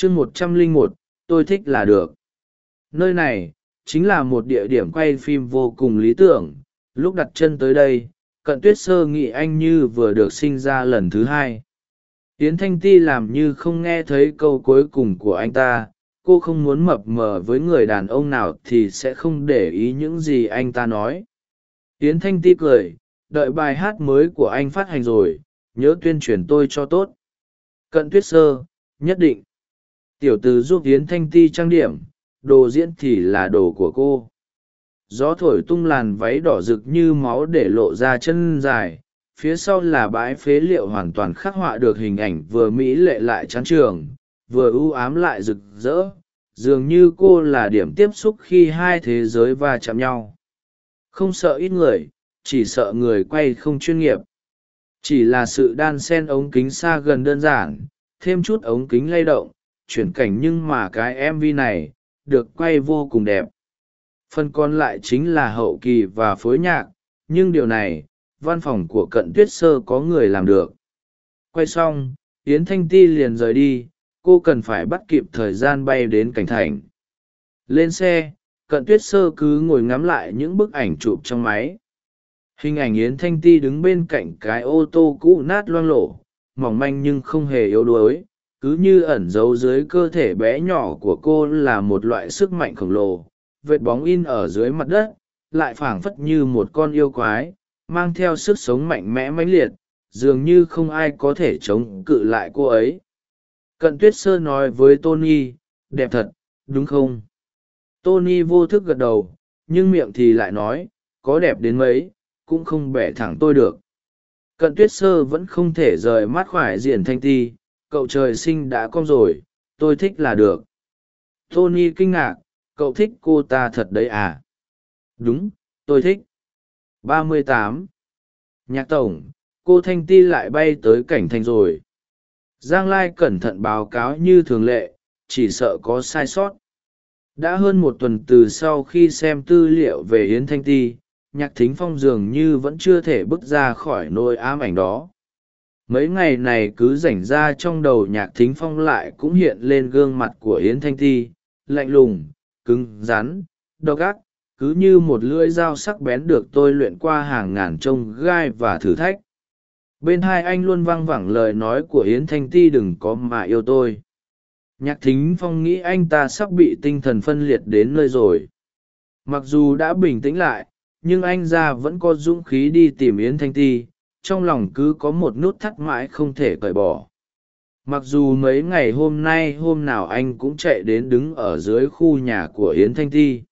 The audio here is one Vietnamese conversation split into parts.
chương một trăm lẻ một, tôi thích là được. Nơi này, chính là một địa điểm quay phim vô cùng lý tưởng. Lúc đặt chân tới đây, cận tuyết sơ nghĩ anh như vừa được sinh ra lần thứ hai. Yến thanh ti làm như không nghe thấy câu cuối cùng của anh ta. Cô không muốn mập mờ với người đàn ông nào thì sẽ không để ý những gì anh ta nói. Yến thanh ti cười, đợi bài hát mới của anh phát hành rồi, nhớ tuyên truyền tôi cho tốt. Cận tuyết sơ, nhất định tiểu từ giúp yến thanh ti trang điểm, đồ diễn thì là đồ của cô. Gió thổi tung làn váy đỏ rực như máu để lộ ra chân dài, phía sau là bãi phế liệu hoàn toàn khắc họa được hình ảnh vừa mỹ lệ lại trắng trường, vừa ưu ám lại rực rỡ, dường như cô là điểm tiếp xúc khi hai thế giới va chạm nhau. Không sợ ít người, chỉ sợ người quay không chuyên nghiệp. Chỉ là sự đan sen ống kính xa gần đơn giản, thêm chút ống kính lay động chuyển cảnh nhưng mà cái mv này được quay vô cùng đẹp. Phần còn lại chính là hậu kỳ và phối nhạc, nhưng điều này, văn phòng của cận tuyết sơ có người làm được. Quay xong, yến thanh ti liền rời đi, cô cần phải bắt kịp thời gian bay đến cảnh thành. Lên xe, cận tuyết sơ cứ ngồi ngắm lại những bức ảnh chụp trong máy. Hình ảnh yến thanh ti đứng bên cạnh cái ô tô cũ nát loang lổ, mỏng manh nhưng không hề yếu đuối cứ như ẩn giấu dưới cơ thể bé nhỏ của cô là một loại sức mạnh khổng lồ, vệt bóng in ở dưới mặt đất, lại phảng phất như một con yêu quái, mang theo sức sống mạnh mẽ mãnh liệt, dường như không ai có thể chống cự lại cô ấy. Cận tuyết sơ nói với tony, đẹp thật, đúng không? Tony vô thức gật đầu, nhưng miệng thì lại nói, có đẹp đến mấy, cũng không bẻ thẳng tôi được. Cận tuyết sơ vẫn không thể rời mắt khỏi diện thanh ti cậu trời sinh đã con rồi, tôi thích là được. Tony kinh ngạc, cậu thích cô ta thật đấy à? Đúng, tôi thích. Ba mươi tám. Nhạc tổng, cô thanh ti lại bay tới cảnh thành rồi. Giang lai cẩn thận báo cáo như thường lệ, chỉ sợ có sai sót. Đã hơn một tuần từ sau khi xem tư liệu về yến thanh ti, nhạc thính phong dường như vẫn chưa thể bước ra khỏi nỗi ám ảnh đó mấy ngày này cứ rảnh ra trong đầu nhạc thính phong lại cũng hiện lên gương mặt của yến thanh ti lạnh lùng, cứng rắn, độc ác, cứ như một lưỡi dao sắc bén được tôi luyện qua hàng ngàn trông gai và thử thách. Bên hai anh luôn văng vẳng lời nói của yến thanh ti đừng có mà yêu tôi. Nhạc thính phong nghĩ anh ta sắp bị tinh thần phân liệt đến nơi rồi. Mặc dù đã bình tĩnh lại, nhưng anh ra vẫn có dũng khí đi tìm yến thanh ti trong lòng cứ có một nút thắt mãi không thể cởi bỏ. Mặc dù mấy ngày hôm nay hôm nào anh cũng chạy đến đứng ở dưới khu nhà của yến thanh ti.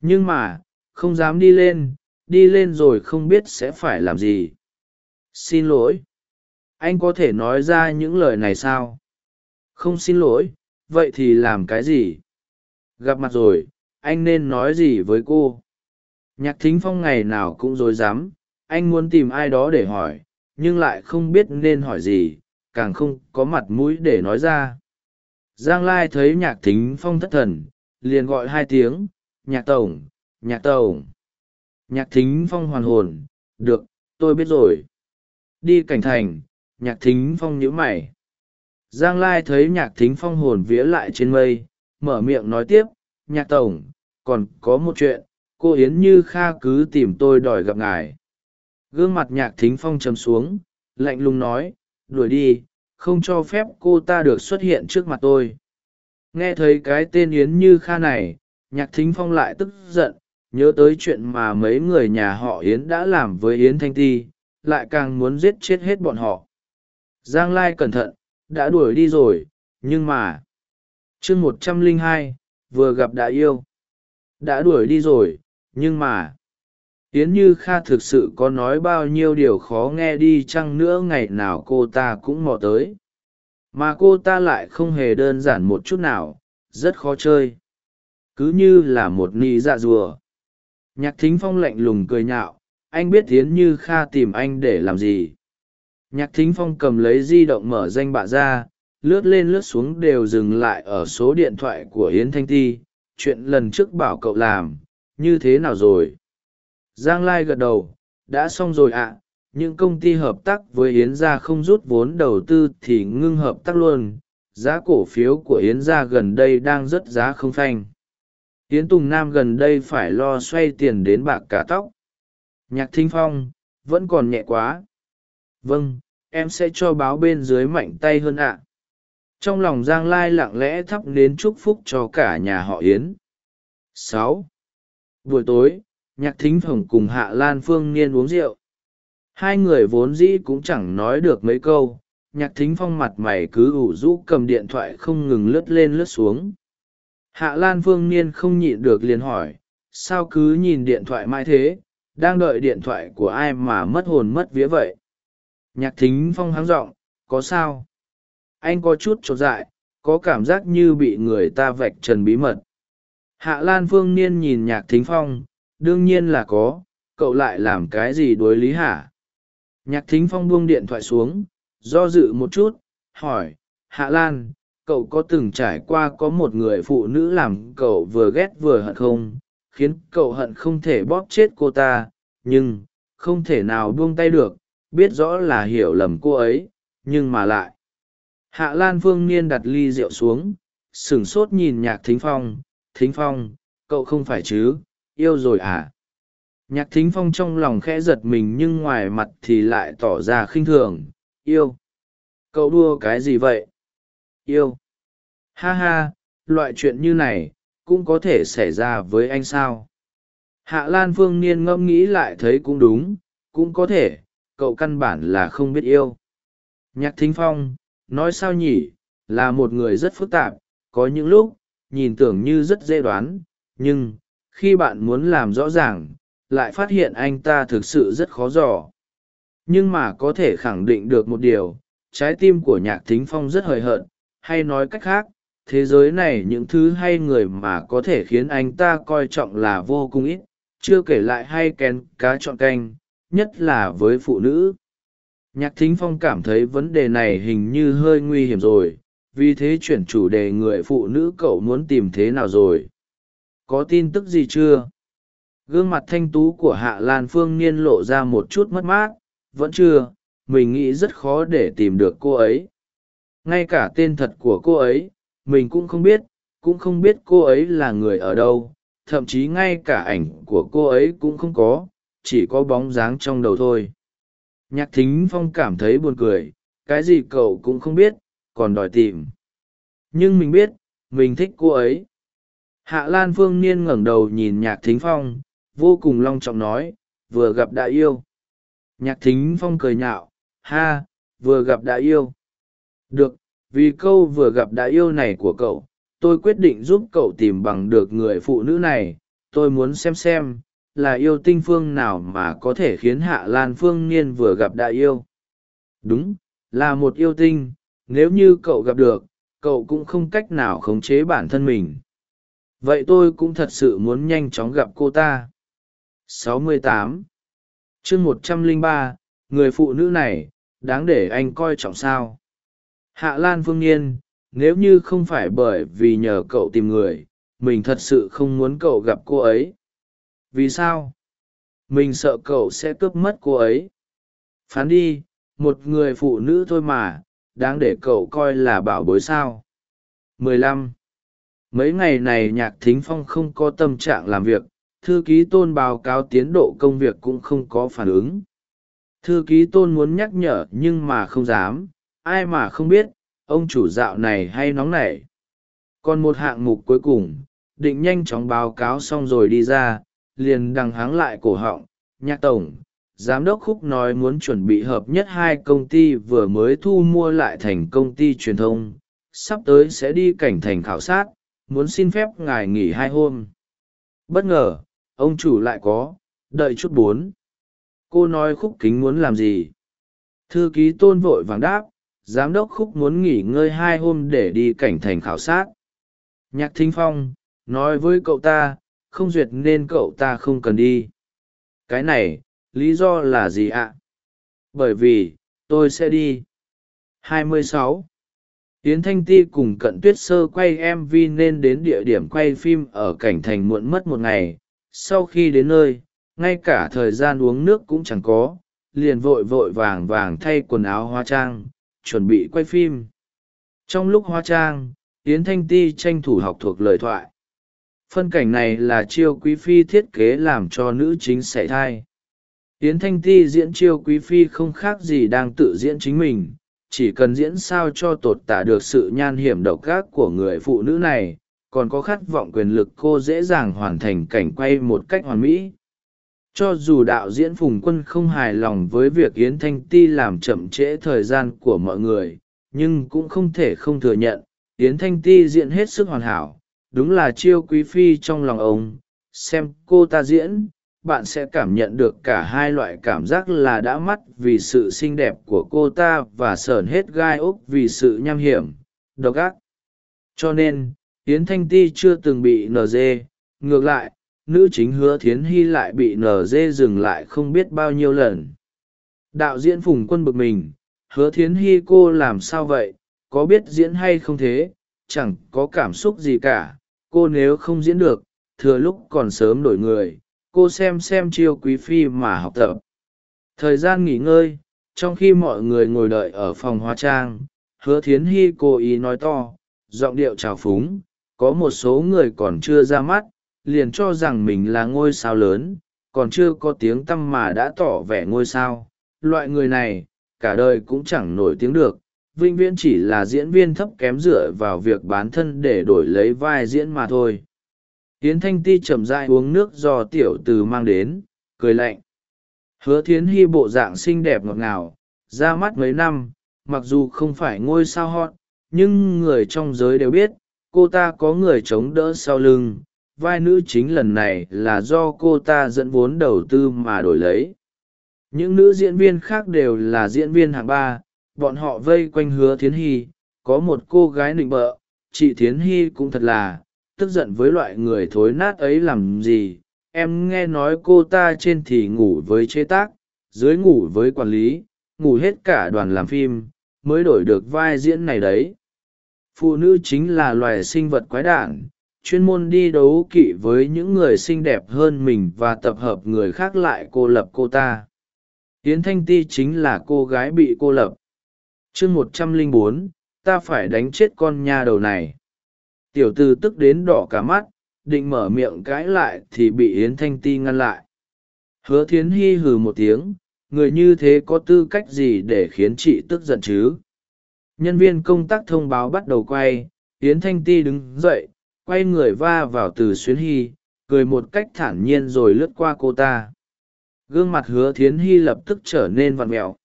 Nhưng mà, không dám đi lên đi lên rồi không biết sẽ phải làm gì. Xin lỗi. Anh có thể nói ra những lời này sao? Không xin lỗi, vậy thì làm cái gì? Gặp mặt rồi, anh nên nói gì với cô? Nhạc thính phong ngày nào cũng rối rắm anh muốn tìm ai đó để hỏi, nhưng lại không biết nên hỏi gì, càng không có mặt mũi để nói ra. Giang lai thấy nhạc thính phong thất thần, liền gọi hai tiếng, nhạc tổng nhạc tổng. Nhạc thính phong hoàn hồn, được, tôi biết rồi. Đi cảnh thành, nhạc thính phong nhíu mày. Giang lai thấy nhạc thính phong hồn vía lại trên mây, mở miệng nói tiếp, nhạc tổng, còn có một chuyện, cô yến như kha cứ tìm tôi đòi gặp ngài gương mặt nhạc thính phong chấm xuống, lạnh lùng nói, đuổi đi, không cho phép cô ta được xuất hiện trước mặt tôi. Nghe thấy cái tên yến như kha này, nhạc thính phong lại tức giận, nhớ tới chuyện mà mấy người nhà họ yến đã làm với yến thanh ti, lại càng muốn giết chết hết bọn họ. Giang lai cẩn thận, đã đuổi đi rồi, nhưng mà chương một trăm lẻ hai, vừa gặp đã yêu. Đã đuổi đi rồi, nhưng mà yến như kha thực sự có nói bao nhiêu điều khó nghe đi chăng nữa ngày nào cô ta cũng mò tới. Mà cô ta lại không hề đơn giản một chút nào, rất khó chơi. Cứ như là một ni dạ rùa. Nhạc thính phong lạnh lùng cười nhạo, anh biết yến như kha tìm anh để làm gì. Nhạc thính phong cầm lấy di động mở danh bạ ra, lướt lên lướt xuống đều dừng lại ở số điện thoại của yến thanh ti. Chuyện lần trước bảo cậu làm, như thế nào rồi? Giang lai gật đầu, đã xong rồi ạ, những công ty hợp tác với yến gia không rút vốn đầu tư thì ngưng hợp tác luôn, giá cổ phiếu của yến gia gần đây đang rất giá không phanh. Yến tùng nam gần đây phải lo xoay tiền đến bạc cả tóc. Nhạc thính phong, vẫn còn nhẹ quá. Vâng em sẽ cho báo bên dưới mạnh tay hơn ạ. Trong lòng giang lai lặng lẽ thắp đến chúc phúc cho cả nhà họ yến. Sáu. Buổi tối nhạc thính phồng cùng hạ lan phương niên uống rượu. Hai người vốn dĩ cũng chẳng nói được mấy câu. Nhạc thính phong mặt mày cứ ủ rũ cầm điện thoại không ngừng lướt lên lướt xuống. Hạ lan phương niên không nhịn được liền hỏi, sao cứ nhìn điện thoại mãi thế? Đang đợi điện thoại của ai mà mất hồn mất vía vậy? Nhạc thính phong háng r ộ n g có sao? Anh có chút chột dại, có cảm giác như bị người ta vạch trần bí mật. Hạ lan phương niên nhìn nhạc thính phong đương nhiên là có, cậu lại làm cái gì đối lý hả? Nhạc thính phong buông điện thoại xuống, do dự một chút, hỏi, hạ lan, cậu có từng trải qua có một người phụ nữ làm cậu vừa ghét vừa hận không? Khiến cậu hận không thể bóp chết cô ta, nhưng không thể nào buông tay được, biết rõ là hiểu lầm cô ấy, nhưng mà lại. Hạ lan phương niên đặt ly rượu xuống, sửng sốt nhìn nhạc thính phong thính phong, cậu không phải chứ? Yêu rồi à? Nhạc thính phong trong lòng khẽ giật mình nhưng ngoài mặt thì lại tỏ ra khinh thường. Yêu. Cậu đua cái gì vậy? Yêu. Ha ha, loại chuyện như này cũng có thể xảy ra với anh sao? Hạ lan phương niên ngẫm nghĩ lại thấy cũng đúng, cũng có thể, cậu căn bản là không biết yêu. Nhạc thính phong, nói sao nhỉ? Là một người rất phức tạp, có những lúc, nhìn tưởng như rất dễ đoán, nhưng khi bạn muốn làm rõ ràng, lại phát hiện anh ta thực sự rất khó dò. Nhưng mà có thể khẳng định được một điều, trái tim của nhạc thính phong rất hời hợt, hay nói cách khác, thế giới này những thứ hay người mà có thể khiến anh ta coi trọng là vô cùng ít, chưa kể lại hay kén cá chọn canh, nhất là với phụ nữ. Nhạc thính phong cảm thấy vấn đề này hình như hơi nguy hiểm rồi, vì thế chuyển chủ đề người phụ nữ cậu muốn tìm thế nào rồi có tin tức gì chưa? Gương mặt thanh tú của hạ lan phương niên lộ ra một chút mất mát, vẫn chưa, mình nghĩ rất khó để tìm được cô ấy. Ngay cả tên thật của cô ấy, mình cũng không biết, cũng không biết cô ấy là người ở đâu, thậm chí ngay cả ảnh của cô ấy cũng không có, chỉ có bóng dáng trong đầu thôi. Nhạc thính phong cảm thấy buồn cười, cái gì cậu cũng không biết, còn đòi tìm. Nhưng mình biết, mình thích cô ấy hạ lan phương niên ngẩng đầu nhìn nhạc thính phong, vô cùng long trọng nói, vừa gặp đã yêu. Nhạc thính phong cười nhạo, ha, vừa gặp đã yêu. Được, vì câu vừa gặp đã yêu này của cậu, tôi quyết định giúp cậu tìm bằng được người phụ nữ này, tôi muốn xem xem là yêu tinh phương nào mà có thể khiến hạ lan phương niên vừa gặp đã yêu. Đúng, là một yêu tinh, nếu như cậu gặp được, cậu cũng không cách nào khống chế bản thân mình vậy tôi cũng thật sự muốn nhanh chóng gặp cô ta. 68. chương 103, người phụ nữ này đáng để anh coi trọng sao? Hạ lan phương nhiên, nếu như không phải bởi vì nhờ cậu tìm người mình thật sự không muốn cậu gặp cô ấy. Vì sao? Mình sợ cậu sẽ cướp mất cô ấy. Phán đi một người phụ nữ thôi mà đáng để cậu coi là bảo bối sao? 15 mấy ngày này nhạc thính phong không có tâm trạng làm việc, thư ký tôn báo cáo tiến độ công việc cũng không có phản ứng. Thư ký tôn muốn nhắc nhở nhưng mà không dám, ai mà không biết, ông chủ dạo này hay nóng nảy. Còn một hạng mục cuối cùng, định nhanh chóng báo cáo xong rồi đi ra, liền đằng háng lại cổ họng, nhạc tổng, giám đốc khúc nói muốn chuẩn bị hợp nhất hai công ty vừa mới thu mua lại thành công ty truyền thông, sắp tới sẽ đi cảnh thành khảo sát muốn xin phép ngài nghỉ hai hôm. Bất ngờ, ông chủ lại có, đợi chút bốn. Cô nói khúc kính muốn làm gì? Thư ký tôn vội vàng đáp, giám đốc khúc muốn nghỉ ngơi hai hôm để đi cảnh thành khảo sát. Nhạc thính phong, nói với cậu ta, không duyệt nên cậu ta không cần đi. Cái này, lý do là gì ạ? Bởi vì, tôi sẽ đi. 26. Yến Thanh Ti cùng Cận Tuyết Sơ quay MV nên đến địa điểm quay phim ở cảnh thành muộn mất một ngày. Sau khi đến nơi, ngay cả thời gian uống nước cũng chẳng có, liền vội vội vàng vàng thay quần áo hóa trang, chuẩn bị quay phim. trong lúc hóa trang yến thanh ti tranh thủ học thuộc lời thoại phân cảnh này là chiêu quý phi thiết kế làm cho nữ chính sảy thai yến thanh ti diễn chiêu quý phi không khác gì đang tự diễn chính mình chỉ cần diễn sao cho tột tả được sự nhan hiểm độc ác của người phụ nữ này, còn có khát vọng quyền lực cô dễ dàng hoàn thành cảnh quay một cách hoàn mỹ. Cho dù đạo diễn phùng quân không hài lòng với việc yến thanh ti làm chậm trễ thời gian của mọi người, nhưng cũng không thể không thừa nhận, yến thanh ti diễn hết sức hoàn hảo, đúng là chiêu quý phi trong lòng ông. Xem cô ta diễn bạn sẽ cảm nhận được cả hai loại cảm giác là đã mắt vì sự xinh đẹp của cô ta và sởn hết gai ốc vì sự nham hiểm, độc ác. Cho nên, yến thanh ti chưa từng bị nd ngược lại, nữ chính hứa thiến hy lại bị nd dừng lại không biết bao nhiêu lần. Đạo diễn phùng quân bực mình, hứa thiến hy, cô làm sao vậy? Có biết diễn hay không thế? Chẳng có cảm xúc gì cả. Cô nếu không diễn được, thừa lúc còn sớm đổi người cô xem xem chiêu quý phi mà học tập. Thời gian nghỉ ngơi, trong khi mọi người ngồi đợi ở phòng hóa trang, hứa thiến hy cố ý nói to, giọng điệu trào phúng, có một số người còn chưa ra mắt, liền cho rằng mình là ngôi sao lớn, còn chưa có tiếng t â m mà đã tỏ vẻ ngôi sao. Loại người này, cả đời cũng chẳng nổi tiếng được, vĩnh viễn chỉ là diễn viên thấp kém dựa vào việc bán thân để đổi lấy vai diễn mà thôi yến thanh ti chậm dại uống nước do tiểu từ mang đến, cười lạnh. Hứa thiến hy bộ dạng xinh đẹp ngọt ngào, ra mắt mấy năm, mặc dù không phải ngôi sao hot, nhưng người trong giới đều biết, cô ta có người chống đỡ sau lưng. Vai nữ chính lần này là do cô ta dẫn vốn đầu tư mà đổi lấy. Những nữ diễn viên khác đều là diễn viên hạng ba, bọn họ vây quanh hứa thiến hy, có một cô gái nịnh bợ, chị thiến hy cũng thật là tức giận với loại người thối nát ấy làm gì? Em nghe nói cô ta trên thì ngủ với chế tác, dưới ngủ với quản lý, ngủ hết cả đoàn làm phim, mới đổi được vai diễn này đấy. Phụ nữ chính là loài sinh vật quái đản, chuyên môn đi đấu kỵ với những người xinh đẹp hơn mình và tập hợp người khác lại cô lập cô ta. Tiến thanh ti chính là cô gái bị cô lập. Chương một trăm lẻ bốn, ta phải đánh chết con nha đầu này tiểu tư tức đến đỏ cả mắt, định mở miệng cãi lại thì bị yến thanh ti ngăn lại. Hứa thiến hy hừ một tiếng, người như thế có tư cách gì để khiến chị tức giận chứ? Nhân viên công tác thông báo bắt đầu quay, yến thanh ti đứng dậy, quay người va vào từ xuyến hy, cười một cách thản nhiên rồi lướt qua cô ta. Gương mặt hứa thiến hy lập tức trở nên vặn mẹo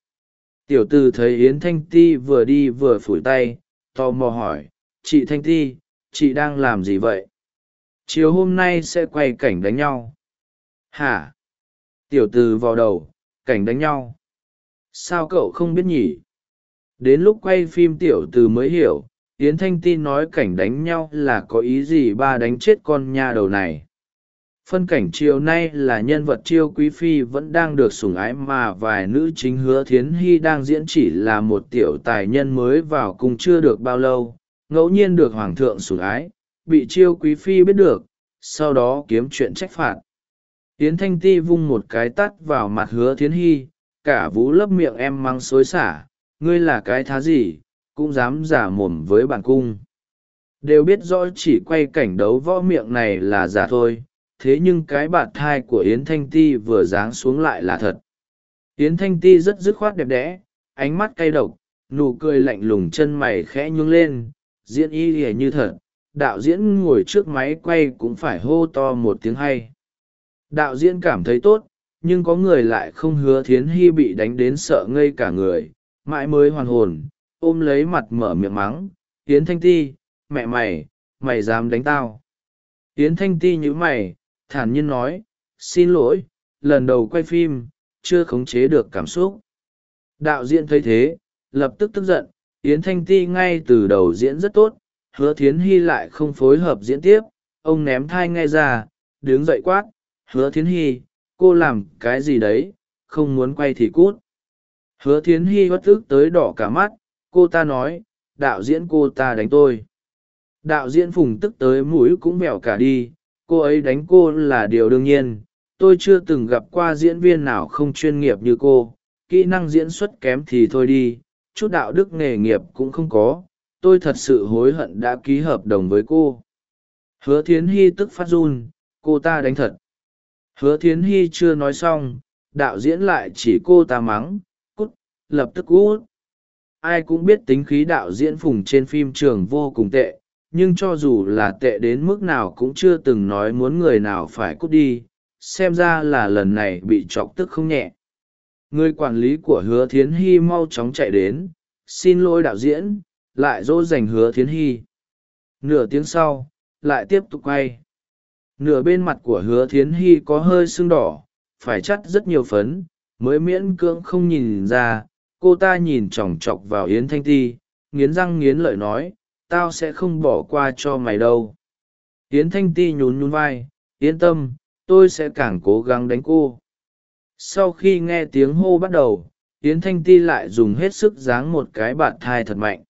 tiểu từ thấy yến thanh ti vừa đi vừa phủi tay, tò mò hỏi, chị thanh ti chị đang làm gì vậy? Chiều hôm nay sẽ quay cảnh đánh nhau. Hả? Tiểu từ vào đầu, cảnh đánh nhau. Sao cậu không biết nhỉ? Đến lúc quay phim tiểu từ mới hiểu, yến thanh ti nói cảnh đánh nhau là có ý gì ba đánh chết con nha đầu này. Phân cảnh chiều nay là nhân vật chiêu quý phi vẫn đang được sủng ái mà vài nữ chính hứa thiến hy đang diễn chỉ là một tiểu tài nhân mới vào cùng chưa được bao lâu ngẫu nhiên được hoàng thượng sủng ái, bị chiêu quý phi biết được, sau đó kiếm chuyện trách phạt. Tiến thanh ti vung một cái tắt vào mặt hứa thiến hy, cả vũ lấp miệng em mang xối xả, ngươi là cái thá gì, cũng dám giả mồm với bản cung. Đều biết rõ chỉ quay cảnh đấu võ miệng này là giả thôi, thế nhưng cái bạt thai của yến thanh ti vừa giáng xuống lại là thật. Yến thanh ti rất dứt khoát đẹp đẽ, ánh mắt cay độc, nụ cười lạnh lùng chân mày khẽ nhướng lên diễn y ỉa như thật, đạo diễn ngồi trước máy quay cũng phải hô to một tiếng hay. Đạo diễn cảm thấy tốt, nhưng có người lại không hứa thiến hy bị đánh đến sợ ngây cả người, mãi mới hoàn hồn, ôm lấy mặt mở miệng mắng tiến thanh ti, mẹ mày mày dám đánh tao. Tiến thanh ti nhữ mày, thản nhiên nói, xin lỗi, lần đầu quay phim, chưa khống chế được cảm xúc. Đạo diễn thấy thế, lập tức tức giận yến thanh ti ngay từ đầu diễn rất tốt, hứa thiến hy lại không phối hợp diễn tiếp. Ông ném thai ngay ra, đứng dậy quát, hứa thiến hy, cô làm cái gì đấy? Không muốn quay thì cút. Hứa thiến hy bất tức tới đỏ cả mắt, cô ta nói, đạo diễn cô ta đánh tôi. Đạo diễn phùng tức tới mũi cũng mèo cả đi, cô ấy đánh cô là điều đương nhiên, tôi chưa từng gặp qua diễn viên nào không chuyên nghiệp như cô, kỹ năng diễn xuất kém thì thôi đi chút đạo đức nghề nghiệp cũng không có, tôi thật sự hối hận đã ký hợp đồng với cô. Hứa thiến hy tức phát run, cô ta đánh thật. Hứa thiến hy chưa nói xong, đạo diễn lại chỉ cô ta mắng, cút, lập tức cút. Ai cũng biết tính khí đạo diễn phùng trên phim trường vô cùng tệ, nhưng cho dù là tệ đến mức nào cũng chưa từng nói muốn người nào phải cút đi, xem ra là lần này bị chọc tức không nhẹ người quản lý của hứa thiến hy mau chóng chạy đến, xin lỗi đạo diễn, lại dỗ dành hứa thiến hy. Nửa tiếng sau, lại tiếp tục quay. Nửa bên mặt của hứa thiến hy có hơi sưng đỏ, phải chắt rất nhiều phấn, mới miễn cưỡng không nhìn ra. Cô ta nhìn chòng chọc vào yến thanh ti, nghiến răng nghiến lợi nói, tao sẽ không bỏ qua cho mày đâu. Yến thanh ti nhún nhún vai, yên tâm, tôi sẽ càng cố gắng đánh cô sau khi nghe tiếng hô bắt đầu, yến thanh ti lại dùng hết sức giáng một cái bạt thai thật mạnh.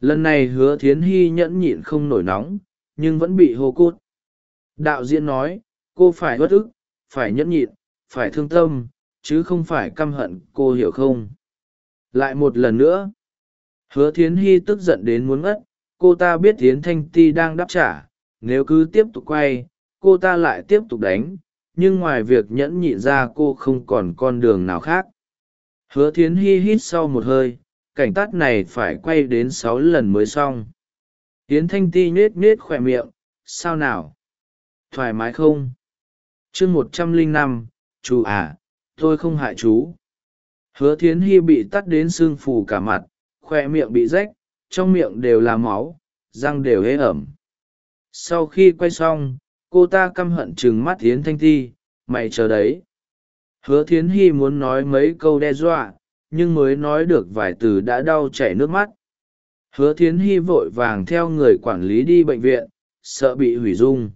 Lần này hứa thiến hy nhẫn nhịn không nổi nóng, nhưng vẫn bị hô cút. Đạo diễn nói, cô phải bất ức, phải nhẫn nhịn, phải thương tâm, chứ không phải căm hận cô hiểu không? Lại một lần nữa, hứa thiến hy tức giận đến muốn ngất, cô ta biết tiến thanh ti đang đáp trả, nếu cứ tiếp tục quay, cô ta lại tiếp tục đánh nhưng ngoài việc nhẫn nhịn ra cô không còn con đường nào khác. Hứa thiến Hi hít sau một hơi, cảnh tắt này phải quay đến sáu lần mới xong. Tiến thanh ti nhết nhết khỏe miệng, sao nào? Thoải mái không? Chương một trăm lẻ năm, chú à tôi không hại chú. Hứa thiến hy bị tắt đến sưng phù cả mặt khoe miệng bị rách, trong miệng đều là máu, răng đều hế ẩm. Sau khi quay xong cô ta căm hận chừng mắt hiến thanh thi, mày chờ đấy. Hứa thiến hy muốn nói mấy câu đe dọa, nhưng mới nói được vài từ đã đau chảy nước mắt. Hứa thiến hy vội vàng theo người quản lý đi bệnh viện, sợ bị hủy dung.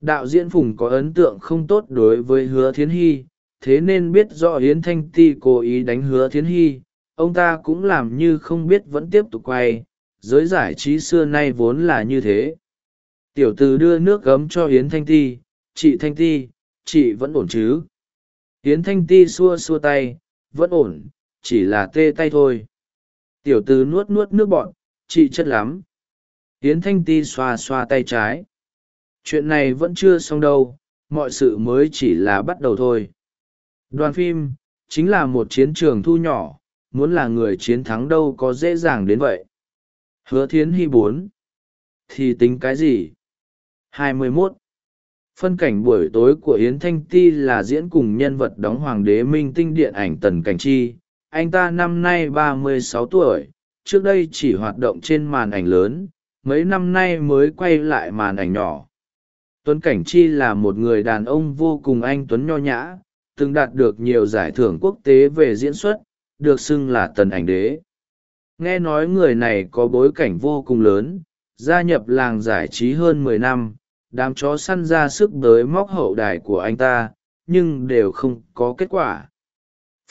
Đạo diễn phùng có ấn tượng không tốt đối với hứa thiến hy, thế nên biết rõ yến thanh ti cố ý đánh hứa thiến hy, ông ta cũng làm như không biết vẫn tiếp tục quay. Giới giải trí xưa nay vốn là như thế tiểu từ đưa nước gấm cho yến thanh ti, chị thanh ti, chị vẫn ổn chứ? Yến thanh ti xua xua tay, vẫn ổn, chỉ là tê tay thôi. Tiểu từ nuốt nuốt nước bọn chị chất lắm. Yến thanh ti xoa xoa tay trái, chuyện này vẫn chưa xong đâu, mọi sự mới chỉ là bắt đầu thôi. Đoàn phim chính là một chiến trường thu nhỏ, muốn là người chiến thắng đâu có dễ dàng đến vậy. Hứa thiến hy bốn, thì tính cái gì? 21. phân cảnh buổi tối của yến thanh ti là diễn cùng nhân vật đóng hoàng đế minh tinh điện ảnh tần cảnh chi. Anh ta năm nay ba mươi sáu tuổi, trước đây chỉ hoạt động trên màn ảnh lớn, mấy năm nay mới quay lại màn ảnh nhỏ. Tuấn cảnh chi là một người đàn ông vô cùng anh tuấn nho nhã, từng đạt được nhiều giải thưởng quốc tế về diễn xuất, được xưng là tần ảnh đế. Nghe nói người này có bối cảnh vô cùng lớn, gia nhập làng giải trí hơn mười năm đám chó săn ra sức tới móc hậu đài của anh ta, nhưng đều không có kết quả.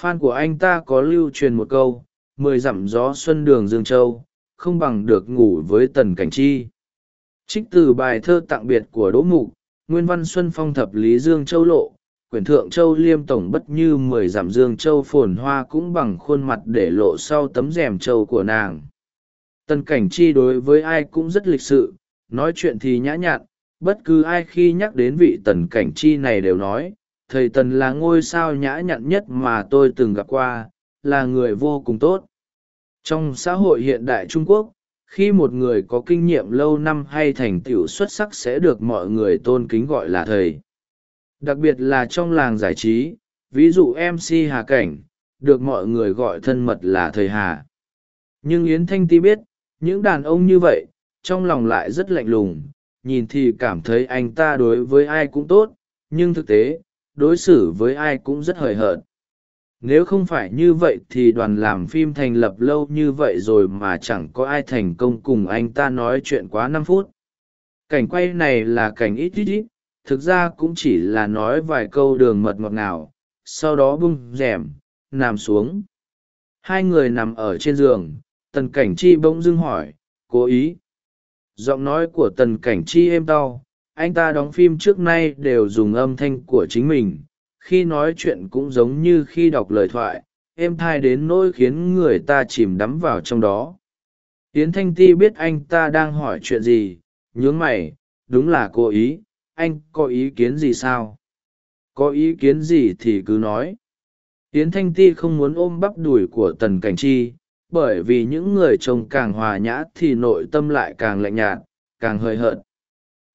Fan của anh ta có lưu truyền một câu, mười dặm gió xuân đường dương châu, không bằng được ngủ với tần cảnh chi. Trích từ bài thơ tặng biệt của đỗ mục, nguyên văn xuân phong thập lý dương châu lộ, quyển thượng châu liêm tổng bất như mười dặm dương châu phồn hoa cũng bằng khuôn mặt để lộ sau tấm rèm châu của nàng. Tần cảnh chi đối với ai cũng rất lịch sự, nói chuyện thì nhã nhặn bất cứ ai khi nhắc đến vị tần cảnh chi này đều nói, thầy tần là ngôi sao nhã nhặn nhất mà tôi từng gặp qua, là người vô cùng tốt. Trong xã hội hiện đại trung quốc, khi một người có kinh nghiệm lâu năm hay thành tựu xuất sắc sẽ được mọi người tôn kính gọi là thầy. Đặc biệt là trong làng giải trí, ví dụ mc hà cảnh, được mọi người gọi thân mật là thầy hà. Nhưng yến thanh ti biết, những đàn ông như vậy, trong lòng lại rất lạnh lùng nhìn thì cảm thấy anh ta đối với ai cũng tốt, nhưng thực tế, đối xử với ai cũng rất hời hợt. Nếu không phải như vậy thì đoàn làm phim thành lập lâu như vậy rồi mà chẳng có ai thành công cùng anh ta nói chuyện quá năm phút. Cảnh quay này là cảnh ít ít ít, thực ra cũng chỉ là nói vài câu đường mật ngọt ngào, sau đó bung rẻm nằm xuống. Hai người nằm ở trên giường, tần cảnh chi bỗng dưng hỏi, cố ý giọng nói của tần cảnh chi êm đau anh ta đóng phim trước nay đều dùng âm thanh của chính mình. Khi nói chuyện cũng giống như khi đọc lời thoại, êm thai đến nỗi khiến người ta chìm đắm vào trong đó. Tiến thanh ti biết anh ta đang hỏi chuyện gì, nhướng mày, đúng là cố ý. Anh có ý kiến gì sao? Có ý kiến gì thì cứ nói. Tiến thanh ti không muốn ôm bắp đùi của tần cảnh chi bởi vì những người chồng càng hòa nhã thì nội tâm lại càng lạnh nhạt, càng hời hợt.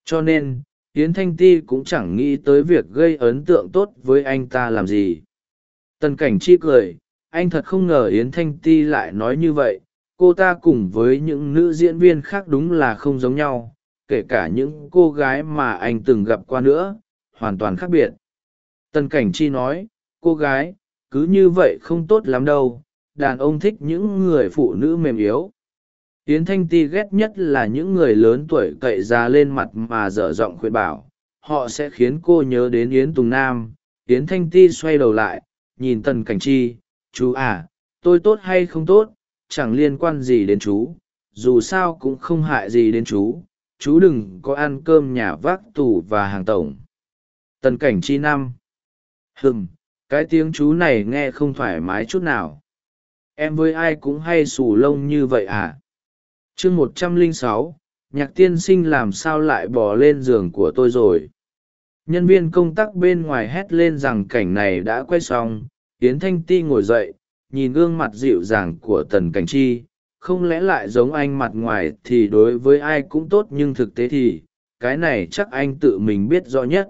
Cho nên, yến thanh ti cũng chẳng nghĩ tới việc gây ấn tượng tốt với anh ta làm gì. Tần cảnh chi cười, anh thật không ngờ yến thanh ti lại nói như vậy, cô ta cùng với những nữ diễn viên khác đúng là không giống nhau, kể cả những cô gái mà anh từng gặp qua nữa, hoàn toàn khác biệt. Tần cảnh chi nói, cô gái, cứ như vậy không tốt lắm đâu đàn ông thích những người phụ nữ mềm yếu. Yến thanh ti ghét nhất là những người lớn tuổi cậy ra lên mặt mà dở giọng khuyên bảo. Họ sẽ khiến cô nhớ đến yến tùng nam. Yến thanh ti xoay đầu lại, nhìn tần cảnh chi. Chú à tôi tốt hay không tốt? Chẳng liên quan gì đến chú. Dù sao cũng không hại gì đến chú. Chú đừng có ăn cơm nhà vác tù và hàng tổng. Tần cảnh chi năm hừm, cái tiếng chú này nghe không thoải mái chút nào em với ai cũng hay xù lông như vậy à? Chương một trăm lẻ sáu, nhạc tiên sinh làm sao lại bỏ lên giường của tôi rồi? Nhân viên công tác bên ngoài hét lên rằng cảnh này đã quay xong. Yến thanh ti ngồi dậy, nhìn gương mặt dịu dàng của tần cảnh chi. Không lẽ lại giống anh mặt ngoài thì đối với ai cũng tốt nhưng thực tế thì, cái này chắc anh tự mình biết rõ nhất.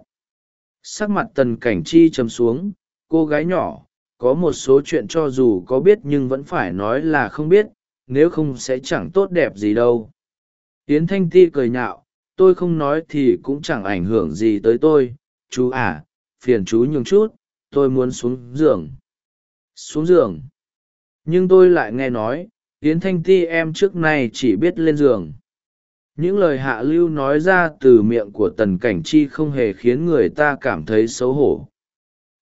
Sắc mặt tần cảnh chi chấm xuống, cô gái nhỏ có một số chuyện cho dù có biết nhưng vẫn phải nói là không biết, nếu không sẽ chẳng tốt đẹp gì đâu. Yến thanh ti cười nhạo, tôi không nói thì cũng chẳng ảnh hưởng gì tới tôi. Chú à phiền chú nhường chút, tôi muốn xuống giường. Xuống giường. Nhưng tôi lại nghe nói, yến thanh ti em trước nay chỉ biết lên giường. Những lời hạ lưu nói ra từ miệng của tần cảnh chi không hề khiến người ta cảm thấy xấu hổ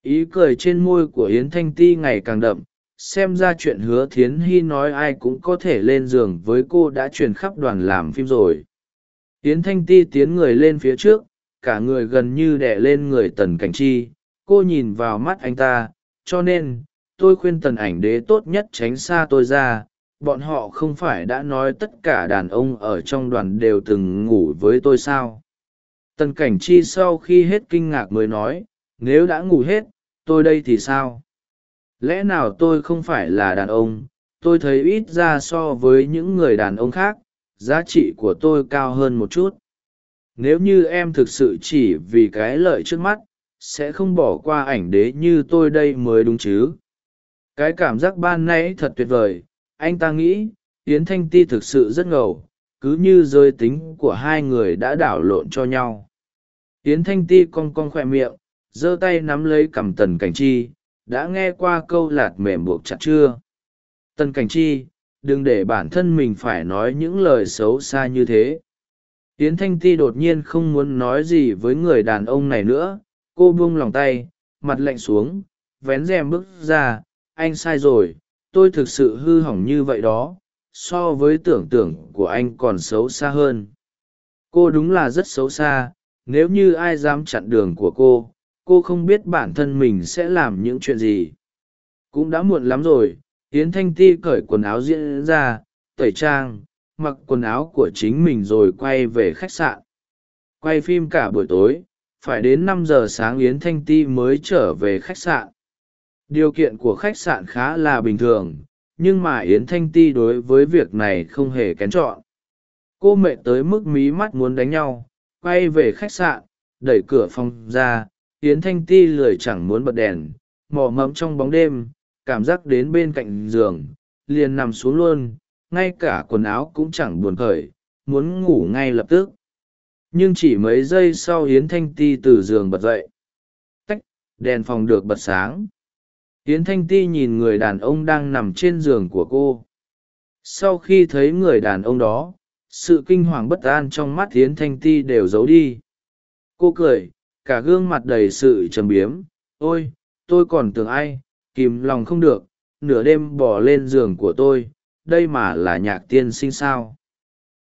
ý cười trên môi của yến thanh ti ngày càng đậm, xem ra chuyện hứa thiến hy nói ai cũng có thể lên giường với cô đã truyền khắp đoàn làm phim rồi. Yến thanh ti tiến người lên phía trước, cả người gần như đẻ lên người tần cảnh chi, cô nhìn vào mắt anh ta, cho nên, tôi khuyên tần ảnh đế tốt nhất tránh xa tôi ra, bọn họ không phải đã nói tất cả đàn ông ở trong đoàn đều từng ngủ với tôi sao? Tần cảnh chi sau khi hết kinh ngạc mới nói nếu đã ngủ hết, tôi đây thì sao? Lẽ nào tôi không phải là đàn ông? Tôi thấy ít ra so với những người đàn ông khác, giá trị của tôi cao hơn một chút. Nếu như em thực sự chỉ vì cái lợi trước mắt, sẽ không bỏ qua ảnh đế như tôi đây mới đúng chứ? Cái cảm giác ban nãy thật tuyệt vời. Anh ta nghĩ, yến thanh ti thực sự rất ngầu, cứ như giới tính của hai người đã đảo lộn cho nhau. Yến thanh ti cong cong khoe miệng giơ tay nắm lấy cằm tần cảnh chi, đã nghe qua câu lạt mềm buộc chặt chưa? Tần cảnh chi, đừng để bản thân mình phải nói những lời xấu xa như thế. Yến thanh ti đột nhiên không muốn nói gì với người đàn ông này nữa, cô buông lòng tay, mặt lạnh xuống, vén rèm bước ra, anh sai rồi, tôi thực sự hư hỏng như vậy đó, so với tưởng tượng của anh còn xấu xa hơn. Cô đúng là rất xấu xa, nếu như ai dám chặn đường của cô cô không biết bản thân mình sẽ làm những chuyện gì. Cũng đã muộn lắm rồi, yến thanh ti cởi quần áo diễn ra, tẩy trang, mặc quần áo của chính mình rồi quay về khách sạn. Quay phim cả buổi tối, phải đến năm giờ sáng yến thanh ti mới trở về khách sạn. Điều kiện của khách sạn khá là bình thường, nhưng mà yến thanh ti đối với việc này không hề kén chọn. Cô mệt tới mức mí mắt muốn đánh nhau, quay về khách sạn, đẩy cửa phòng ra yến thanh ti lười chẳng muốn bật đèn, mò mẫm trong bóng đêm, cảm giác đến bên cạnh giường, liền nằm xuống luôn, ngay cả quần áo cũng chẳng buồn khởi, muốn ngủ ngay lập tức. Nhưng chỉ mấy giây sau yến thanh ti từ giường bật dậy. Tách, đèn phòng được bật sáng. Yến thanh ti nhìn người đàn ông đang nằm trên giường của cô. Sau khi thấy người đàn ông đó, sự kinh hoàng bất an trong mắt yến thanh ti đều giấu đi. Cô cười cả gương mặt đầy sự trầm biếm. Ôi, tôi còn tưởng ai, kìm lòng không được, nửa đêm bỏ lên giường của tôi, đây mà là nhạc tiên sinh sao?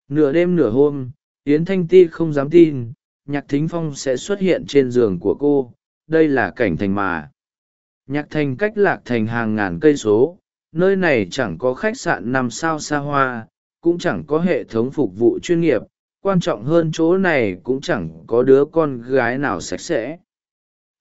Nửa đêm nửa hôm, yến thanh ti không dám tin, nhạc thính phong sẽ xuất hiện trên giường của cô, đây là cảnh thành mà. Nhạc thành cách lạc thành hàng ngàn cây số, nơi này chẳng có khách sạn năm sao xa hoa, cũng chẳng có hệ thống phục vụ chuyên nghiệp quan trọng hơn chỗ này cũng chẳng có đứa con gái nào sạch sẽ.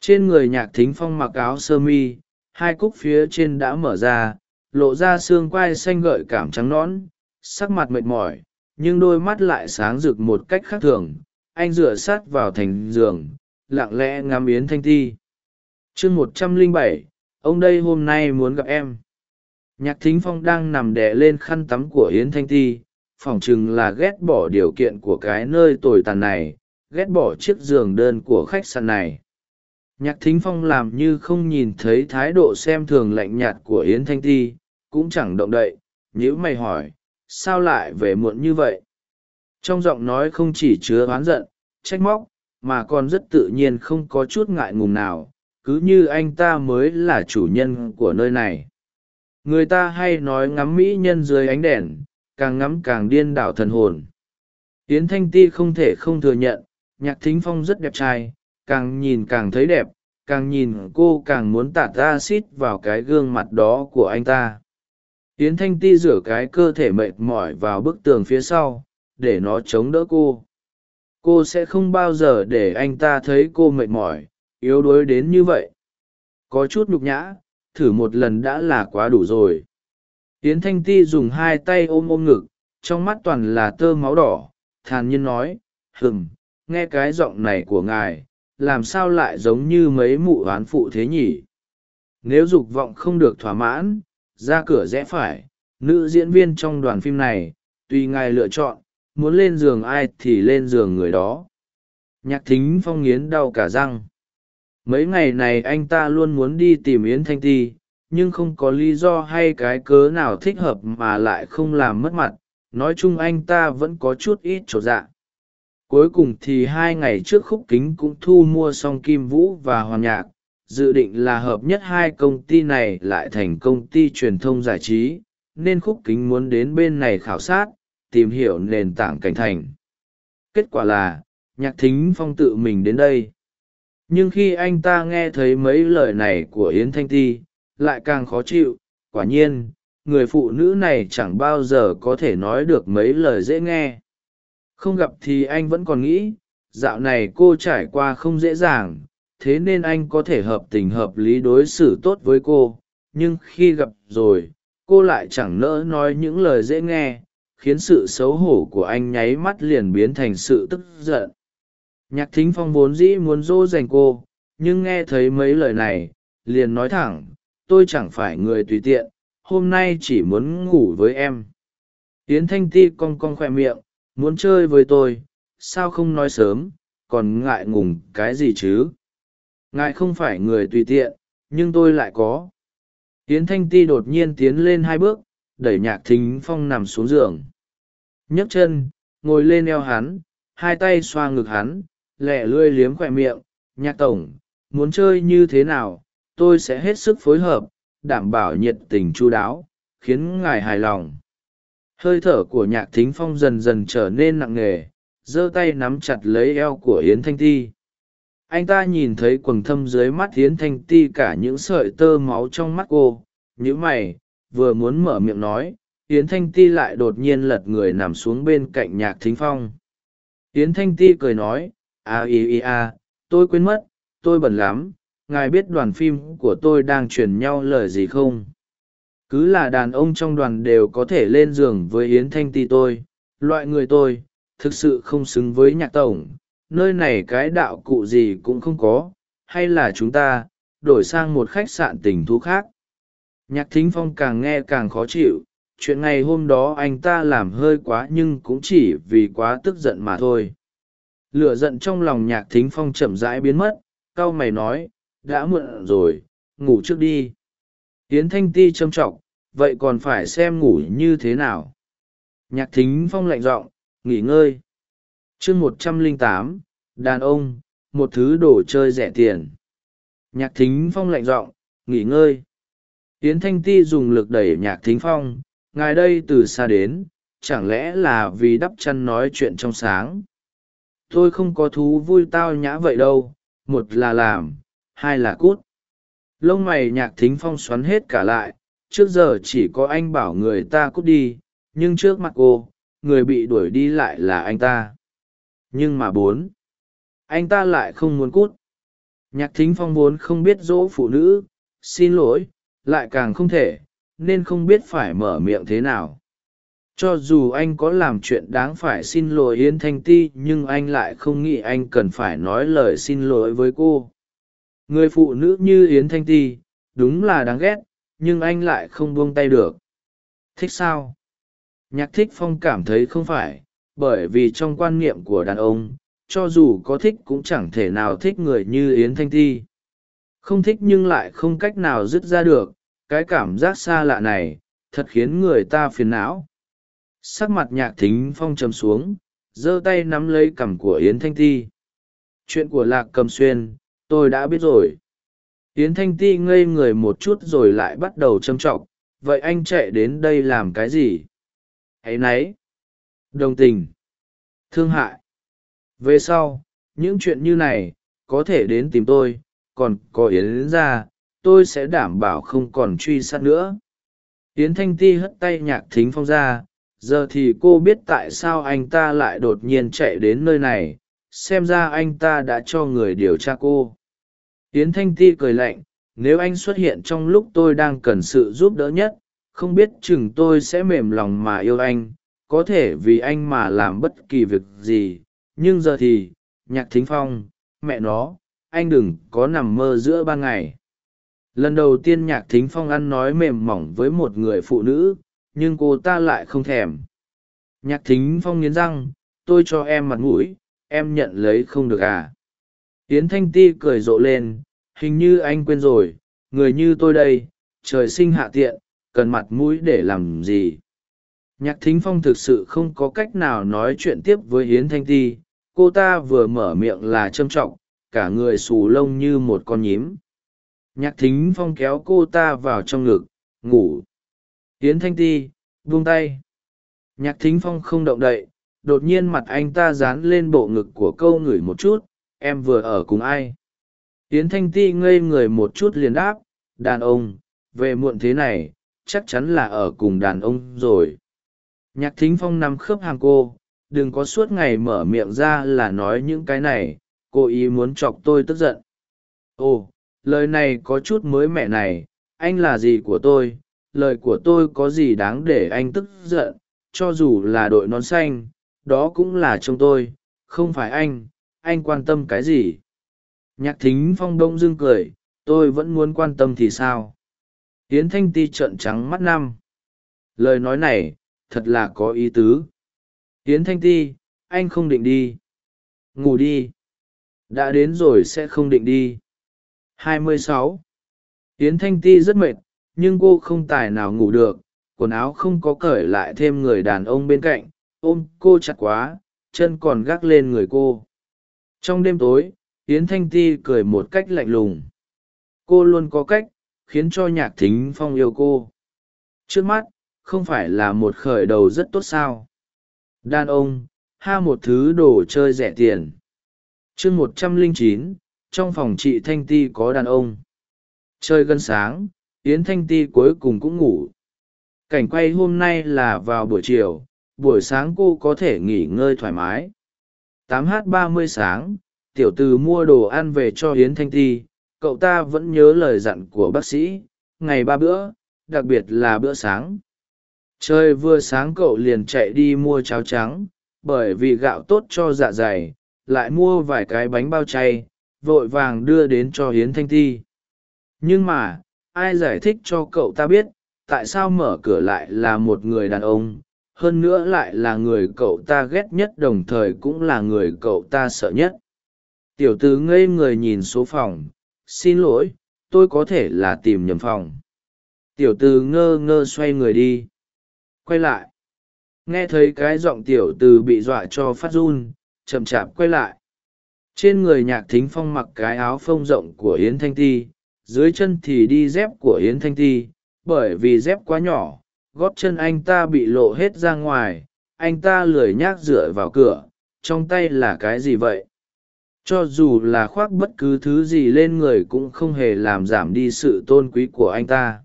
Trên người nhạc thính phong mặc áo sơ mi, hai cúc phía trên đã mở ra, lộ ra xương quai xanh gợi cảm trắng nõn, sắc mặt mệt mỏi, nhưng đôi mắt lại sáng rực một cách khác thường. Anh dựa sát vào thành giường, lặng lẽ ngắm yến thanh ti. Chương một trăm lẻ bảy, ông đây hôm nay muốn gặp em. Nhạc thính phong đang nằm đè lên khăn tắm của yến thanh ti phỏng chừng là ghét bỏ điều kiện của cái nơi tồi tàn này, ghét bỏ chiếc giường đơn của khách sạn này. Nhạc thính phong làm như không nhìn thấy thái độ xem thường lạnh nhạt của yến thanh ti, cũng chẳng động đậy nhữ mày hỏi, sao lại về muộn như vậy? Trong giọng nói không chỉ chứa oán giận, trách móc, mà còn rất tự nhiên không có chút ngại ngùng nào, cứ như anh ta mới là chủ nhân của nơi này. Người ta hay nói ngắm mỹ nhân dưới ánh đèn càng ngắm càng điên đảo thần hồn. Yến thanh ti không thể không thừa nhận, nhạc thính phong rất đẹp trai, càng nhìn càng thấy đẹp, càng nhìn cô càng muốn tạt acid vào cái gương mặt đó của anh ta. Yến thanh ti rửa cái cơ thể mệt mỏi vào bức tường phía sau, để nó chống đỡ cô. Cô sẽ không bao giờ để anh ta thấy cô mệt mỏi, yếu đuối đến như vậy. Có chút nhục nhã, thử một lần đã là quá đủ rồi yến thanh ti dùng hai tay ôm ôm ngực, trong mắt toàn là tơ máu đỏ thàn nhiên nói, hừm, nghe cái giọng này của ngài, làm sao lại giống như mấy mụ oán phụ thế nhỉ? Nếu dục vọng không được thỏa mãn, ra cửa rẽ phải, nữ diễn viên trong đoàn phim này, tùy ngài lựa chọn, muốn lên giường ai thì lên giường người đó. Nhạc thính phong nghiến đau cả răng. Mấy ngày này anh ta luôn muốn đi tìm yến thanh ti nhưng không có lý do hay cái cớ nào thích hợp mà lại không làm mất mặt, nói chung anh ta vẫn có chút ít trột dạ. Cuối cùng thì hai ngày trước khúc kính cũng thu mua xong kim vũ và hoàn nhạc, dự định là hợp nhất hai công ty này lại thành công ty truyền thông giải trí, nên khúc kính muốn đến bên này khảo sát, tìm hiểu nền tảng cảnh thành. Kết quả là, nhạc thính phong tự mình đến đây. Nhưng khi anh ta nghe thấy mấy lời này của yến thanh ti lại càng khó chịu. Quả nhiên, người phụ nữ này chẳng bao giờ có thể nói được mấy lời dễ nghe. Không gặp thì anh vẫn còn nghĩ, dạo này cô trải qua không dễ dàng, thế nên anh có thể hợp tình hợp lý đối xử tốt với cô. Nhưng khi gặp rồi, cô lại chẳng nỡ nói những lời dễ nghe, khiến sự xấu hổ của anh nháy mắt liền biến thành sự tức giận. Nhạc thính phong vốn dĩ muốn dỗ dành cô, nhưng nghe thấy mấy lời này, liền nói thẳng tôi chẳng phải người tùy tiện, hôm nay chỉ muốn ngủ với em. Yến thanh ti cong cong khoe miệng, muốn chơi với tôi, sao không nói sớm, còn ngại ngùng cái gì chứ? Ngại không phải người tùy tiện, nhưng tôi lại có. Yến thanh ti đột nhiên tiến lên hai bước, đẩy nhạc thính phong nằm xuống giường. Nhấc chân, ngồi lên eo hắn, hai tay xoa ngực hắn lẹ lươi liếm khoe miệng. Nhạc tổng, muốn chơi như thế nào tôi sẽ hết sức phối hợp, đảm bảo nhiệt tình chu đáo, khiến ngài hài lòng. Hơi thở của nhạc thính phong dần dần trở nên nặng nề, giơ tay nắm chặt lấy eo của yến thanh ti. Anh ta nhìn thấy quầng thâm dưới mắt yến thanh ti cả những sợi tơ máu trong mắt cô nhữ mày, vừa muốn mở miệng nói, yến thanh ti lại đột nhiên lật người nằm xuống bên cạnh nhạc thính phong. Yến thanh ti cười nói a i i a tôi quên mất, tôi bẩn lắm ngài biết đoàn phim của tôi đang truyền nhau lời gì không? Cứ là đàn ông trong đoàn đều có thể lên giường với yến thanh ti tôi, loại người tôi, thực sự không xứng với nhạc tổng. Nơi này cái đạo cụ gì cũng không có, hay là chúng ta, đổi sang một khách sạn tình thú khác? Nhạc thính phong càng nghe càng khó chịu, chuyện ngày hôm đó anh ta làm hơi quá nhưng cũng chỉ vì quá tức giận mà thôi. Lửa giận trong lòng nhạc thính phong chậm rãi biến mất c a o mày nói đã muộn rồi, ngủ trước đi. Tiến thanh ti trâm trọng, vậy còn phải xem ngủ như thế nào? Nhạc thính phong lạnh giọng, nghỉ ngơi. Chương một trăm lẻ tám, đàn ông, một thứ đồ chơi rẻ tiền. Nhạc thính phong lạnh giọng, nghỉ ngơi. Tiến thanh ti dùng lực đẩy nhạc thính phong, ngài đây từ xa đến, chẳng lẽ là vì đắp chăn nói chuyện trong sáng? Tôi không có thú vui tao nhã vậy đâu, một là làm hai là cút. Lông mày nhạc thính phong xoắn hết cả lại, trước giờ chỉ có anh bảo người ta cút đi, nhưng trước mặt cô, người bị đuổi đi lại là anh ta. Nhưng mà bốn, anh ta lại không muốn cút. Nhạc thính phong vốn không biết dỗ phụ nữ, xin lỗi, lại càng không thể, nên không biết phải mở miệng thế nào. Cho dù anh có làm chuyện đáng phải xin lỗi yến thanh ti, nhưng anh lại không nghĩ anh cần phải nói lời xin lỗi với cô người phụ nữ như yến thanh ti, đúng là đáng ghét, nhưng anh lại không buông tay được. Thích sao? Nhạc thích phong cảm thấy không phải, bởi vì trong quan niệm của đàn ông, cho dù có thích cũng chẳng thể nào thích người như yến thanh ti. Không thích nhưng lại không cách nào dứt ra được, cái cảm giác xa lạ này, thật khiến người ta phiền não. Sắc mặt nhạc thính phong trầm xuống, giơ tay nắm lấy cằm của yến thanh ti. Chuyện của lạc cầm xuyên tôi đã biết rồi. Yến thanh ti ngây người một chút rồi lại bắt đầu châm t r ọ c vậy anh chạy đến đây làm cái gì? Áy náy đồng tình. Thương hại. Về sau, những chuyện như này, có thể đến tìm tôi, còn có yến ra tôi sẽ đảm bảo không còn truy sát nữa. Yến thanh ti hất tay nhạc thính phong ra, giờ thì cô biết tại sao anh ta lại đột nhiên chạy đến nơi này, xem ra anh ta đã cho người điều tra cô yến thanh ti cười lạnh, nếu anh xuất hiện trong lúc tôi đang cần sự giúp đỡ nhất, không biết chừng tôi sẽ mềm lòng mà yêu anh, có thể vì anh mà làm bất kỳ việc gì, nhưng giờ thì, nhạc thính phong, mẹ nó, anh đừng có nằm mơ giữa ban ngày. Lần đầu tiên nhạc thính phong ăn nói mềm mỏng với một người phụ nữ, nhưng cô ta lại không thèm. Nhạc thính phong nghiến răng, tôi cho em mặt mũi, em nhận lấy không được à? Tiến thanh ti cười rộ lên hình như anh quên rồi, người như tôi đây, trời sinh hạ tiện, cần mặt mũi để làm gì? Nhạc thính phong thực sự không có cách nào nói chuyện tiếp với hiến thanh ti, cô ta vừa mở miệng là trâm trọng, cả người xù lông như một con nhím. Nhạc thính phong kéo cô ta vào trong ngực, ngủ. Hiến thanh ti, buông tay. Nhạc thính phong không động đậy, đột nhiên mặt anh ta dán lên bộ ngực của câu ngửi một chút, em vừa ở cùng ai? Yến thanh ti ngây người một chút liền đáp, đàn ông, về muộn thế này, chắc chắn là ở cùng đàn ông rồi. Nhạc thính phong nằm khớp hàng cô, đừng có suốt ngày mở miệng ra là nói những cái này, cô ý muốn chọc tôi tức giận. Ồ, lời này có chút mới mẹ này, anh là gì của tôi? Lời của tôi có gì đáng để anh tức giận? Cho dù là đội nón xanh, đó cũng là chồng tôi, không phải anh anh quan tâm cái gì? Nhạc thính phong đông dưng cười tôi vẫn muốn quan tâm thì sao? Tiến thanh ti trợn trắng mắt năm. Lời nói này thật là có ý tứ. Tiến thanh ti anh không định đi. Ngủ đi. Đã đến rồi sẽ không định đi. 26. Yến Thanh Ti rất mệt, nhưng cô không tài nào ngủ được, quần áo không có cởi lại thêm người đàn ông bên cạnh, ôm cô chặt quá, chân còn gác lên người cô. Trong đêm tối, Yến Thanh Ti cười một cách lạnh lùng. Cô luôn có cách, khiến cho nhạc thính phong yêu cô. Trước mắt, không phải là một khởi đầu rất tốt sao. Đàn ông, ha một thứ đồ chơi rẻ tiền. chương một trăm lẻ chín trong phòng chị thanh ti có đàn ông chơi gần sáng yến thanh ti cuối cùng cũng ngủ cảnh quay hôm nay là vào buổi chiều buổi sáng cô có thể nghỉ ngơi thoải mái 8 h 30 sáng tiểu từ mua đồ ăn về cho Hiến thanh ti, cậu ta vẫn nhớ lời dặn của bác sĩ, ngày ba bữa, đặc biệt là bữa sáng. Trời vừa sáng cậu liền chạy đi mua cháo trắng, bởi vì gạo tốt cho dạ dày, lại mua vài cái bánh bao chay, vội vàng đưa đến cho hiến thanh ti. Nhưng mà, ai giải thích cho cậu ta biết, tại sao mở cửa lại là một người đàn ông, hơn nữa lại là người cậu ta ghét nhất đồng thời cũng là người cậu ta sợ nhất tiểu Từ ngây người nhìn số phòng. Xin lỗi, tôi có thể là tìm nhầm phòng. Tiểu Từ ngơ ngơ xoay người đi. Quay lại. Nghe thấy cái giọng tiểu Từ bị dọa cho phát run, chậm chạp quay lại. Trên người nhạc thính phong mặc cái áo phông rộng của yến thanh ti, dưới chân thì đi dép của yến thanh ti, bởi vì dép quá nhỏ, gót chân anh ta bị lộ hết ra ngoài, anh ta lười nhác dựa vào cửa, trong tay là cái gì vậy? Cho dù là khoác bất cứ thứ gì lên người cũng không hề làm giảm đi sự tôn quý của anh ta.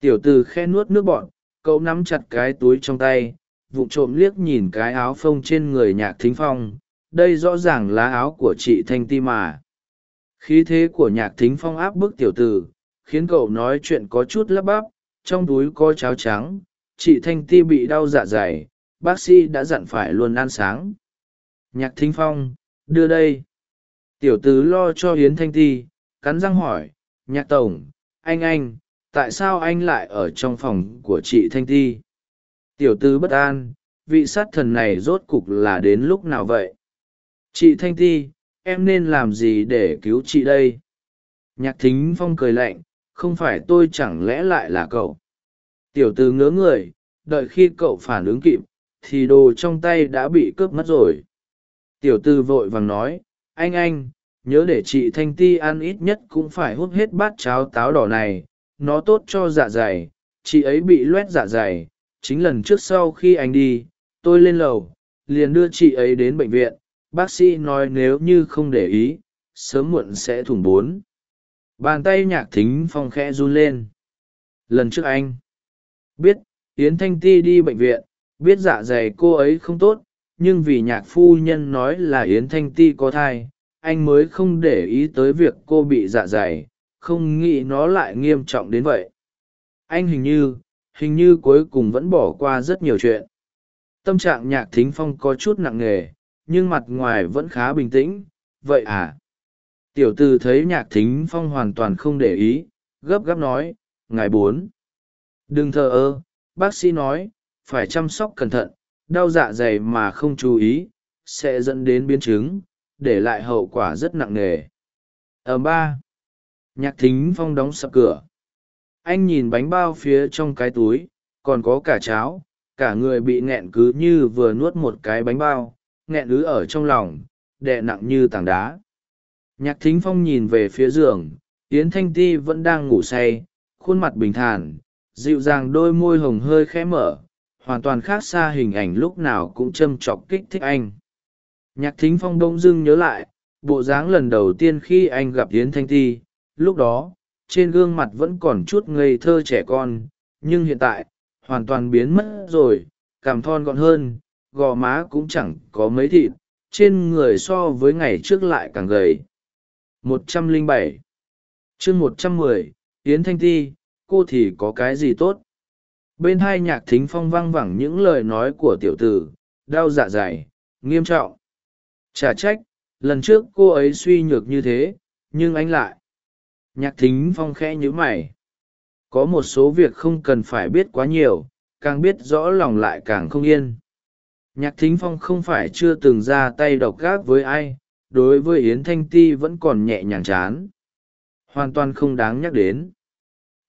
Tiểu t ử khe nuốt nước bọn cậu nắm chặt cái túi trong tay vụ trộm liếc nhìn cái áo phông trên người nhạc thính phong. Đây rõ ràng là áo của chị thanh ti mà. Khí thế của nhạc thính phong áp bức tiểu tử, khiến cậu nói chuyện có chút lắp bắp. Trong túi có cháo trắng, chị thanh ti bị đau dạ dày, bác sĩ đã dặn phải luôn ăn sáng. Nhạc thính phong, đưa đây tiểu tứ lo cho hiến thanh ti, cắn răng hỏi, nhạc tổng, anh anh, tại sao anh lại ở trong phòng của chị thanh ti? Tiểu tứ bất an, vị sát thần này rốt cục là đến lúc nào vậy? Chị thanh ti, em nên làm gì để cứu chị đây? Nhạc thính phong cười lạnh, không phải tôi chẳng lẽ lại là cậu? Tiểu t ử ngớ người, đợi khi cậu phản ứng kịp, thì đồ trong tay đã bị cướp mất rồi. Tiểu tư vội vàng nói anh anh, nhớ để chị thanh ti ăn ít nhất cũng phải hút hết bát cháo táo đỏ này. Nó tốt cho dạ dày. Chị ấy bị loét dạ dày. Chính lần trước sau khi anh đi, tôi lên lầu, liền đưa chị ấy đến bệnh viện. Bác sĩ nói nếu như không để ý, sớm muộn sẽ thủng bốn. Bàn tay nhạc thính phong khẽ run lên. Lần trước anh, biết, yến thanh ti đi bệnh viện, biết dạ dày cô ấy không tốt nhưng vì nhạc phu nhân nói là yến thanh ti có thai, anh mới không để ý tới việc cô bị dạ dày, không nghĩ nó lại nghiêm trọng đến vậy. Anh hình như hình như cuối cùng vẫn bỏ qua rất nhiều chuyện. Tâm trạng nhạc thính phong có chút nặng nề, nhưng mặt ngoài vẫn khá bình tĩnh, vậy à? Tiểu t ử thấy nhạc thính phong hoàn toàn không để ý, gấp gáp nói, ngài bốn. Đừng thờ ơ, bác sĩ nói, phải chăm sóc cẩn thận đau dạ dày mà không chú ý, sẽ dẫn đến biến chứng, để lại hậu quả rất nặng nề. Ở ba. Nhạc thính phong đóng sập cửa. Anh nhìn bánh bao phía trong cái túi, còn có cả cháo, cả người bị nghẹn cứ như vừa nuốt một cái bánh bao, nghẹn ứ ở trong lòng, đè nặng như tảng đá. Nhạc thính phong nhìn về phía giường, yến thanh ti vẫn đang ngủ say, khuôn mặt bình thản, dịu dàng đôi môi hồng hơi khẽ mở hoàn toàn khác xa hình ảnh lúc nào cũng châm chọc kích thích anh. Nhạc thính phong đông dưng nhớ lại, bộ dáng lần đầu tiên khi anh gặp yến thanh ti, lúc đó, trên gương mặt vẫn còn chút ngây thơ trẻ con, nhưng hiện tại, hoàn toàn biến mất rồi, cảm thon gọn hơn, gò má cũng chẳng có mấy thịt, trên người so với ngày trước lại càng gầy. Một trăm lẻ bảy. Chương một trăm mười, yến thanh ti, cô thì có cái gì tốt? Bên hai nhạc thính phong văng vẳng những lời nói của tiểu tử, đau dạ dày, nghiêm trọng. Chả trách, lần trước cô ấy suy nhược như thế, nhưng anh lại. Nhạc thính phong khẽ nhíu mày. Có một số việc không cần phải biết quá nhiều, càng biết rõ lòng lại càng không yên. Nhạc thính phong không phải chưa từng ra tay độc gác với ai, đối với yến thanh ti vẫn còn nhẹ nhàng chán. Hoàn toàn không đáng nhắc đến.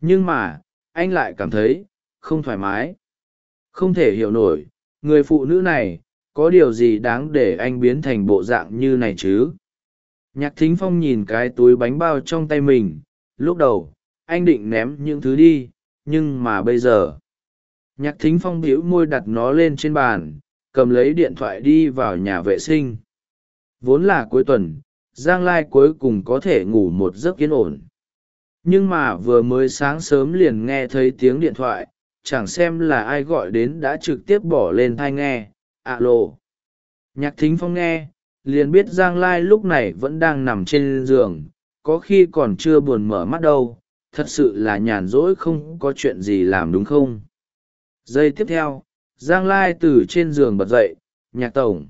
Nhưng mà, anh lại cảm thấy không thoải mái. Không thể hiểu nổi, người phụ nữ này, có điều gì đáng để anh biến thành bộ dạng như này chứ? Nhạc thính phong nhìn cái túi bánh bao trong tay mình, lúc đầu, anh định ném những thứ đi, nhưng mà bây giờ. Nhạc thính phong bĩu môi đặt nó lên trên bàn, cầm lấy điện thoại đi vào nhà vệ sinh. Vốn là cuối tuần, giang lai cuối cùng có thể ngủ một giấc yên ổn. Nhưng mà vừa mới sáng sớm liền nghe thấy tiếng điện thoại chẳng xem là ai gọi đến đã trực tiếp bỏ lên thai nghe, ạ lộ nhạc thính phong nghe, liền biết giang lai lúc này vẫn đang nằm trên giường, có khi còn chưa buồn mở mắt đâu, thật sự là nhàn rỗi không có chuyện gì làm đúng không? Giây tiếp theo, giang lai từ trên giường bật dậy, nhạc tổng,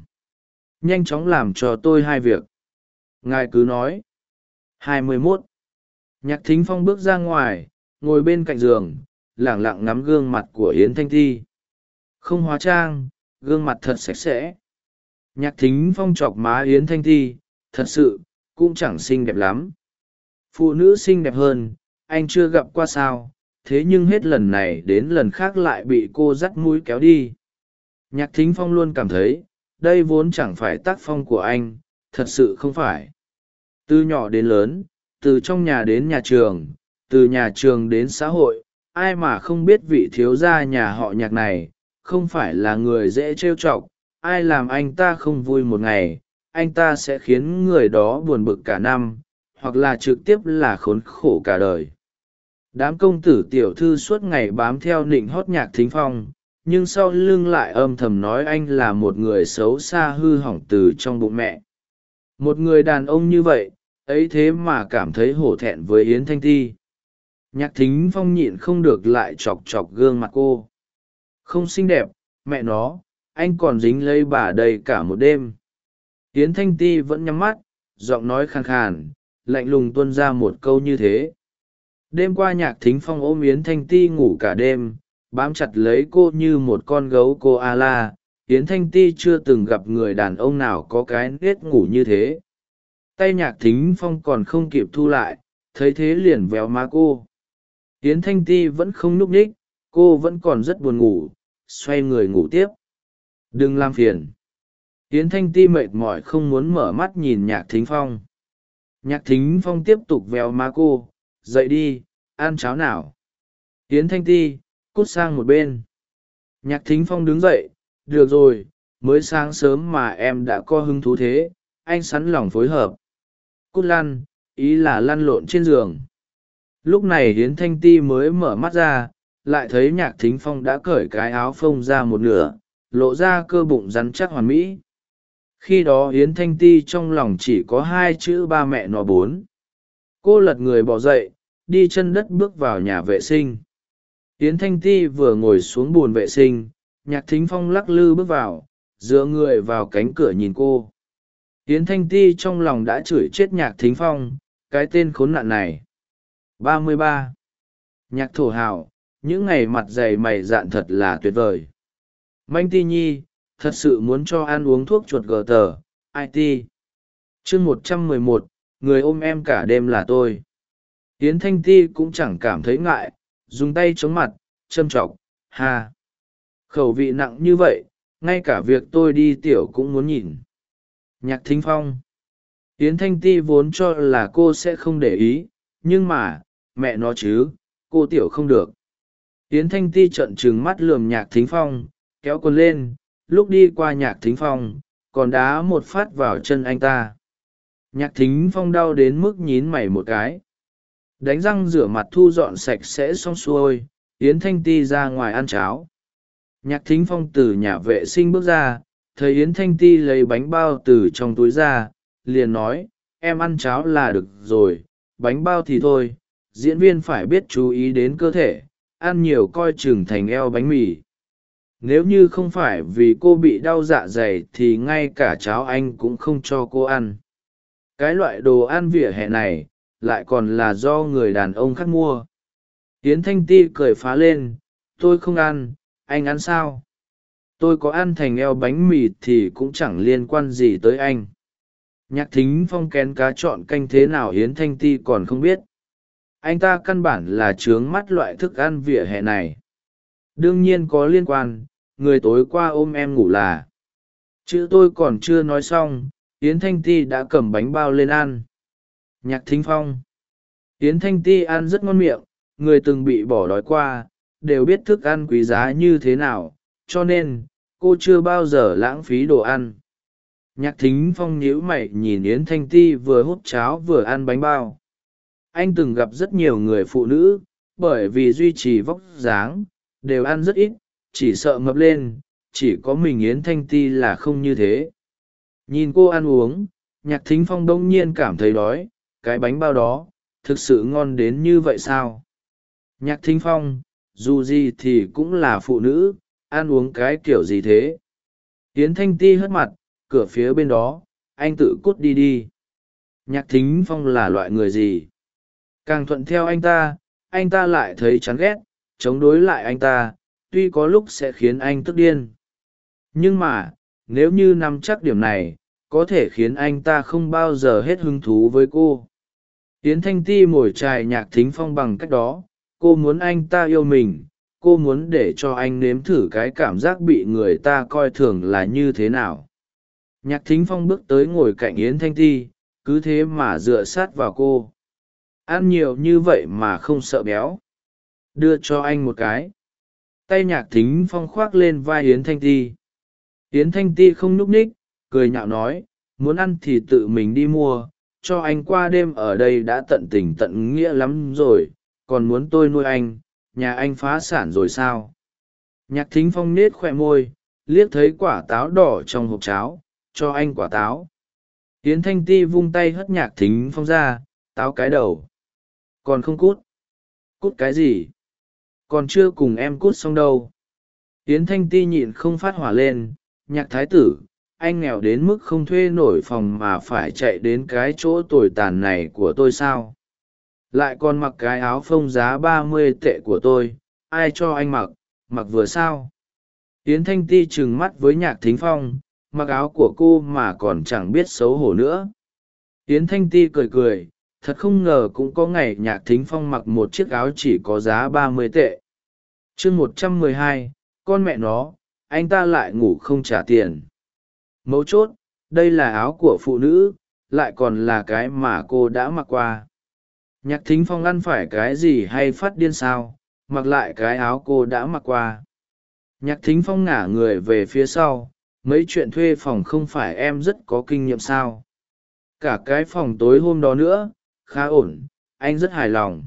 nhanh chóng làm cho tôi hai việc. Ngài cứ nói. Hai mươi mốt. Nhạc thính phong bước ra ngoài, ngồi bên cạnh giường lẳng lặng ngắm gương mặt của yến thanh thi không hóa trang, gương mặt thật sạch sẽ. Nhạc thính phong chọc má yến thanh thi thật sự, cũng chẳng xinh đẹp lắm. Phụ nữ xinh đẹp hơn, anh chưa gặp qua sao, thế nhưng hết lần này đến lần khác lại bị cô dắt mũi kéo đi. Nhạc thính phong luôn cảm thấy, đây vốn chẳng phải tác phong của anh, thật sự không phải. Từ nhỏ đến lớn, từ trong nhà đến nhà trường, từ nhà trường đến xã hội ai mà không biết vị thiếu gia nhà họ nhạc này, không phải là người dễ trêu chọc, ai làm anh ta không vui một ngày, anh ta sẽ khiến người đó buồn bực cả năm, hoặc là trực tiếp là khốn khổ cả đời. Đám công tử tiểu thư suốt ngày bám theo nịnh hót nhạc thính phong, nhưng sau lưng lại âm thầm nói anh là một người xấu xa hư hỏng từ trong bụng mẹ. Một người đàn ông như vậy, ấy thế mà cảm thấy hổ thẹn với yến thanh ti nhạc thính phong nhịn không được lại chọc chọc gương mặt cô. Không xinh đẹp, mẹ nó, anh còn dính lấy bà đây cả một đêm. Yến thanh ti vẫn nhắm mắt, giọng nói khàn khàn, lạnh lùng tuân ra một câu như thế. Đêm qua nhạc thính phong ôm yến thanh ti ngủ cả đêm, bám chặt lấy cô như một con gấu cô a la. Yến thanh ti chưa từng gặp người đàn ông nào có cái nết ngủ như thế. Tay nhạc thính phong còn không kịp thu lại, thấy thế liền véo má cô yến thanh ti vẫn không núp ních, cô vẫn còn rất buồn ngủ, xoay người ngủ tiếp. Đừng làm phiền. Yến thanh ti mệt mỏi không muốn mở mắt nhìn nhạc thính phong. Nhạc thính phong tiếp tục véo má cô, dậy đi, ăn cháo nào? Yến thanh ti cút sang một bên. Nhạc thính phong đứng dậy, được rồi, mới sáng sớm mà em đã có hứng thú thế, anh sẵn lòng phối hợp. Cút lăn, ý là lăn lộn trên giường lúc này hiến thanh ti mới mở mắt ra, lại thấy nhạc thính phong đã cởi cái áo phông ra một nửa, lộ ra cơ bụng rắn chắc hoàn mỹ. Khi đó hiến thanh ti trong lòng chỉ có hai chữ ba mẹ nó bốn. Cô lật người bỏ dậy, đi chân đất bước vào nhà vệ sinh. Hiến thanh ti vừa ngồi xuống bùn vệ sinh, nhạc thính phong lắc lư bước vào, dựa người vào cánh cửa nhìn cô. Hiến thanh ti trong lòng đã chửi chết nhạc thính phong, cái tên khốn nạn này ba mươi ba. Nhạc thổ hào những ngày mặt dày mày dạn thật là tuyệt vời. Manh ti nhi, thật sự muốn cho ăn uống thuốc chuột gờ tờ it chương một trăm mười một, người ôm em cả đêm là tôi. Yến thanh ti cũng chẳng cảm thấy ngại, dùng tay chống mặt, châm chọc, ha. Khẩu vị nặng như vậy, ngay cả việc tôi đi tiểu cũng muốn nhìn. Nhạc thính phong. Yến thanh ti vốn cho là cô sẽ không để ý, nhưng mà mẹ nó chứ, cô tiểu không được. Tiến thanh ti trợn trừng mắt lườm nhạc thính phong, kéo quần lên, lúc đi qua nhạc thính phong, còn đá một phát vào chân anh ta. Nhạc thính phong đau đến mức nhín mày một cái. Đánh răng rửa mặt thu dọn sạch sẽ xong xuôi, yến thanh ti ra ngoài ăn cháo. Nhạc thính phong từ nhà vệ sinh bước ra, thấy yến thanh ti lấy bánh bao từ trong túi ra, liền nói, em ăn cháo là được rồi, bánh bao thì thôi diễn viên phải biết chú ý đến cơ thể, ăn nhiều coi chừng thành eo bánh mì. Nếu như không phải vì cô bị đau dạ dày thì ngay cả cháo anh cũng không cho cô ăn. Cái loại đồ ăn vỉa hè này lại còn là do người đàn ông khác mua. Tiến thanh ti cười phá lên, tôi không ăn, anh ăn sao? Tôi có ăn thành eo bánh mì thì cũng chẳng liên quan gì tới anh. Nhạc thính phong kén cá chọn canh thế nào hiến thanh ti còn không biết anh ta căn bản là trướng mắt loại thức ăn vỉa hè này. Đương nhiên có liên quan, người tối qua ôm em ngủ là. Chữ tôi còn chưa nói xong, yến thanh ti đã cầm bánh bao lên ăn. Nhạc thính phong. Yến thanh ti ăn rất ngon miệng, người từng bị bỏ đói qua, đều biết thức ăn quý giá như thế nào, cho nên, cô chưa bao giờ lãng phí đồ ăn. Nhạc thính phong nhíu mày nhìn yến thanh ti vừa hút cháo vừa ăn bánh bao anh từng gặp rất nhiều người phụ nữ, bởi vì duy trì vóc dáng, đều ăn rất ít, chỉ sợ ngập lên, chỉ có mình yến thanh ti là không như thế. Nhìn cô ăn uống, nhạc thính phong đông nhiên cảm thấy đói, cái bánh bao đó, thực sự ngon đến như vậy sao? Nhạc thính phong, dù gì thì cũng là phụ nữ, ăn uống cái kiểu gì thế? Yến thanh ti hất mặt, cửa phía bên đó, anh tự cút đi đi. Nhạc thính phong là loại người gì? Càng thuận theo anh ta anh ta lại thấy chán ghét, chống đối lại anh ta, tuy có lúc sẽ khiến anh tức điên. Nhưng mà, nếu như nắm chắc điểm này, có thể khiến anh ta không bao giờ hết hứng thú với cô. Tiến thanh ti mồi trài nhạc thính phong bằng cách đó, cô muốn anh ta yêu mình, cô muốn để cho anh nếm thử cái cảm giác bị người ta coi thường là như thế nào. Nhạc thính phong bước tới ngồi cạnh yến thanh ti, cứ thế mà dựa sát vào cô ăn nhiều như vậy mà không sợ béo. Đưa cho anh một cái. Tay nhạc thính phong khoác lên vai yến thanh ti. Yến thanh ti không nhúc ních cười nhạo nói, muốn ăn thì tự mình đi mua. Cho anh qua đêm ở đây đã tận tình tận nghĩa lắm rồi. Còn muốn tôi nuôi anh, nhà anh phá sản rồi sao? Nhạc thính phong nết khoe môi, liếc thấy quả táo đỏ trong hộp cháo. Cho anh quả táo. Yến thanh ti vung tay hất nhạc thính phong ra, táo cái đầu còn không cút. Cút cái gì? Còn chưa cùng em cút xong đâu. Yến thanh ti nhịn không phát hỏa lên, nhạc thái tử, anh nghèo đến mức không thuê nổi phòng mà phải chạy đến cái chỗ tồi tàn này của tôi sao? Lại còn mặc cái áo phông giá ba mươi tệ của tôi, ai cho anh mặc mặc vừa sao? Yến thanh ti trừng mắt với nhạc thính phong, mặc áo của cô mà còn chẳng biết xấu hổ nữa. Yến thanh ti cười cười thật không ngờ cũng có ngày nhạc thính phong mặc một chiếc áo chỉ có giá ba mươi tệ. Chương một trăm mười hai, con mẹ nó, anh ta lại ngủ không trả tiền. Mấu chốt, đây là áo của phụ nữ, lại còn là cái mà cô đã mặc qua. Nhạc thính phong ăn phải cái gì hay phát điên sao, mặc lại cái áo cô đã mặc qua. Nhạc thính phong ngả người về phía sau, mấy chuyện thuê phòng không phải em rất có kinh nghiệm sao. Cả cái phòng tối hôm đó nữa khá ổn, anh rất hài lòng.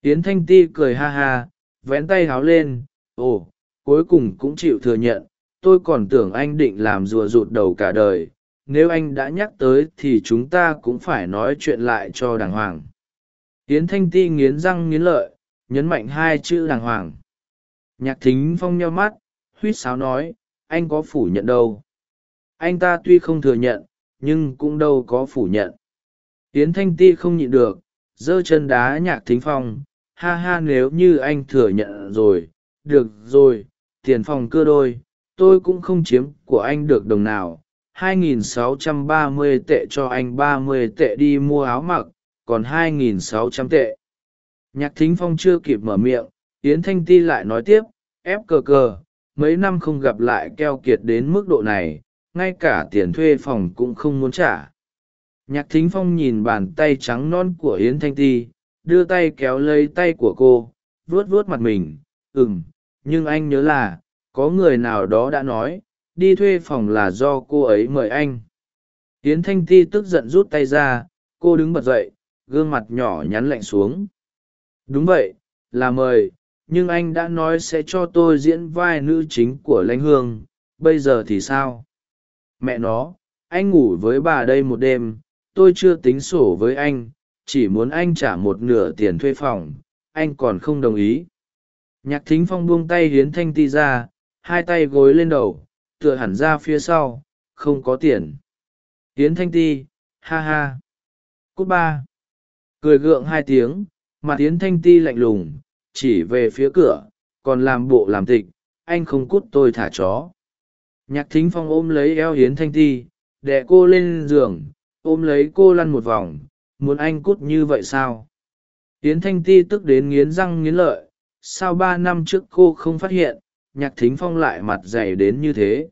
Tiến thanh ti cười ha ha, vén tay háo lên, ồ, cuối cùng cũng chịu thừa nhận, tôi còn tưởng anh định làm rùa rụt đầu cả đời, nếu anh đã nhắc tới thì chúng ta cũng phải nói chuyện lại cho đàng hoàng. Tiến thanh ti nghiến răng nghiến lợi, nhấn mạnh hai chữ đàng hoàng. Nhạc thính phong nheo mắt, huýt sáo nói, anh có phủ nhận đâu? Anh ta tuy không thừa nhận, nhưng cũng đâu có phủ nhận tiến thanh ti không nhịn được, giơ chân đá nhạc thính phong. Ha ha, nếu như anh thừa nhận rồi, được rồi, tiền phòng cưa đôi, tôi cũng không chiếm của anh được đồng nào. 2.630 tệ cho anh 30 tệ đi mua áo mặc, còn 2.600 tệ. Nhạc thính phong chưa kịp mở miệng, yến thanh ti lại nói tiếp, ép cờ cờ, mấy năm không gặp lại keo kiệt đến mức độ này, ngay cả tiền thuê phòng cũng không muốn trả nhạc thính phong nhìn bàn tay trắng non của yến thanh ti, đưa tay kéo lấy tay của cô, vuốt vuốt mặt mình, ừm, nhưng anh nhớ là, có người nào đó đã nói, đi thuê phòng là do cô ấy mời anh. Yến thanh ti tức giận rút tay ra, cô đứng bật dậy, gương mặt nhỏ nhắn lạnh xuống. Đúng vậy, là mời, nhưng anh đã nói sẽ cho tôi diễn vai nữ chính của lãnh hương, bây giờ thì sao? Mẹ nó, anh ngủ với bà đây một đêm tôi chưa tính sổ với anh, chỉ muốn anh trả một nửa tiền thuê phòng, anh còn không đồng ý. Nhạc thính phong buông tay hiến thanh ti ra, hai tay gối lên đầu, tựa hẳn ra phía sau, không có tiền. Hiến thanh ti, ha ha. Cút ba. Cười gượng hai tiếng, mặt hiến thanh ti lạnh lùng, chỉ về phía cửa, còn làm bộ làm tịch, anh không cút tôi thả chó. Nhạc thính phong ôm lấy eo hiến thanh ti đẻ cô lên giường ôm lấy cô lăn một vòng, muốn anh cút như vậy sao? Tiến thanh ti tức đến nghiến răng nghiến lợi, sao ba năm trước cô không phát hiện, nhạc thính phong lại mặt dày đến như thế?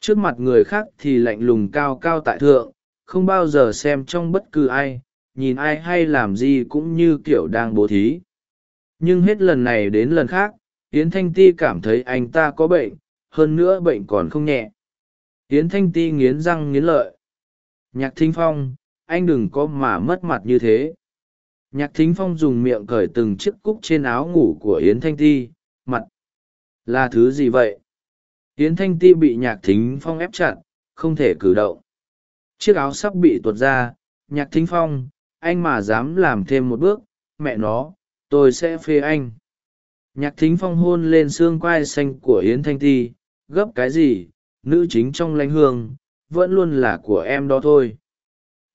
Trước mặt người khác thì lạnh lùng cao cao tại thượng, không bao giờ xem trong bất cứ ai, nhìn ai hay làm gì cũng như kiểu đang bố thí. Nhưng hết lần này đến lần khác, yến thanh ti cảm thấy anh ta có bệnh, hơn nữa bệnh còn không nhẹ. Yến thanh ti nghiến răng nghiến lợi nhạc thính phong, anh đừng có mà mất mặt như thế. Nhạc thính phong dùng miệng cởi từng chiếc cúc trên áo ngủ của yến thanh ti. Mặt, là thứ gì vậy? Yến thanh ti bị nhạc thính phong ép chặt, không thể cử động. Chiếc áo sắp bị tuột ra. Nhạc thính phong, anh mà dám làm thêm một bước, mẹ nó, tôi sẽ phê anh. Nhạc thính phong hôn lên xương quai xanh của yến thanh ti. Gấp cái gì? Nữ chính trong lanh hương vẫn luôn là của em đó thôi.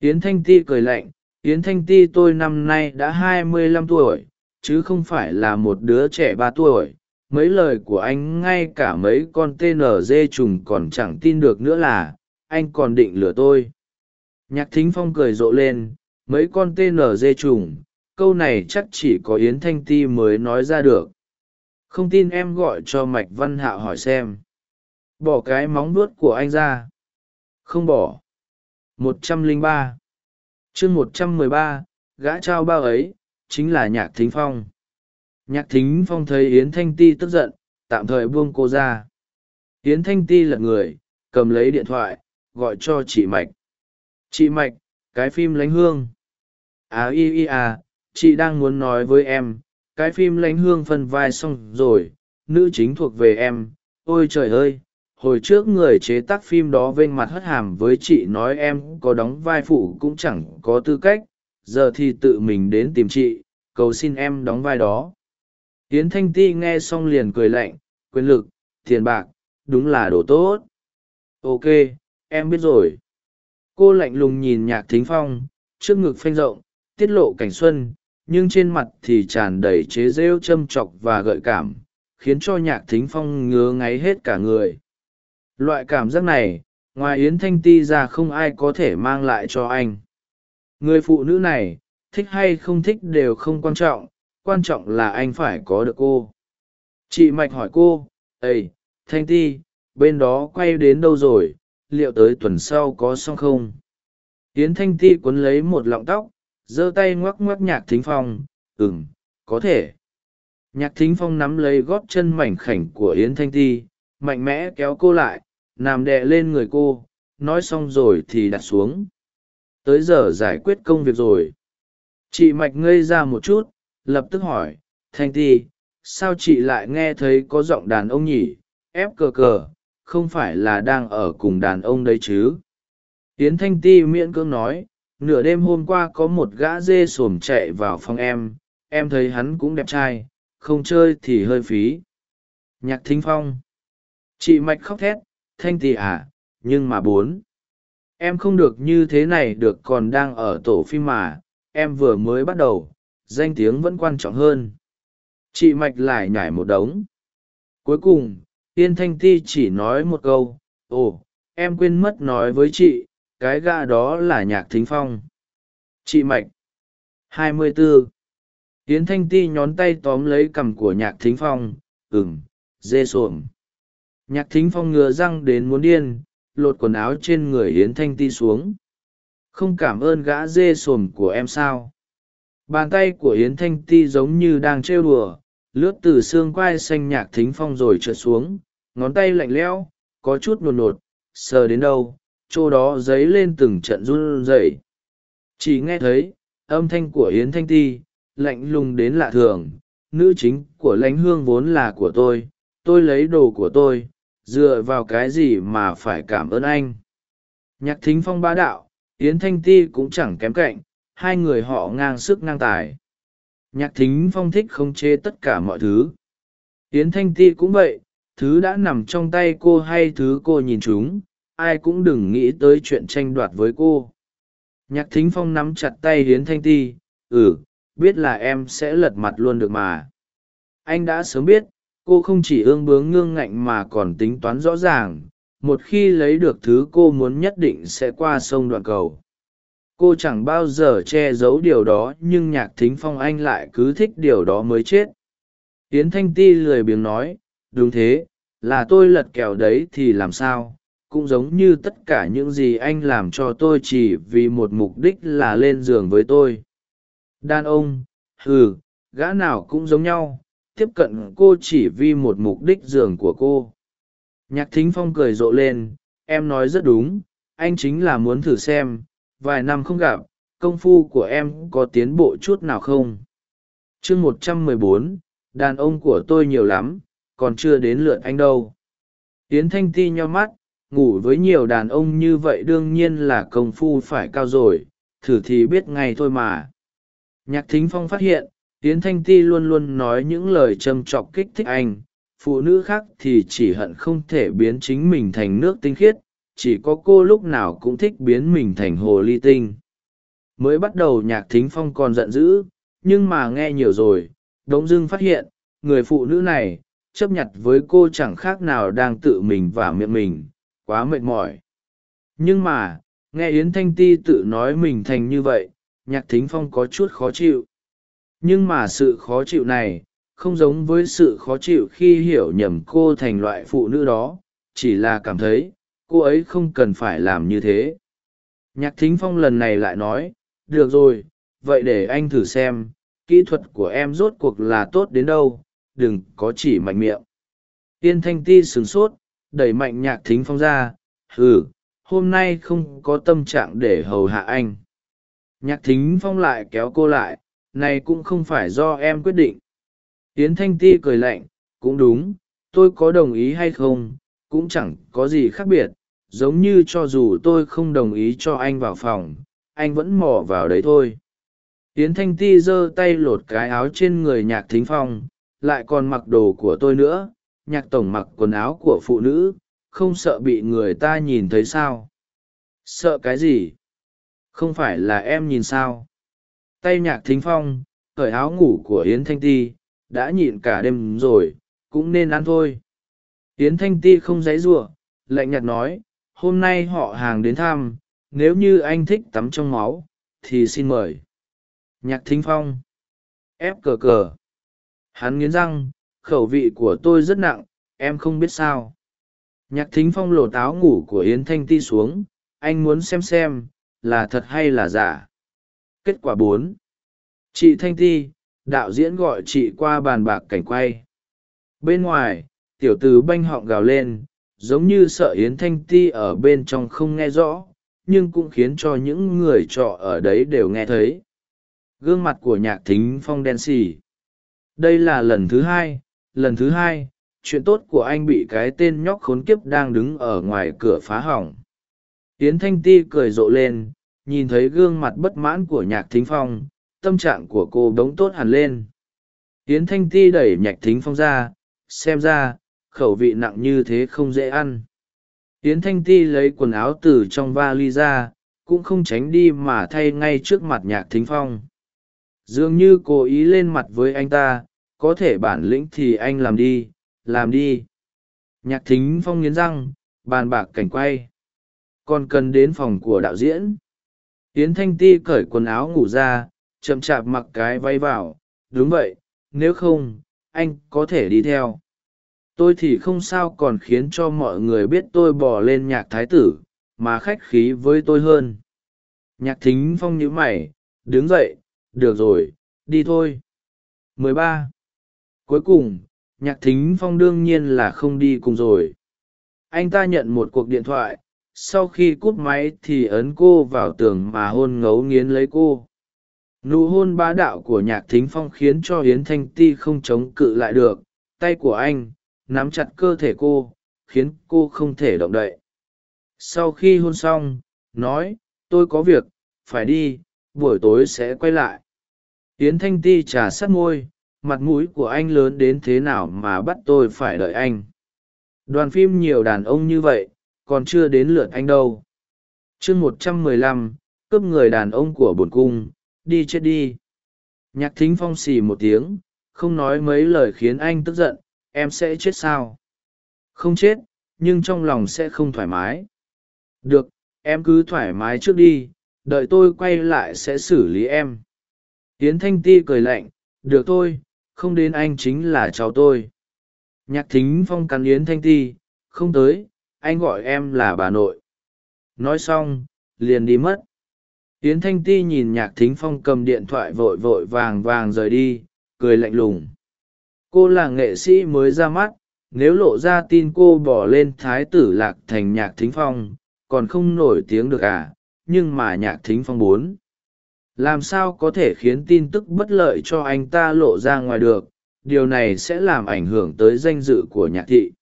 Yến thanh ti cười lạnh, yến thanh ti, tôi năm nay đã hai mươi lăm tuổi, chứ không phải là một đứa trẻ ba tuổi. Mấy lời của anh ngay cả mấy con tnz trùng còn chẳng tin được nữa là, anh còn định lừa tôi. Nhạc thính phong cười rộ lên, mấy con tnz trùng, câu này chắc chỉ có yến thanh ti mới nói ra được. Không tin em gọi cho mạch văn hạo hỏi xem. Bỏ cái móng vuốt của anh ra không bỏ. một trăm lẻ ba. Chương một trăm mười ba, gã trao bao ấy, chính là nhạc thính phong. Nhạc thính phong thấy yến thanh ti tức giận, tạm thời buông cô ra. Yến thanh ti lật người, cầm lấy điện thoại, gọi cho chị mạch. Chị mạch, cái phim lánh hương. À y y à chị đang muốn nói với em, cái phim Lánh hương phân vai xong rồi, nữ chính thuộc về em. Ôi trời ơi hồi trước người chế tác phim đó vênh mặt hất hàm với chị nói em có đóng vai phụ cũng chẳng có tư cách, giờ thì tự mình đến tìm chị, cầu xin em đóng vai đó. Tiến thanh ti nghe xong liền cười lạnh, quyền lực, tiền bạc, đúng là đồ tốt. Ok, em biết rồi. Cô lạnh lùng nhìn nhạc thính phong, trước ngực phanh rộng, tiết lộ cảnh xuân, nhưng trên mặt thì tràn đầy chế rêu châm chọc và gợi cảm, khiến cho nhạc thính phong ngứa ngáy hết cả người loại cảm giác này, ngoài yến thanh ti ra không ai có thể mang lại cho anh. Người phụ nữ này, thích hay không thích đều không quan trọng quan trọng là anh phải có được cô. Chị mạch hỏi cô ầy thanh ti, bên đó quay đến đâu rồi? Liệu tới tuần sau có xong không? Yến thanh ti cuốn lấy một lọng tóc, giơ tay ngoắc ngoắc nhạc thính phong, ừm, có thể. Nhạc thính phong nắm lấy gót chân mảnh khảnh của yến thanh ti, mạnh mẽ kéo cô lại nằm đè lên người cô, nói xong rồi thì đặt xuống. Tới giờ giải quyết công việc rồi. Chị mạch ngây ra một chút, lập tức hỏi, thanh ti, sao chị lại nghe thấy có giọng đàn ông nhỉ? Ép cờ cờ, không phải là đang ở cùng đàn ông đấy chứ? Tiến thanh ti miễn cưỡng nói, nửa đêm hôm qua có một gã dê xồm chạy vào phòng em em thấy hắn cũng đẹp trai, không chơi thì hơi phí. Nhạc thính phong. Chị mạch khóc thét thanh tì à nhưng mà bốn. Em không được như thế này được còn đang ở tổ phim mà em vừa mới bắt đầu danh tiếng vẫn quan trọng hơn. Chị mạch lại nhảy một đống. Cuối cùng Yên thanh ti chỉ nói một câu ồ em quên mất nói với chị cái gã đó là nhạc thính phong. Chị mạch. Hai mươi 24. yến thanh ti nhón tay tóm lấy cằm của nhạc thính phong ừm, dê xuồng nhạc thính phong ngừa răng đến muốn điên, lột quần áo trên người yến thanh ti xuống. Không cảm ơn gã dê sồm của em sao. Bàn tay của yến thanh ti giống như đang trêu đùa, lướt từ xương quai xanh nhạc thính phong rồi trượt xuống, ngón tay lạnh lẽo, có chút nột nột, sờ đến đâu, chỗ đó dấy lên từng trận run rẩy. Chỉ nghe thấy, âm thanh của yến thanh ti, lạnh lùng đến lạ thường, nữ chính của lãnh hương vốn là của tôi tôi lấy đồ của tôi dựa vào cái gì mà phải cảm ơn anh? Nhạc thính phong bá đạo, yến thanh ti cũng chẳng kém cạnh, hai người họ ngang sức ngang tài. Nhạc thính phong thích khống chế tất cả mọi thứ. Yến thanh ti cũng vậy, thứ đã nằm trong tay cô hay thứ cô nhìn chúng, ai cũng đừng nghĩ tới chuyện tranh đoạt với cô. Nhạc thính phong nắm chặt tay hiến thanh ti ừ biết là em sẽ lật mặt luôn được mà. Anh đã sớm biết cô không chỉ ương bướng ngương ngạnh mà còn tính toán rõ ràng, một khi lấy được thứ cô muốn nhất định sẽ qua sông đoạn cầu. Cô chẳng bao giờ che giấu điều đó, nhưng nhạc thính phong anh lại cứ thích điều đó mới chết. Yến thanh ti lười biếng nói, đúng thế, là tôi lật kèo đấy thì làm sao? Cũng giống như tất cả những gì anh làm cho tôi chỉ vì một mục đích là lên giường với tôi. Đàn ông ừ gã nào cũng giống nhau tiếp cận cô chỉ vì một mục đích giường của cô. Nhạc thính phong cười rộ lên, em nói rất đúng, anh chính là muốn thử xem, vài năm không gặp, công phu của em có tiến bộ chút nào không? Chương một trăm mười bốn, đàn ông của tôi nhiều lắm, còn chưa đến lượt anh đâu. Tiến thanh ti nho mắt, ngủ với nhiều đàn ông như vậy đương nhiên là công phu phải cao rồi, thử thì biết ngay thôi mà. Nhạc thính phong phát hiện yến thanh ti luôn luôn nói những lời châm chọc kích thích anh. Phụ nữ khác thì chỉ hận không thể biến chính mình thành nước tinh khiết, chỉ có cô lúc nào cũng thích biến mình thành hồ ly tinh. Mới bắt đầu nhạc thính phong còn giận dữ, nhưng mà nghe nhiều rồi, đống dưng phát hiện, người phụ nữ này, chấp nhận với cô chẳng khác nào đang tự mình và miệng mình, quá mệt mỏi. Nhưng mà, nghe yến thanh ti tự nói mình thành như vậy, nhạc thính phong có chút khó chịu nhưng mà sự khó chịu này, không giống với sự khó chịu khi hiểu nhầm cô thành loại phụ nữ đó, chỉ là cảm thấy, cô ấy không cần phải làm như thế. Nhạc thính phong lần này lại nói, được rồi, vậy để anh thử xem, kỹ thuật của em rốt cuộc là tốt đến đâu, đừng có chỉ mạnh miệng. Tiên thanh ti sửng sốt, đẩy mạnh nhạc thính phong ra ừ hôm nay không có tâm trạng để hầu hạ anh. Nhạc thính phong lại kéo cô lại này cũng không phải do em quyết định. Tiến thanh ti cười lạnh, cũng đúng, tôi có đồng ý hay không, cũng chẳng có gì khác biệt, giống như cho dù tôi không đồng ý cho anh vào phòng, anh vẫn mò vào đấy thôi. Tiến thanh ti giơ tay lột cái áo trên người nhạc thính phong, lại còn mặc đồ của tôi nữa, nhạc tổng mặc quần áo của phụ nữ, không sợ bị người ta nhìn thấy sao? Sợ cái gì? Không phải là em nhìn sao? Tay nhạc thính phong, cởi áo ngủ của yến thanh ti, đã nhịn cả đêm rồi, cũng nên ăn thôi. Yến thanh ti không dãy giụa, lạnh nhạt nói, hôm nay họ hàng đến thăm, nếu như anh thích tắm trong máu, thì xin mời. Nhạc thính phong. Ép cờ cờ. Hắn nghiến răng, khẩu vị của tôi rất nặng, em không biết sao. Nhạc thính phong lột áo ngủ của yến thanh ti xuống, anh muốn xem xem, là thật hay là giả? Kết quả bốn. Chị thanh ti đạo diễn gọi chị qua bàn bạc cảnh quay. Bên ngoài, tiểu từ banh họng gào lên, giống như sợ yến thanh ti ở bên trong không nghe rõ, nhưng cũng khiến cho những người trọ ở đấy đều nghe thấy. Gương mặt của nhạc thính phong đen xì. Đây là lần thứ hai, lần thứ hai, chuyện tốt của anh bị cái tên nhóc khốn kiếp đang đứng ở ngoài cửa phá hỏng. Yến thanh ti cười rộ lên nhìn thấy gương mặt bất mãn của nhạc thính phong, tâm trạng của cô bỗng tốt hẳn lên. Yến thanh ti đẩy nhạc thính phong ra, xem ra, khẩu vị nặng như thế không dễ ăn. Yến thanh ti lấy quần áo từ trong vali ra, cũng không tránh đi mà thay ngay trước mặt nhạc thính phong. Dường như cố ý lên mặt với anh ta, có thể bản lĩnh thì anh làm đi làm đi. Nhạc thính phong nghiến răng, bàn bạc cảnh quay. Còn cần đến phòng của đạo diễn yến thanh ti cởi quần áo ngủ ra, chậm chạp mặc cái váy vào. Đúng vậy, nếu không, anh có thể đi theo. Tôi thì không sao còn khiến cho mọi người biết tôi bỏ lên nhạc thái tử, mà khách khí với tôi hơn. Nhạc thính phong nhíu mày, đứng dậy, được rồi, đi thôi. 13. cuối cùng, nhạc thính phong đương nhiên là không đi cùng rồi. Anh ta nhận một cuộc điện thoại sau khi cúp máy thì ấn cô vào tường mà hôn ngấu nghiến lấy cô. Nụ hôn bá đạo của nhạc thính phong khiến cho hiến thanh ti không chống cự lại được. Tay của anh nắm chặt cơ thể cô, khiến cô không thể động đậy. Sau khi hôn xong, nói, tôi có việc, phải đi, buổi tối sẽ quay lại. Hiến thanh ti trà sát môi, mặt mũi của anh lớn đến thế nào mà bắt tôi phải đợi anh? Đoàn phim nhiều đàn ông như vậy còn chưa đến lượt anh đâu. Chương một trăm mười lăm, cướp người đàn ông của bồn cung, đi chết đi. Nhạc thính phong xì một tiếng, không nói mấy lời khiến anh tức giận, em sẽ chết sao? Không chết, nhưng trong lòng sẽ không thoải mái. Được, em cứ thoải mái trước đi, đợi tôi quay lại sẽ xử lý em. Tiến thanh ti cười lạnh, được tôi không đến anh chính là cháu tôi. Nhạc thính phong cắn yến thanh ti, không tới anh gọi em là bà nội. Nói xong, liền đi mất. Yến thanh ti nhìn nhạc thính phong cầm điện thoại vội vội vàng vàng rời đi, cười lạnh lùng. Cô là nghệ sĩ mới ra mắt, nếu lộ ra tin cô bỏ lên thái tử lạc thành nhạc thính phong, còn không nổi tiếng được à nhưng mà nhạc thính phong bốn làm sao có thể khiến tin tức bất lợi cho anh ta lộ ra ngoài được, điều này sẽ làm ảnh hưởng tới danh dự của nhạc thị.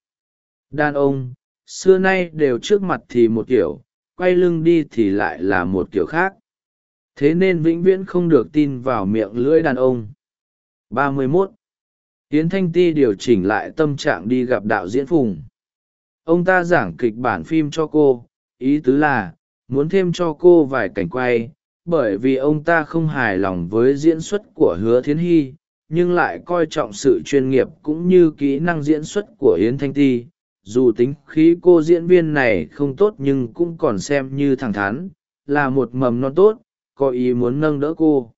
Đàn ông xưa nay đều trước mặt thì một kiểu, quay lưng đi thì lại là một kiểu khác. Thế nên vĩnh viễn không được tin vào miệng lưỡi đàn ông. 31. Yến thanh ti điều chỉnh lại tâm trạng đi gặp đạo diễn phùng. Ông ta giảng kịch bản phim cho cô, ý tứ là, muốn thêm cho cô vài cảnh quay, bởi vì ông ta không hài lòng với diễn xuất của hứa thiến hy, nhưng lại coi trọng sự chuyên nghiệp cũng như kỹ năng diễn xuất của yến thanh ti dù tính khí cô diễn viên này không tốt nhưng cũng còn xem như thẳng thắn, là một mầm non tốt, có ý muốn nâng đỡ cô.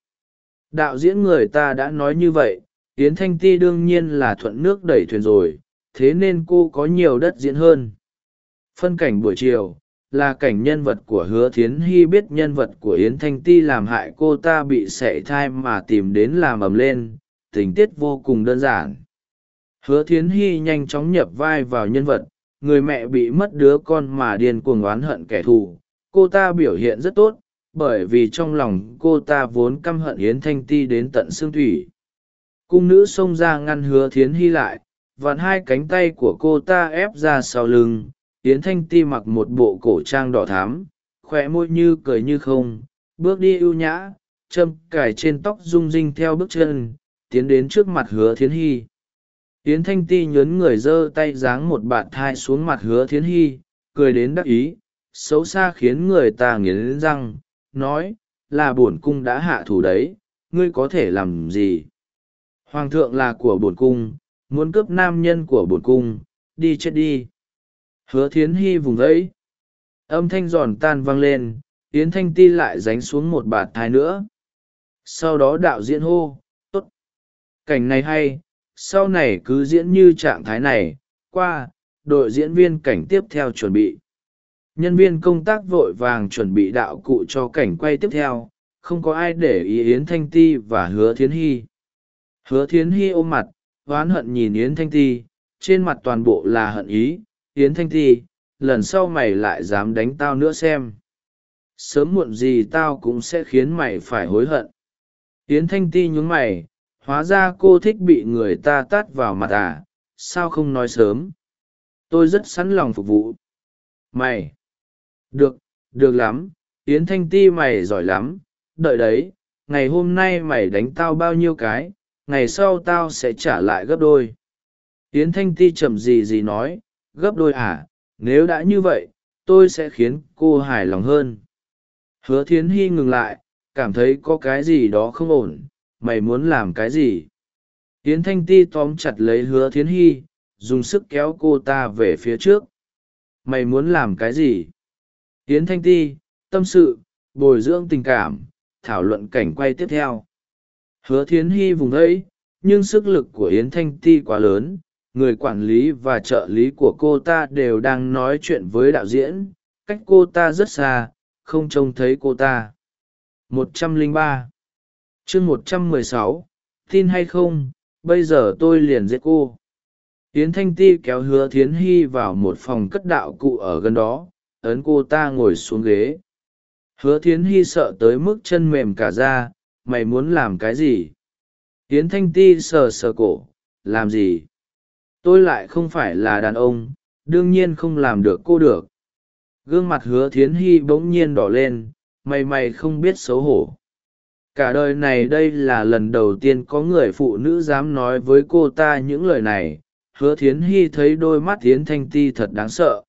Đạo diễn người ta đã nói như vậy, yến thanh ti đương nhiên là thuận nước đẩy thuyền rồi, thế nên cô có nhiều đất diễn hơn. Phân cảnh buổi chiều, là cảnh nhân vật của hứa thiến hy biết nhân vật của yến thanh ti làm hại cô ta bị sảy thai mà tìm đến làm ầm lên, tình tiết vô cùng đơn giản hứa thiến hy nhanh chóng nhập vai vào nhân vật, người mẹ bị mất đứa con mà điên cuồng oán hận kẻ thù. Cô ta biểu hiện rất tốt, bởi vì trong lòng cô ta vốn căm hận yến thanh ti đến tận xương thủy. Cung nữ xông ra ngăn hứa thiến hy lại, vặn hai cánh tay của cô ta ép ra sau lưng. Yến thanh ti mặc một bộ cổ trang đỏ thám khoe môi như cười như không, bước đi ưu nhã, châm cài trên tóc rung rinh theo bước chân, tiến đến trước mặt hứa thiến hy yến thanh ti nhớn người giơ tay giáng một bạt thai xuống mặt hứa thiến hy, cười đến đắc ý, xấu xa khiến người ta nghiến răng, nói, là bổn cung đã hạ thủ đấy, ngươi có thể làm gì? Hoàng thượng là của bổn cung, muốn cướp nam nhân của bổn cung, đi chết đi. Hứa thiến hy vùng vẫy. Âm thanh giòn tan vang lên, yến thanh ti lại dánh xuống một bạt thai nữa. Sau đó đạo diễn hô t ố t cảnh này hay sau này cứ diễn như trạng thái này, qua, đội diễn viên cảnh tiếp theo chuẩn bị. Nhân viên công tác vội vàng chuẩn bị đạo cụ cho cảnh quay tiếp theo, không có ai để ý yến thanh ti và hứa thiến hy. Hứa thiến hy ôm mặt, oán hận nhìn yến thanh ti, trên mặt toàn bộ là hận ý. Yến thanh ti, lần sau mày lại dám đánh tao nữa xem. Sớm muộn gì tao cũng sẽ khiến mày phải hối hận. Yến thanh ti nhún mày hóa ra cô thích bị người ta tát vào mặt à sao không nói sớm? Tôi rất sẵn lòng phục vụ. Mày! Được được lắm. Yến thanh ti mày giỏi lắm. Đợi đấy, ngày hôm nay mày đánh tao bao nhiêu cái, ngày sau tao sẽ trả lại gấp đôi. Yến thanh ti chậm gì gì nói. Gấp đôi à? Nếu đã như vậy, tôi sẽ khiến cô hài lòng hơn. Hứa thiến hy ngừng lại, cảm thấy có cái gì đó không ổn mày muốn làm cái gì? Yến thanh ti tóm chặt lấy hứa thiến hy, dùng sức kéo cô ta về phía trước. Mày muốn làm cái gì? Yến thanh ti, tâm sự, bồi dưỡng tình cảm, thảo luận cảnh quay tiếp theo. Hứa thiến hy vùng ấy, nhưng sức lực của yến thanh ti quá lớn, người quản lý và trợ lý của cô ta đều đang nói chuyện với đạo diễn, cách cô ta rất xa, không trông thấy cô ta. 103 chương 116, tin hay không bây giờ tôi liền giết cô. Yến thanh ti kéo hứa thiến hy vào một phòng cất đạo cụ ở gần đó ấn cô ta ngồi xuống ghế. Hứa thiến hy sợ tới mức chân mềm cả ra mày muốn làm cái gì? Yến thanh ti sờ sờ cổ làm gì? Tôi lại không phải là đàn ông đương nhiên không làm được cô được. Gương mặt hứa thiến hy bỗng nhiên đỏ lên mày mày không biết xấu hổ cả đời này đây là lần đầu tiên có người phụ nữ dám nói với cô ta những lời này. Hứa thiến hy thấy đôi mắt yến thanh ti thật đáng sợ.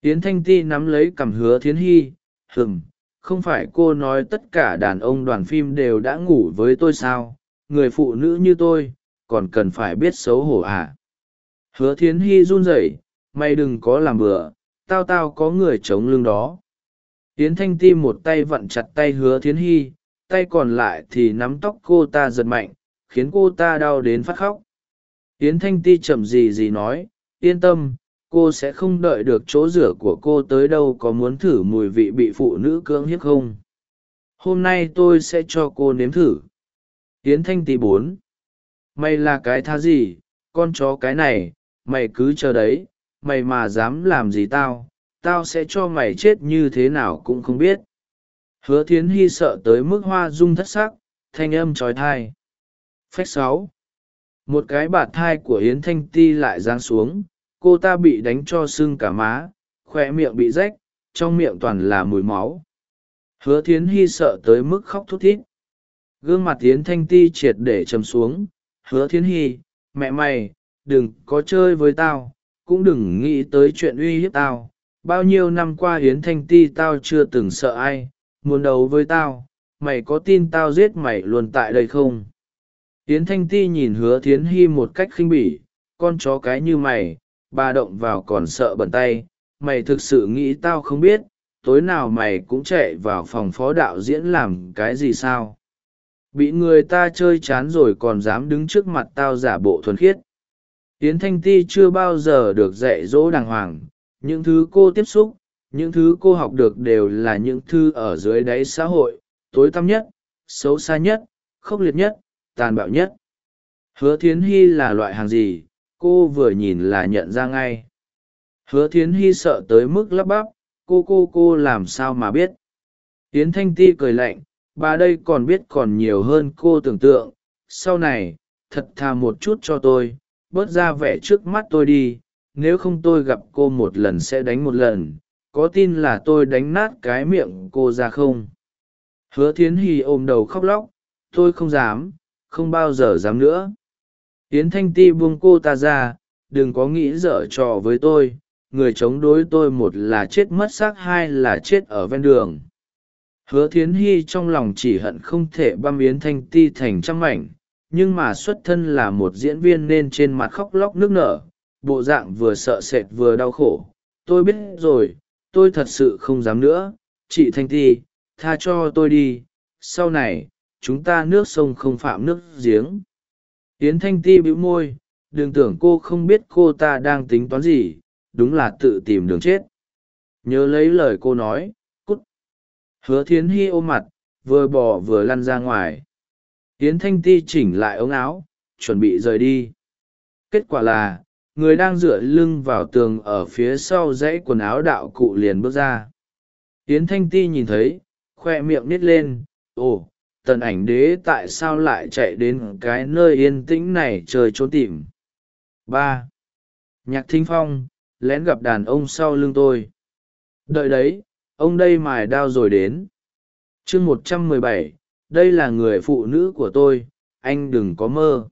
Yến thanh ti nắm lấy cằm hứa thiến hy, hừm, không phải cô nói tất cả đàn ông đoàn phim đều đã ngủ với tôi sao? Người phụ nữ như tôi, còn cần phải biết xấu hổ à? Hứa thiến hy run rẩy, mày đừng có làm bừa, tao tao có người chống lưng đó. Yến thanh ti một tay vặn chặt tay hứa thiến hy tay còn lại thì nắm tóc cô ta giật mạnh, khiến cô ta đau đến phát khóc. Yến thanh ti chậm gì gì nói, yên tâm, cô sẽ không đợi được chỗ rửa của cô tới đâu có muốn thử mùi vị bị phụ nữ cưỡng hiếp không. Hôm nay tôi sẽ cho cô nếm thử. Yến thanh ti bốn. Mày là cái tha gì, con chó cái này, mày cứ chờ đấy, mày mà dám làm gì tao tao sẽ cho mày chết như thế nào cũng không biết hứa thiến hy sợ tới mức hoa rung thất sắc, thanh âm trói thai. Phách sáu. Một cái bạt thai của hiến thanh ti lại giang xuống, cô ta bị đánh cho sưng cả má khoe miệng bị rách, trong miệng toàn là mùi máu. Hứa thiến hy sợ tới mức khóc thút thít. Gương mặt hiến thanh ti triệt để chầm xuống. Hứa thiến hy, mẹ mày, đừng có chơi với tao, cũng đừng nghĩ tới chuyện uy hiếp tao. Bao nhiêu năm qua hiến thanh ti tao chưa từng sợ ai muốn đấu với tao, mày có tin tao giết mày luôn tại đây không? Tiến thanh ti nhìn hứa thiến hy một cách khinh bỉ, con chó cái như mày, bà động vào còn sợ bẩn tay, mày thực sự nghĩ tao không biết, tối nào mày cũng chạy vào phòng phó đạo diễn làm cái gì sao? Bị người ta chơi chán rồi còn dám đứng trước mặt tao giả bộ thuần khiết. Yến thanh ti chưa bao giờ được dạy dỗ đàng hoàng, những thứ cô tiếp xúc những thứ cô học được đều là những thư ở dưới đáy xã hội, tối tăm nhất, xấu xa nhất, khốc liệt nhất, tàn bạo nhất. Hứa thiến hy là loại hàng gì? Cô vừa nhìn là nhận ra ngay. Hứa thiến hy sợ tới mức lắp bắp, cô cô cô làm sao mà biết? Tiến thanh ti cười lạnh, bà đây còn biết còn nhiều hơn cô tưởng tượng. Sau này, thật thà một chút cho tôi, bớt ra vẻ trước mắt tôi đi. Nếu không tôi gặp cô một lần sẽ đánh một lần có tin là tôi đánh nát cái miệng cô ra không? Hứa thiến hy ôm đầu khóc lóc, tôi không dám, không bao giờ dám nữa. Yến thanh ti buông cô ta ra, đừng có nghĩ dở trò với tôi, người chống đối tôi một là chết mất xác, hai là chết ở ven đường. Hứa thiến hy trong lòng chỉ hận không thể băm yến thanh ti thành trăm mảnh, nhưng mà xuất thân là một diễn viên nên trên mặt khóc lóc nước nở, bộ dạng vừa sợ sệt vừa đau khổ. Tôi biết rồi tôi thật sự không dám nữa. Chị thanh ti, tha cho tôi đi. Sau này, chúng ta nước sông không phạm nước giếng. Yến thanh ti bĩu môi, đừng tưởng cô không biết cô ta đang tính toán gì. Đúng là tự tìm đường chết. Nhớ lấy lời cô nói, cút. Hứa thiến hy ôm mặt, vừa bỏ vừa lăn ra ngoài. Yến thanh ti chỉnh lại ống áo, chuẩn bị rời đi. Kết quả là người đang dựa lưng vào tường ở phía sau dãy quần áo đạo cụ liền bước ra. Tiến thanh ti nhìn thấy, khoe miệng nít lên, ồ, tần ảnh đế tại sao lại chạy đến cái nơi yên tĩnh này trời trốn tìm? Ba. Nhạc thính phong, lén gặp đàn ông sau lưng tôi. Đợi đấy, ông đây mài đao rồi đến. Chương một trăm mười bảy, đây là người phụ nữ của tôi, anh đừng có mơ.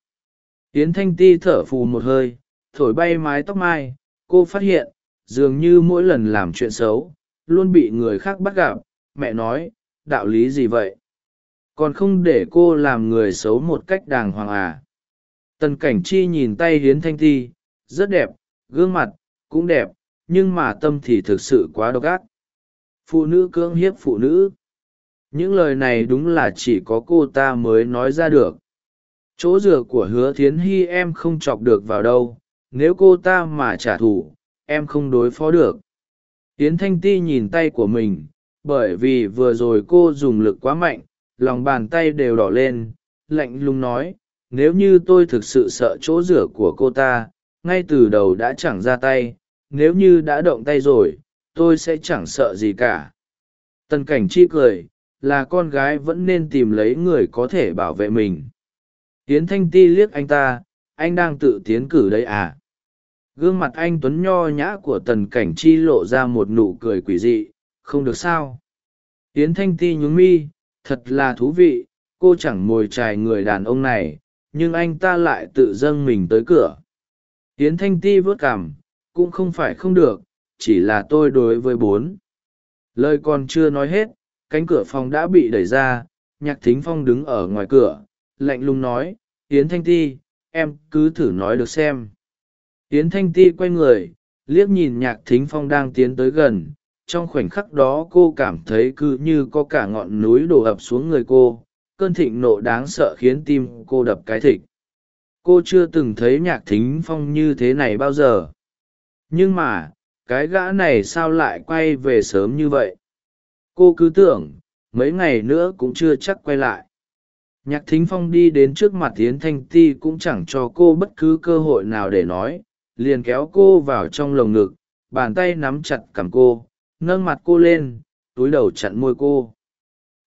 Tiến thanh ti thở phù một hơi thổi bay mái tóc mai, cô phát hiện, dường như mỗi lần làm chuyện xấu, luôn bị người khác bắt gặp. Mẹ nói, đạo lý gì vậy? Còn không để cô làm người xấu một cách đàng hoàng à? Tần cảnh chi nhìn tay hiến thanh ti, rất đẹp, gương mặt cũng đẹp, nhưng mà tâm thì thực sự quá độc ác. Phụ nữ cưỡng hiếp phụ nữ. Những lời này đúng là chỉ có cô ta mới nói ra được. Chỗ dựa của hứa thiến hy em không chọc được vào đâu nếu cô ta mà trả thù, em không đối phó được. Yến thanh ti nhìn tay của mình, bởi vì vừa rồi cô dùng lực quá mạnh, lòng bàn tay đều đỏ lên, lạnh lùng nói, nếu như tôi thực sự sợ chỗ rửa của cô ta, ngay từ đầu đã chẳng ra tay, nếu như đã động tay rồi, tôi sẽ chẳng sợ gì cả. Tần cảnh chi cười, là con gái vẫn nên tìm lấy người có thể bảo vệ mình. Tiến thanh ti liếc anh ta, anh đang tự tiến cử đấy à? Gương mặt anh tuấn nho nhã của tần cảnh chi lộ ra một nụ cười quỷ dị, không được sao? Tiến thanh ti nhún mi, thật là thú vị, cô chẳng mồi trài người đàn ông này, nhưng anh ta lại tự dâng mình tới cửa. Tiến thanh ti vớt cảm cũng không phải không được, chỉ là tôi đối với bốn. Lời còn chưa nói hết, cánh cửa phòng đã bị đẩy ra, nhạc thính phong đứng ở ngoài cửa, lạnh lùng nói, yến thanh ti, em cứ thử nói được xem yến thanh ti quay người, liếc nhìn nhạc thính phong đang tiến tới gần, trong khoảnh khắc đó cô cảm thấy cứ như có cả ngọn núi đổ ập xuống người cô, cơn thịnh nộ đáng sợ khiến tim cô đập cái thịt. Cô chưa từng thấy nhạc thính phong như thế này bao giờ. Nhưng mà, cái gã này sao lại quay về sớm như vậy? Cô cứ tưởng, mấy ngày nữa cũng chưa chắc quay lại. Nhạc thính phong đi đến trước mặt tiến thanh ti cũng chẳng cho cô bất cứ cơ hội nào để nói liền kéo cô vào trong lồng ngực, bàn tay nắm chặt cằm cô, nâng mặt cô lên, túi đầu chặn môi cô.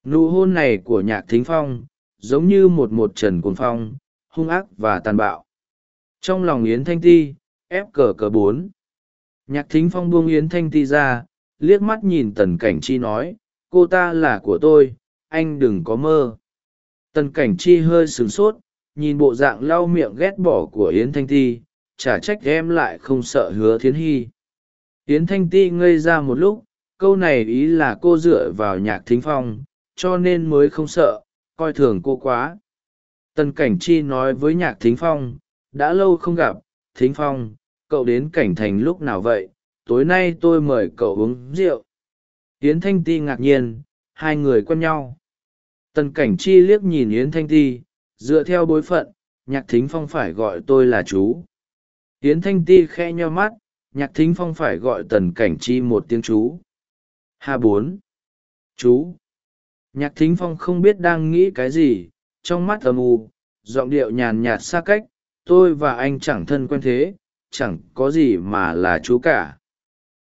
Nụ hôn này của nhạc thính phong giống như một một trần cồn phong, hung ác và tàn bạo. Trong lòng yến thanh ti, ép cờ cờ bốn. Nhạc thính phong buông yến thanh ti ra, liếc mắt nhìn tần cảnh chi nói, cô ta là của tôi, anh đừng có mơ. Tần cảnh chi hơi sửng sốt, nhìn bộ dạng lau miệng ghét bỏ của yến thanh ti chả trách em lại không sợ hứa thiến hy. Yến thanh ti ngây ra một lúc, câu này ý là cô dựa vào nhạc thính phong, cho nên mới không sợ, coi thường cô quá. Tần cảnh chi nói với nhạc thính phong, đã lâu không gặp, thính phong, cậu đến cảnh thành lúc nào vậy? Tối nay tôi mời cậu uống rượu. Yến thanh ti ngạc nhiên, hai người quen nhau. Tần cảnh chi liếc nhìn yến thanh ti, dựa theo bối phận, nhạc thính phong phải gọi tôi là chú yến thanh ti khe nho mắt, nhạc thính phong phải gọi tần cảnh chi một tiếng chú. Hà bốn. Chú. Nhạc thính phong không biết đang nghĩ cái gì, trong mắt âm u, giọng điệu nhàn nhạt xa cách, tôi và anh chẳng thân quen thế, chẳng có gì mà là chú cả.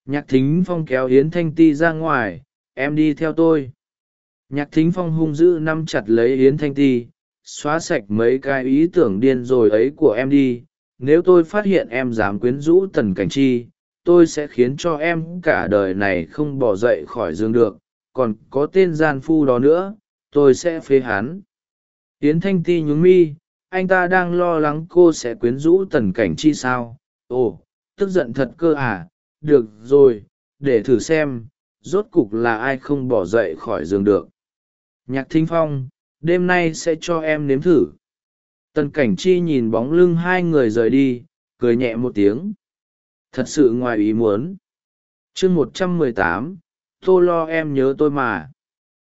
Nhạc thính phong kéo hiến thanh ti ra ngoài, em đi theo tôi. Nhạc thính phong hung dữ nắm chặt lấy yến thanh ti, xóa sạch mấy cái ý tưởng điên rồi ấy của em đi nếu tôi phát hiện em dám quyến rũ tần cảnh chi, tôi sẽ khiến cho em cả đời này không bỏ dậy khỏi giường được, còn có tên gian phu đó nữa, tôi sẽ phế hắn. Tiến thanh ti nhún mi, anh ta đang lo lắng cô sẽ quyến rũ tần cảnh chi sao? Ồ, tức giận thật cơ à? Được rồi, để thử xem, rốt cục là ai không bỏ dậy khỏi giường được? Nhạc thính phong, đêm nay sẽ cho em nếm thử tần cảnh chi nhìn bóng lưng hai người rời đi, cười nhẹ một tiếng. Thật sự ngoài ý muốn. Chương một trăm mười tám tôi lo em nhớ tôi mà.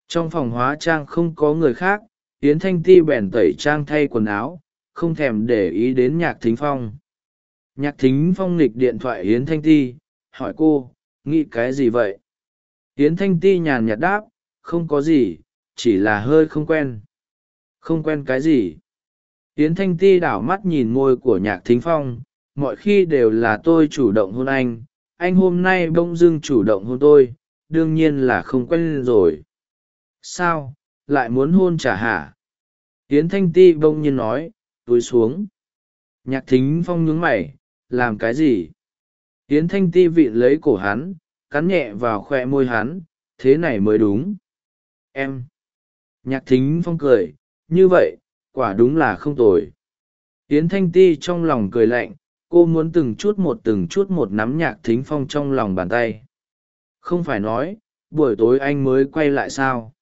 Trong phòng hóa trang không có người khác, yến thanh ti bèn tẩy trang thay quần áo, không thèm để ý đến nhạc thính phong. Nhạc thính phong nghịch điện thoại yến thanh ti, hỏi cô, nghĩ cái gì vậy? Yến thanh ti nhàn nhạt đáp, không có gì, chỉ là hơi không quen. Không quen cái gì? Yến thanh ti đảo mắt nhìn môi của nhạc thính phong, mọi khi đều là tôi chủ động hôn anh anh hôm nay bỗng dưng chủ động hôn tôi, đương nhiên là không quen rồi. Sao, lại muốn hôn trả hả? Yến thanh ti bỗng nhiên nói, túi xuống. Nhạc thính phong nhướng mày, làm cái gì? Yến thanh ti vịn lấy cổ hắn, cắn nhẹ vào khoe môi hắn, thế này mới đúng. Em. Nhạc thính phong cười, như vậy quả đúng là không tồi. Yến thanh ti trong lòng cười lạnh, cô muốn từng chút một từng chút một nắm nhạc thính phong trong lòng bàn tay. Không phải nói, buổi tối anh mới quay lại sao?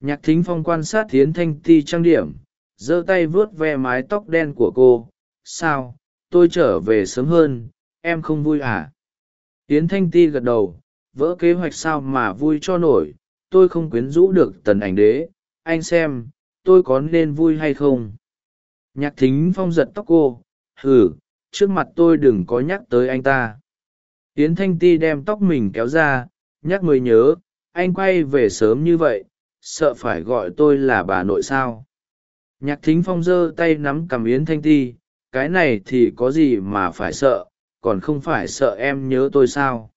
Nhạc thính phong quan sát yến thanh ti trang điểm, giơ tay vuốt ve mái tóc đen của cô. Sao, tôi trở về sớm hơn, em không vui à? Yến thanh ti gật đầu, vỡ kế hoạch sao mà vui cho nổi, tôi không quyến rũ được tần ảnh đế. Anh xem tôi có nên vui hay không? Nhạc thính phong giật tóc cô, hừ, trước mặt tôi đừng có nhắc tới anh ta. Yến thanh ti đem tóc mình kéo ra, nhắc mới nhớ, anh quay về sớm như vậy, sợ phải gọi tôi là bà nội sao? Nhạc thính phong giơ tay nắm cầm yến thanh ti, cái này thì có gì mà phải sợ, còn không phải sợ em nhớ tôi sao?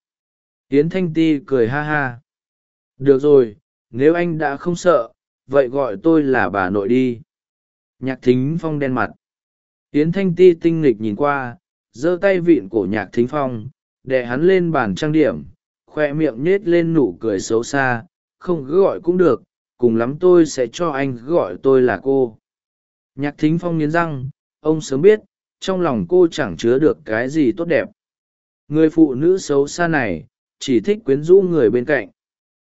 Yến thanh ti cười ha ha. Được rồi, nếu anh đã không sợ vậy gọi tôi là bà nội đi. Nhạc thính phong đen mặt. Yến thanh ti tinh nghịch nhìn qua, giơ tay vịn cổ nhạc thính phong, đè hắn lên bàn trang điểm, khoe miệng nhết lên nụ cười xấu xa, không cứ gọi cũng được, cùng lắm tôi sẽ cho anh gọi tôi là cô. Nhạc thính phong nghiến răng, ông sớm biết, trong lòng cô chẳng chứa được cái gì tốt đẹp. Người phụ nữ xấu xa này, chỉ thích quyến rũ người bên cạnh.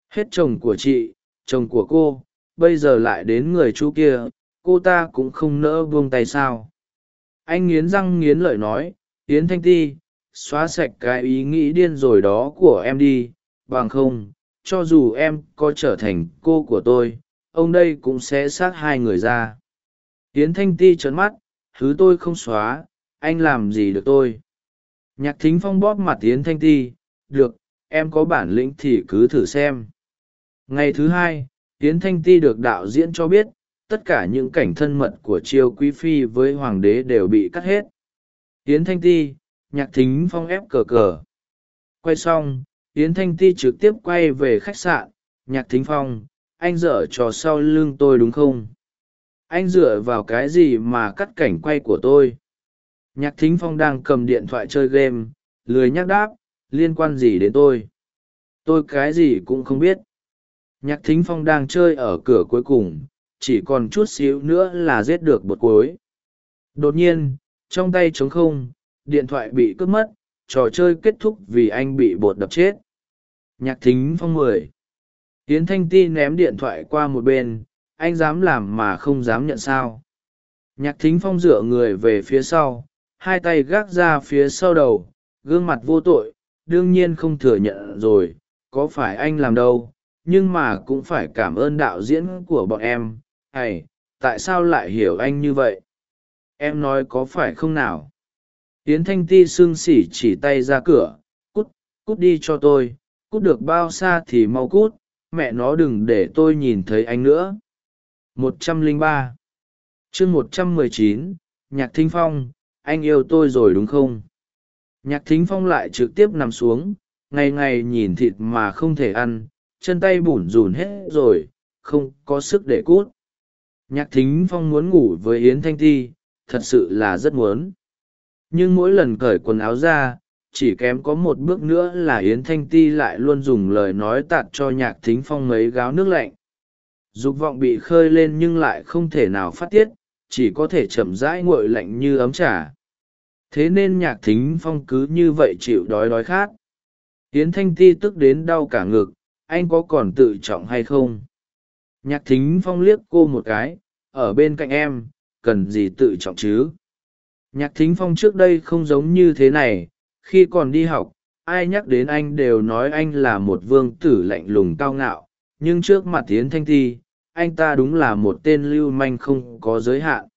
Hết chồng của chị, chồng của cô bây giờ lại đến người chú kia, cô ta cũng không nỡ buông tay sao? Anh nghiến răng nghiến lợi nói, yến thanh ti, xóa sạch cái ý nghĩ điên rồi đó của em đi, bằng không, cho dù em có trở thành cô của tôi, ông đây cũng sẽ xác hai người ra. Yến thanh ti trấn mắt, thứ tôi không xóa, anh làm gì được tôi? Nhạc thính phong bóp mặt yến thanh ti, được, em có bản lĩnh thì cứ thử xem. Ngày thứ hai yến thanh ti được đạo diễn cho biết, tất cả những cảnh thân mật của triều quý phi với hoàng đế đều bị cắt hết. Yến thanh ti, nhạc thính phong ép cờ cờ. Quay xong, yến thanh ti trực tiếp quay về khách sạn. Nhạc thính phong, anh dở trò sau lưng tôi đúng không? Anh dựa vào cái gì mà cắt cảnh quay của tôi? Nhạc thính phong đang cầm điện thoại chơi game, lười nhắc đáp, liên quan gì đến tôi? Tôi cái gì cũng không biết nhạc thính phong đang chơi ở cửa cuối cùng, chỉ còn chút xíu nữa là giết được bột cuối. Đột nhiên, trong tay trống không, điện thoại bị cướp mất, trò chơi kết thúc vì anh bị bột đập chết. Nhạc thính phong mười. Tiến thanh ti ném điện thoại qua một bên, anh dám làm mà không dám nhận sao. Nhạc thính phong dựa người về phía sau, hai tay gác ra phía sau đầu, gương mặt vô tội, đương nhiên không thừa nhận rồi, có phải anh làm đâu? Nhưng mà cũng phải cảm ơn đạo diễn của bọn em. Hay tại sao lại hiểu anh như vậy? Em nói có phải không nào? Tiến thanh ti sưng xỉ chỉ tay ra cửa, cút cút đi cho tôi, cút được bao xa thì mau cút, mẹ nó đừng để tôi nhìn thấy anh nữa. Một trăm lẻ ba. Chương một trăm mười chín, nhạc thính phong, anh yêu tôi rồi đúng không? Nhạc thính phong lại trực tiếp nằm xuống, ngày ngày nhìn thịt mà không thể ăn chân tay bủn rủn hết rồi, không có sức để cút. Nhạc thính phong muốn ngủ với yến thanh ti thật sự là rất muốn. Nhưng mỗi lần cởi quần áo ra, chỉ kém có một bước nữa là yến thanh ti lại luôn dùng lời nói tạt cho nhạc thính phong mấy gáo nước lạnh. Dục vọng bị khơi lên nhưng lại không thể nào phát tiết, chỉ có thể chậm rãi nguội lạnh như ấm trà. Thế nên nhạc thính phong cứ như vậy chịu đói đói khát. Yến thanh ti tức đến đau cả ngực anh có còn tự trọng hay không? Nhạc thính phong liếc cô một cái, ở bên cạnh em, cần gì tự trọng chứ? Nhạc thính phong trước đây không giống như thế này, khi còn đi học, ai nhắc đến anh đều nói anh là một vương tử lạnh lùng cao ngạo, nhưng trước mặt tiến thanh thi anh ta đúng là một tên lưu manh không có giới hạn.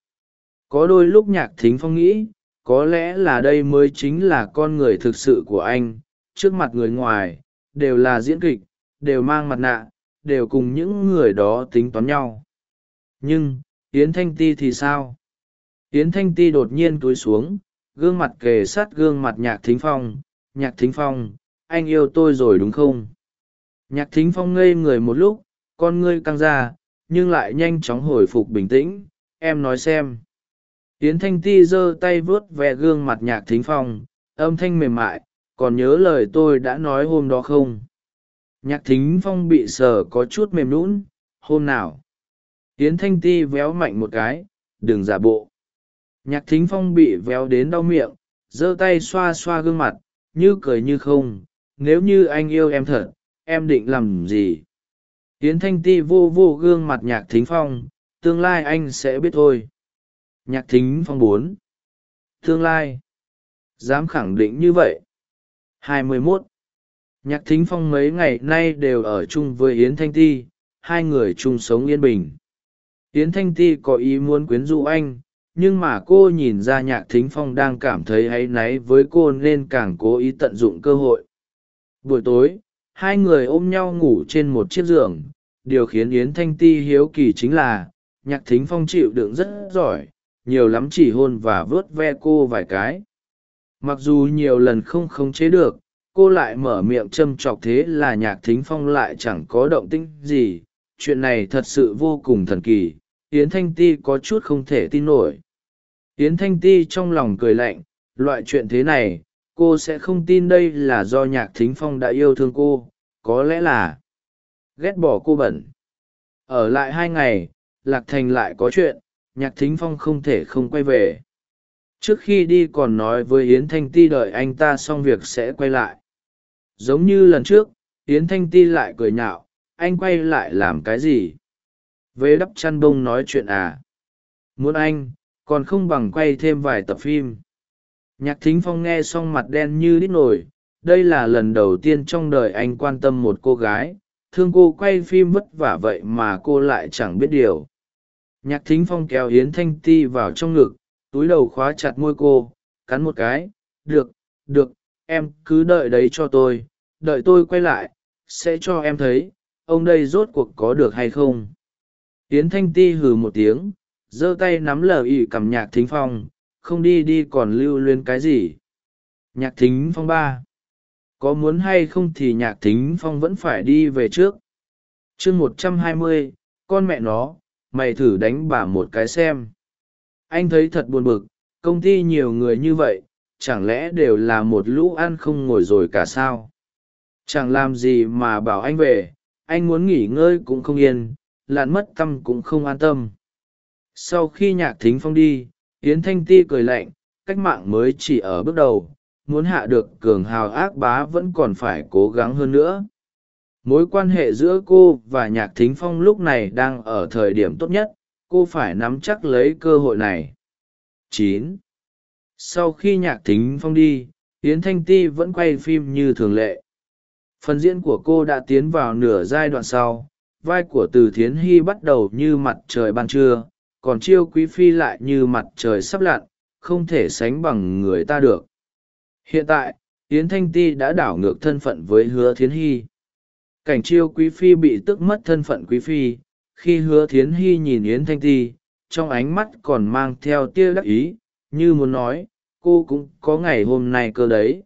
Có đôi lúc nhạc thính phong nghĩ, có lẽ là đây mới chính là con người thực sự của anh, trước mặt người ngoài, đều là diễn kịch đều mang mặt nạ, đều cùng những người đó tính toán nhau. Nhưng, yến thanh ti thì sao? Yến thanh ti đột nhiên túi xuống, gương mặt kề sát gương mặt nhạc thính phong. Nhạc thính phong, anh yêu tôi rồi đúng không? Nhạc thính phong ngây người một lúc, con ngươi căng ra, nhưng lại nhanh chóng hồi phục bình tĩnh. Em nói xem. Yến thanh ti giơ tay vuốt ve gương mặt nhạc thính phong, âm thanh mềm mại, còn nhớ lời tôi đã nói hôm đó không? Nhạc thính phong bị sờ có chút mềm lún hôm nào? Yến thanh ti véo mạnh một cái, đừng giả bộ. Nhạc thính phong bị véo đến đau miệng, giơ tay xoa xoa gương mặt, như cười như không, nếu như anh yêu em thật, em định làm gì? Yến thanh ti vô vô gương mặt nhạc thính phong, tương lai anh sẽ biết thôi. Nhạc thính phong bốn, tương lai? Dám khẳng định như vậy? Hai mươi mốt nhạc thính phong mấy ngày nay đều ở chung với yến thanh ti, hai người chung sống yên bình. Yến thanh ti có ý muốn quyến rũ anh, nhưng mà cô nhìn ra nhạc thính phong đang cảm thấy áy náy với cô nên càng cố ý tận dụng cơ hội. Buổi tối, hai người ôm nhau ngủ trên một chiếc giường. Điều khiến yến thanh ti hiếu kỳ chính là, nhạc thính phong chịu đựng rất giỏi, nhiều lắm chỉ hôn và vớt ve cô vài cái. Mặc dù nhiều lần không khống chế được cô lại mở miệng châm chọc thế là nhạc thính phong lại chẳng có động tĩnh gì. Chuyện này thật sự vô cùng thần kỳ. Yến thanh ti có chút không thể tin nổi. Yến thanh ti trong lòng cười lạnh, loại chuyện thế này, cô sẽ không tin đây là do nhạc thính phong đã yêu thương cô, có lẽ là ghét bỏ cô bẩn. Ở lại hai ngày, lạc thành lại có chuyện, nhạc thính phong không thể không quay về. Trước khi đi còn nói với yến thanh ti đợi anh ta xong việc sẽ quay lại giống như lần trước, yến thanh ti lại cười nhạo, anh quay lại làm cái gì? Vế đắp chăn bông nói chuyện à? Muốn anh, còn không bằng quay thêm vài tập phim. Nhạc thính phong nghe xong mặt đen như đít nổi, đây là lần đầu tiên trong đời anh quan tâm một cô gái, thương cô quay phim vất vả vậy mà cô lại chẳng biết điều. Nhạc thính phong kéo yến thanh ti vào trong ngực, túi đầu khóa chặt môi cô, cắn một cái, được được, em cứ đợi đấy cho tôi đợi tôi quay lại, sẽ cho em thấy, ông đây rốt cuộc có được hay không? Yến thanh ti hừ một tiếng, giơ tay nắm lờ ỵ cầm nhạc thính phong, không đi đi còn lưu luyến cái gì? Nhạc thính phong ba, có muốn hay không thì nhạc thính phong vẫn phải đi về trước. Chương một trăm hai mươi, con mẹ nó, mày thử đánh bà một cái xem. Anh thấy thật buồn bực, công ty nhiều người như vậy, chẳng lẽ đều là một lũ ăn không ngồi rồi cả sao? Chẳng làm gì mà bảo anh về, anh muốn nghỉ ngơi cũng không yên lặn mất tâm cũng không an tâm. Sau khi nhạc thính phong đi, yến thanh ti cười lạnh, cách mạng mới chỉ ở bước đầu, muốn hạ được cường hào ác bá vẫn còn phải cố gắng hơn nữa. Mối quan hệ giữa cô và nhạc thính phong lúc này đang ở thời điểm tốt nhất, cô phải nắm chắc lấy cơ hội này. Chín. Sau khi nhạc thính phong đi, yến thanh ti vẫn quay phim như thường lệ phần diễn của cô đã tiến vào nửa giai đoạn sau, vai của từ thiến hy bắt đầu như mặt trời ban trưa, còn chiêu quý phi lại như mặt trời sắp lặn, không thể sánh bằng người ta được. Hiện tại, yến thanh ti đã đảo ngược thân phận với hứa thiến hy. Cảnh chiêu quý phi bị tức mất thân phận quý phi, khi hứa thiến hy nhìn yến thanh ti, trong ánh mắt còn mang theo tia đắc ý, như muốn nói, cô cũng có ngày hôm nay cơ đấy.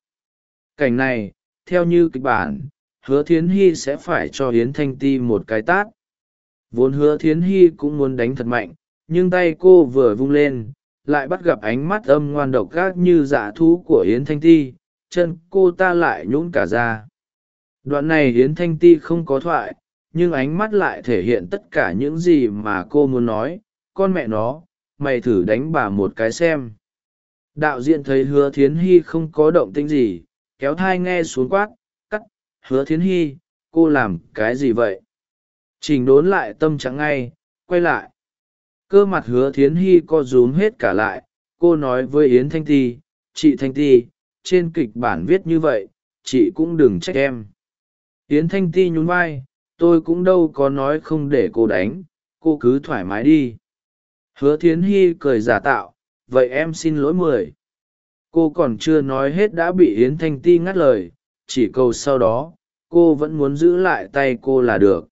Cảnh này theo như kịch bản, hứa thiến hy sẽ phải cho yến thanh ti một cái tát. Vốn hứa thiến hy cũng muốn đánh thật mạnh, nhưng tay cô vừa vung lên, lại bắt gặp ánh mắt âm ngoan độc gác như dạ thú của yến thanh ti, chân cô ta lại nhún cả ra. Đoạn này yến thanh ti không có thoại, nhưng ánh mắt lại thể hiện tất cả những gì mà cô muốn nói. Con mẹ nó, mày thử đánh bà một cái xem. Đạo diễn thấy hứa thiến hy không có động tĩnh gì kéo thai nghe xuống quát, cắt, hứa thiến hy, cô làm cái gì vậy? Chỉnh đốn lại tâm trạng ngay, quay lại. Cơ mặt hứa thiến hy co rúm hết cả lại, cô nói với yến thanh ti, chị thanh ti, trên kịch bản viết như vậy, chị cũng đừng trách em. Yến thanh ti nhún vai, tôi cũng đâu có nói không để cô đánh, cô cứ thoải mái đi. Hứa thiến hy cười giả tạo, vậy em xin lỗi mười cô còn chưa nói hết đã bị yến thanh ti ngắt lời, chỉ câu sau đó, cô vẫn muốn giữ lại tay cô là được.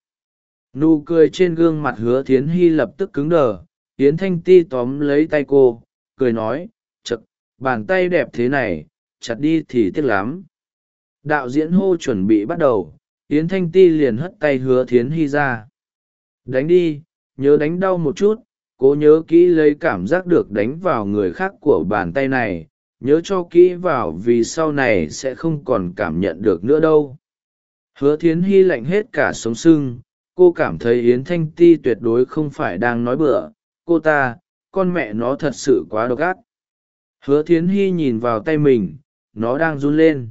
Nụ cười trên gương mặt hứa thiến hy lập tức cứng đờ, yến thanh ti tóm lấy tay cô, cười nói, chật, bàn tay đẹp thế này, chặt đi thì tiếc lắm. Đạo diễn hô chuẩn bị bắt đầu, yến thanh ti liền hất tay hứa thiến hy ra. Đánh đi, nhớ đánh đau một chút, cố nhớ kỹ lấy cảm giác được đánh vào người khác của bàn tay này nhớ cho kỹ vào vì sau này sẽ không còn cảm nhận được nữa đâu. Hứa thiến hy lạnh hết cả sống sưng, cô cảm thấy yến thanh ti tuyệt đối không phải đang nói bừa. Cô ta, con mẹ nó thật sự quá độc ác. Hứa thiến hy nhìn vào tay mình, nó đang run lên.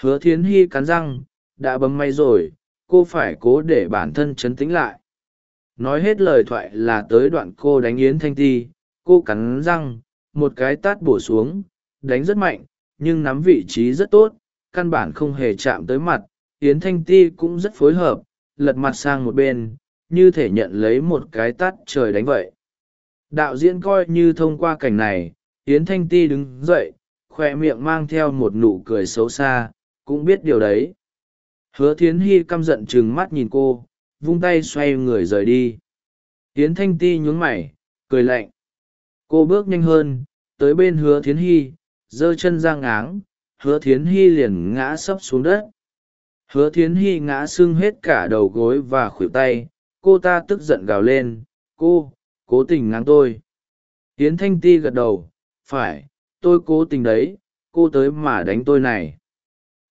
Hứa thiến hy cắn răng, đã bấm may rồi, cô phải cố để bản thân chấn tĩnh lại. Nói hết lời thoại là tới đoạn cô đánh yến thanh ti, cô cắn răng một cái tát bổ xuống, đánh rất mạnh, nhưng nắm vị trí rất tốt, căn bản không hề chạm tới mặt. Yến thanh ti cũng rất phối hợp, lật mặt sang một bên, như thể nhận lấy một cái tát trời đánh vậy. Đạo diễn coi như thông qua cảnh này, yến thanh ti đứng dậy, khoe miệng mang theo một nụ cười xấu xa, cũng biết điều đấy. Hứa thiến hy căm giận trừng mắt nhìn cô, vung tay xoay người rời đi. Yến thanh ti nhún mày, cười lạnh. Cô bước nhanh hơn tới bên hứa thiến hy, giơ chân ra ngáng, hứa thiến hy liền ngã sấp xuống đất. Hứa thiến hy ngã sưng hết cả đầu gối và khuỷu tay, cô ta tức giận gào lên, cô, cố tình ngáng tôi. Hiến thanh ti gật đầu, phải, tôi cố tình đấy, cô tới mà đánh tôi này.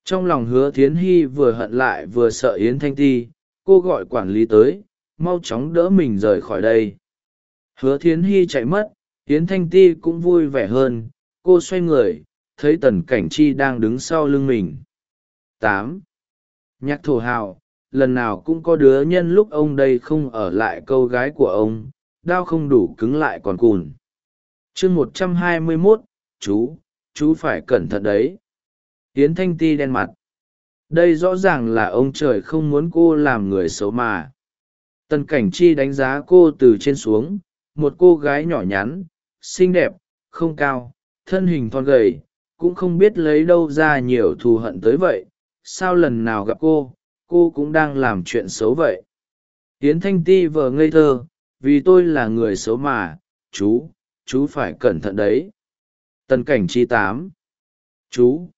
Trong lòng hứa thiến hy vừa hận lại vừa sợ yến thanh ti, cô gọi quản lý tới, mau chóng đỡ mình rời khỏi đây. Hứa thiến hy chạy mất yến thanh ti cũng vui vẻ hơn, cô xoay người, thấy tần cảnh chi đang đứng sau lưng mình. Tám. Nhạc thổ hào, lần nào cũng có đứa nhân lúc ông đây không ở lại câu gái của ông, đao không đủ cứng lại còn cùn. Chương một trăm hai mươi mốt, chú chú phải cẩn thận đấy. Hiến thanh ti đen mặt. Đây rõ ràng là ông trời không muốn cô làm người xấu mà. Tần cảnh chi đánh giá cô từ trên xuống, một cô gái nhỏ nhắn xinh đẹp, không cao, thân hình thon gầy, cũng không biết lấy đâu ra nhiều thù hận tới vậy. Sao lần nào gặp cô cô cũng đang làm chuyện xấu vậy? Tiến thanh ti vờ ngây thơ, vì tôi là người xấu mà, chú chú phải cẩn thận đấy. Tần cảnh chi tám. Chú.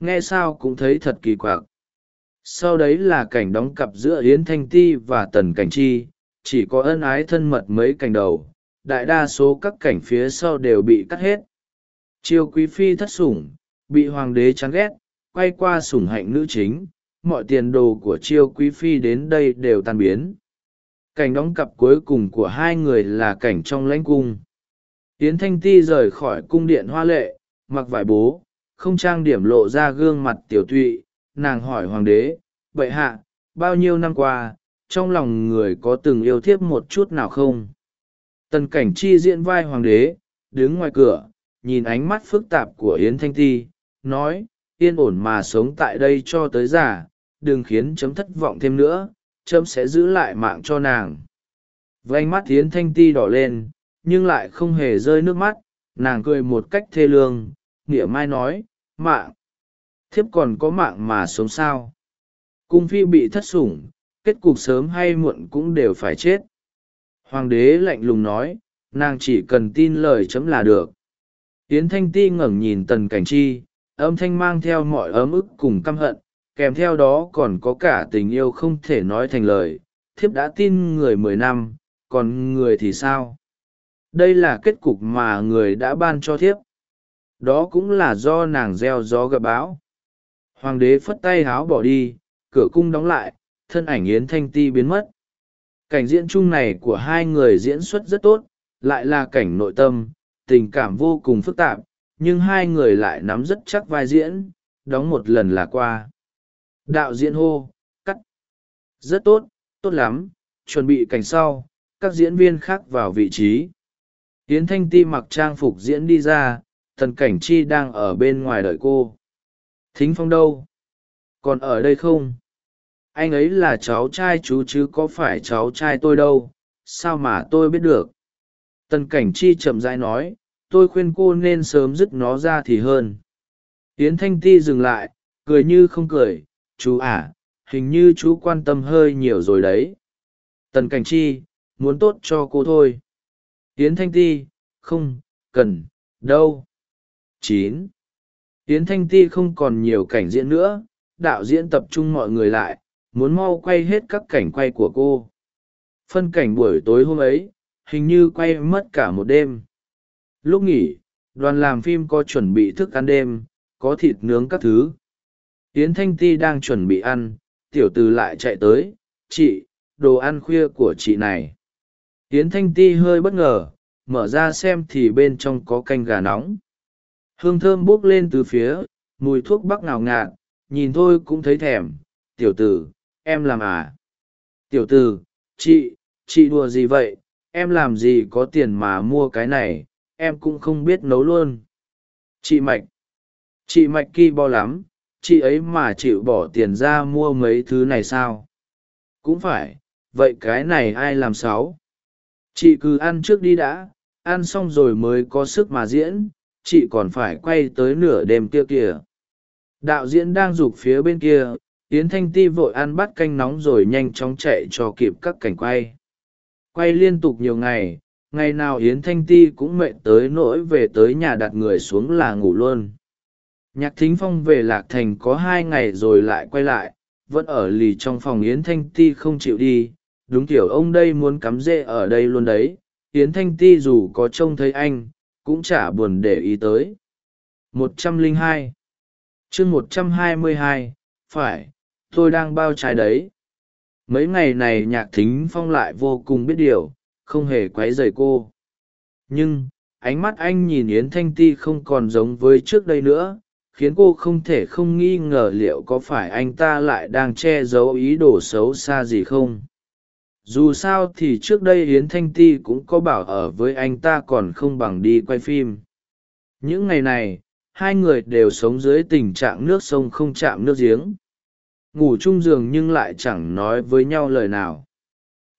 Nghe sao cũng thấy thật kỳ quặc. Sau đấy là cảnh đóng cặp giữa yến thanh ti và tần cảnh chi, chỉ có ân ái thân mật mấy cảnh đầu đại đa số các cảnh phía sau đều bị cắt hết. Chiêu quý phi thất sủng, bị hoàng đế chán ghét, quay qua sủng hạnh nữ chính, mọi tiền đồ của chiêu quý phi đến đây đều tan biến. Cảnh đóng cặp cuối cùng của hai người là cảnh trong lãnh cung. Yến thanh ti rời khỏi cung điện hoa lệ, mặc vải bố, không trang điểm lộ ra gương mặt tiểu tụy, nàng hỏi hoàng đế vậy hạ, bao nhiêu năm qua, trong lòng người có từng yêu thiếp một chút nào không? Tần cảnh chi diễn vai hoàng đế, đứng ngoài cửa, nhìn ánh mắt phức tạp của yến thanh ti, nói, yên ổn mà sống tại đây cho tới già, đừng khiến chấm thất vọng thêm nữa, chấm sẽ giữ lại mạng cho nàng. Ánh mắt yến thanh ti đỏ lên, nhưng lại không hề rơi nước mắt, nàng cười một cách thê lương, nghĩa mai nói, mạng, thiếp còn có mạng mà sống sao? Cung phi bị thất sủng, kết cục sớm hay muộn cũng đều phải chết hoàng đế lạnh lùng nói, nàng chỉ cần tin lời chấm là được. Yến thanh ti ngẩng nhìn tần cảnh chi, âm thanh mang theo mọi ấm ức cùng căm hận, kèm theo đó còn có cả tình yêu không thể nói thành lời. Thiếp đã tin người mười năm, còn người thì sao? Đây là kết cục mà người đã ban cho thiếp. Đó cũng là do nàng gieo gió gặp bão. Hoàng đế phất tay háo bỏ đi, cửa cung đóng lại, thân ảnh yến thanh ti biến mất cảnh diễn chung này của hai người diễn xuất rất tốt, lại là cảnh nội tâm, tình cảm vô cùng phức tạp, nhưng hai người lại nắm rất chắc vai diễn, đóng một lần là qua. Đạo diễn hô, cắt. Rất tốt tốt lắm, chuẩn bị cảnh sau, các diễn viên khác vào vị trí. Tiến thanh ti mặc trang phục diễn đi ra thần cảnh chi đang ở bên ngoài đợi cô. Thính phong đâu? Còn ở đây không? Anh ấy là cháu trai chú chứ có phải cháu trai tôi đâu, sao mà tôi biết được? Tần cảnh chi chậm rãi nói, tôi khuyên cô nên sớm dứt nó ra thì hơn. Yến thanh ti dừng lại, cười như không cười, chú à hình như chú quan tâm hơi nhiều rồi đấy. Tần cảnh chi, muốn tốt cho cô thôi. Yến thanh ti, không, cần, đâu. Chín. Yến thanh ti không còn nhiều cảnh diễn nữa, đạo diễn tập trung mọi người lại muốn mau quay hết các cảnh quay của cô. Phân cảnh buổi tối hôm ấy, hình như quay mất cả một đêm. Lúc nghỉ, đoàn làm phim có chuẩn bị thức ăn đêm, có thịt nướng các thứ. Yến thanh ti đang chuẩn bị ăn, tiểu từ lại chạy tới, chị, đồ ăn khuya của chị này. Yến thanh ti hơi bất ngờ, mở ra xem thì bên trong có canh gà nóng. Hương thơm buốc lên từ phía, mùi thuốc bắc ngào ngạt, nhìn thôi cũng thấy thèm, tiểu tử em làm à? Tiểu tử, chị chị đùa gì vậy? Em làm gì có tiền mà mua cái này? Em cũng không biết nấu luôn. Chị mạch. Chị mạch ki bo lắm. Chị ấy mà chịu bỏ tiền ra mua mấy thứ này sao? Cũng phải. Vậy cái này ai làm sáu chị cứ ăn trước đi đã. Ăn xong rồi mới có sức mà diễn. Chị còn phải quay tới nửa đêm kia kìa. Đạo diễn đang rục phía bên kia yến thanh ti vội ăn bắt canh nóng rồi nhanh chóng chạy cho kịp các cảnh quay. Quay liên tục nhiều ngày ngày nào yến thanh ti cũng mệt tới nỗi về tới nhà đặt người xuống là ngủ luôn. Nhạc thính phong về lạc thành có hai ngày rồi lại quay lại, vẫn ở lì trong phòng yến thanh ti không chịu đi. Đúng kiểu ông đây muốn cắm rễ ở đây luôn đấy. Yến thanh ti dù có trông thấy anh, cũng chả buồn để ý tới. Một trăm lẻ hai. Chương một trăm hai mươi hai, phải tôi đang bao trái đấy. Mấy ngày này nhạc thính phong lại vô cùng biết điều, không hề q u ấ y dày cô. Nhưng, ánh mắt anh nhìn yến thanh ti không còn giống với trước đây nữa, khiến cô không thể không nghi ngờ liệu có phải anh ta lại đang che giấu ý đồ xấu xa gì không. Dù sao thì trước đây yến thanh ti cũng có bảo ở với anh ta còn không bằng đi quay phim. Những ngày này, hai người đều sống dưới tình trạng nước sông không chạm nước giếng ngủ chung giường nhưng lại chẳng nói với nhau lời nào.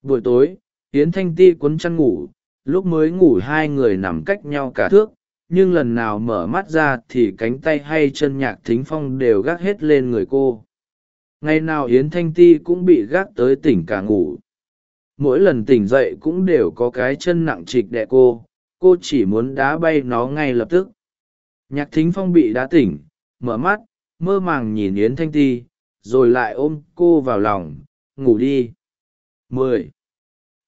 Buổi tối, yến thanh ti cuốn chăn ngủ, lúc mới ngủ hai người nằm cách nhau cả thước, nhưng lần nào mở mắt ra thì cánh tay hay chân nhạc thính phong đều gác hết lên người cô. Ngày nào yến thanh ti cũng bị gác tới tỉnh cả ngủ. Mỗi lần tỉnh dậy cũng đều có cái chân nặng trịch đẹ cô cô chỉ muốn đá bay nó ngay lập tức. Nhạc thính phong bị đá tỉnh, mở mắt, mơ màng nhìn yến thanh ti rồi lại ôm cô vào lòng, ngủ đi. Mười.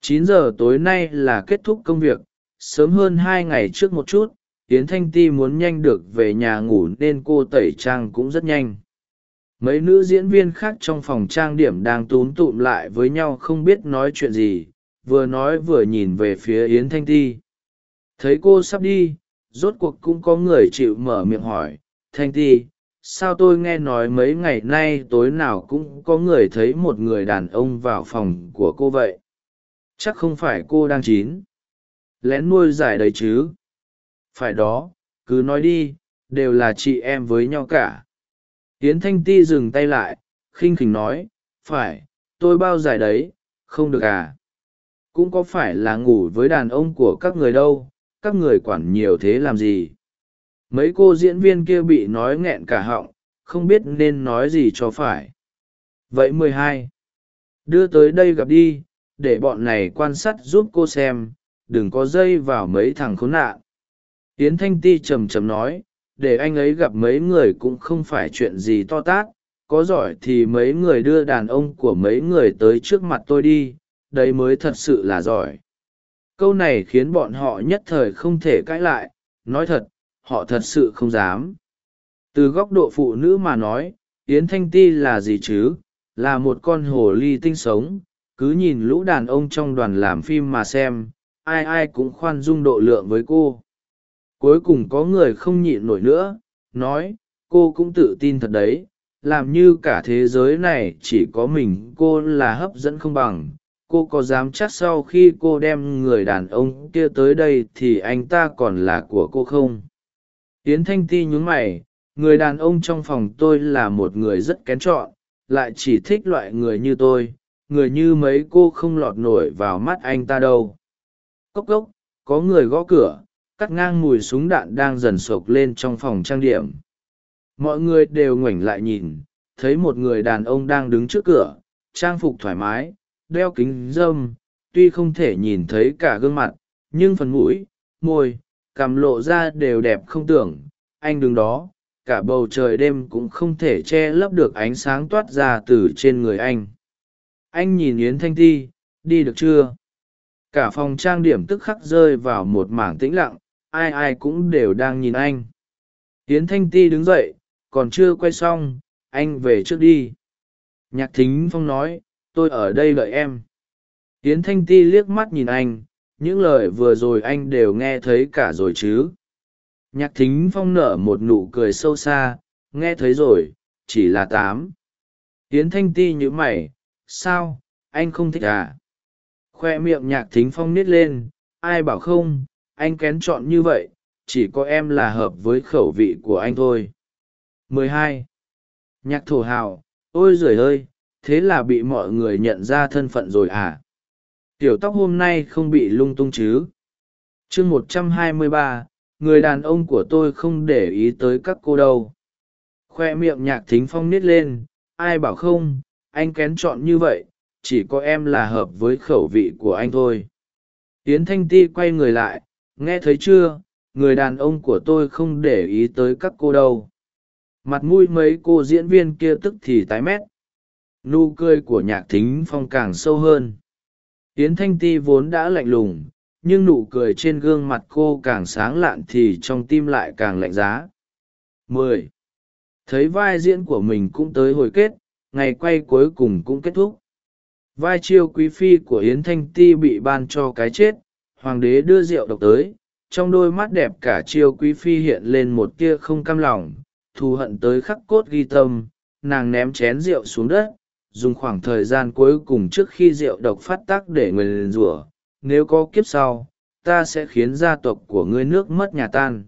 Chín giờ tối nay là kết thúc công việc, sớm hơn hai ngày trước một chút, yến thanh ti muốn nhanh được về nhà ngủ nên cô tẩy trang cũng rất nhanh. Mấy nữ diễn viên khác trong phòng trang điểm đang túm tụm lại với nhau không biết nói chuyện gì, vừa nói vừa nhìn về phía yến thanh ti. Thấy cô sắp đi, rốt cuộc cũng có người chịu mở miệng hỏi, thanh ti sao tôi nghe nói mấy ngày nay tối nào cũng có người thấy một người đàn ông vào phòng của cô vậy? Chắc không phải cô đang chín. Lén nuôi giải đấy chứ? Phải đó, cứ nói đi, đều là chị em với nhau cả. Yến thanh ti dừng tay lại, khinh khỉnh nói, phải, tôi bao giải đấy, không được à? Cũng có phải là ngủ với đàn ông của các người đâu, các người quản nhiều thế làm gì? Mấy cô diễn viên kia bị nói nghẹn cả họng, không biết nên nói gì cho phải. Vậy mười hai, đưa tới đây gặp đi, để bọn này quan sát giúp cô xem, đừng có dây vào mấy thằng khốn nạn. Yến thanh ti trầm trầm nói, để anh ấy gặp mấy người cũng không phải chuyện gì to tát, có giỏi thì mấy người đưa đàn ông của mấy người tới trước mặt tôi đi đấy mới thật sự là giỏi. Câu này khiến bọn họ nhất thời không thể cãi lại, nói thật họ thật sự không dám. Từ góc độ phụ nữ mà nói, yến thanh ti là gì chứ? Là một con hồ ly tinh sống, cứ nhìn lũ đàn ông trong đoàn làm phim mà xem, ai ai cũng khoan dung độ lượng với cô. Cuối cùng có người không nhịn nổi nữa, nói, cô cũng tự tin thật đấy, làm như cả thế giới này chỉ có mình cô là hấp dẫn không bằng. Cô có dám chắc sau khi cô đem người đàn ông kia tới đây thì anh ta còn là của cô không? Yến thanh ti nhún mày, người đàn ông trong phòng tôi là một người rất kén chọn, lại chỉ thích loại người như tôi, người như mấy cô không lọt nổi vào mắt anh ta đâu. Cốc cốc, có người gõ cửa, cắt ngang mùi súng đạn đang dần sộc lên trong phòng trang điểm. Mọi người đều ngoảnh lại nhìn, thấy một người đàn ông đang đứng trước cửa, trang phục thoải mái, đeo kính dâm tuy không thể nhìn thấy cả gương mặt, nhưng phần mũi, môi cằm lộ ra đều đẹp không tưởng. Anh đứng đó, cả bầu trời đêm cũng không thể che lấp được ánh sáng toát ra từ trên người anh. Anh nhìn yến thanh ti đi được chưa? Cả phòng trang điểm tức khắc rơi vào một mảng tĩnh lặng, ai ai cũng đều đang nhìn anh. Yến thanh ti đứng dậy, còn chưa quay xong, anh về trước đi. Nhạc thính phong nói, tôi ở đây đợi em. Yến thanh ti liếc mắt nhìn anh những lời vừa rồi anh đều nghe thấy cả rồi chứ? Nhạc thính phong nở một nụ cười sâu xa, nghe thấy rồi, chỉ là tám. Yến thanh ti nhữ mày, sao, anh không thích à? Khoe miệng nhạc thính phong nít lên, ai bảo không, anh kén chọn như vậy, chỉ có em là hợp với khẩu vị của anh thôi. 12. nhạc thổ hào, ôi giời ơi, thế là bị mọi người nhận ra thân phận rồi à? Tiểu tóc hôm nay không bị lung tung chứ? Chương một trăm hai mươi ba, người đàn ông của tôi không để ý tới các cô đâu. Khoe miệng nhạc thính phong nít lên, ai bảo không, anh kén chọn như vậy, chỉ có em là hợp với khẩu vị của anh thôi. Tiến thanh ti quay người lại, nghe thấy chưa, người đàn ông của tôi không để ý tới các cô đâu. Mặt mũi mấy cô diễn viên kia tức thì tái mét. Nụ cười của nhạc thính phong càng sâu hơn yến thanh ti vốn đã lạnh lùng, nhưng nụ cười trên gương mặt cô càng sáng lạn thì trong tim lại càng lạnh giá. Mười. Thấy vai diễn của mình cũng tới hồi kết, ngày quay cuối cùng cũng kết thúc. Vai chiêu quý phi của yến thanh ti bị ban cho cái chết, hoàng đế đưa rượu độc tới, trong đôi mắt đẹp cả chiêu quý phi hiện lên một tia không cam lòng, thù hận tới khắc cốt ghi tâm, nàng ném chén rượu xuống đất dùng khoảng thời gian cuối cùng trước khi rượu độc phát tác để nguyền rủa, nếu có kiếp sau, ta sẽ khiến gia tộc của ngươi nước mất nhà tan.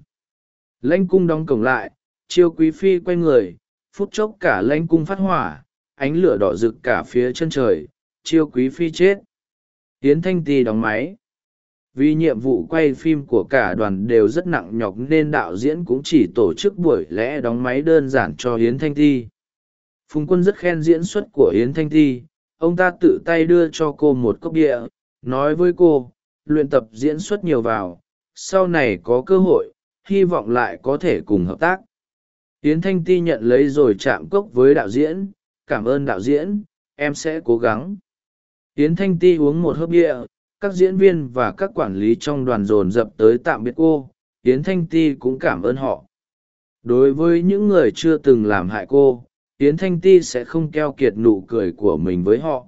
Lãnh cung đóng cổng lại, chiêu quý phi quay người, phút chốc cả lãnh cung phát hỏa, ánh lửa đỏ rực cả phía chân trời, chiêu quý phi chết. Tiến thanh ti đóng máy. Vì nhiệm vụ quay phim của cả đoàn đều rất nặng nhọc nên đạo diễn cũng chỉ tổ chức buổi lễ đóng máy đơn giản cho hiến thanh ti phùng quân rất khen diễn xuất của Yến thanh ti. Ông ta tự tay đưa cho cô một cốc địa nói với cô, luyện tập diễn xuất nhiều vào. Sau này có cơ hội, hy vọng lại có thể cùng hợp tác. Yến thanh ti nhận lấy rồi chạm cốc với đạo diễn. Cảm ơn đạo diễn, em sẽ cố gắng. Yến thanh ti uống một hớp địa các diễn viên và các quản lý trong đoàn dồn dập tới tạm biệt cô. Yến thanh ti cũng cảm ơn họ. Đối với những người chưa từng làm hại cô yến thanh ti sẽ không keo kiệt nụ cười của mình với họ.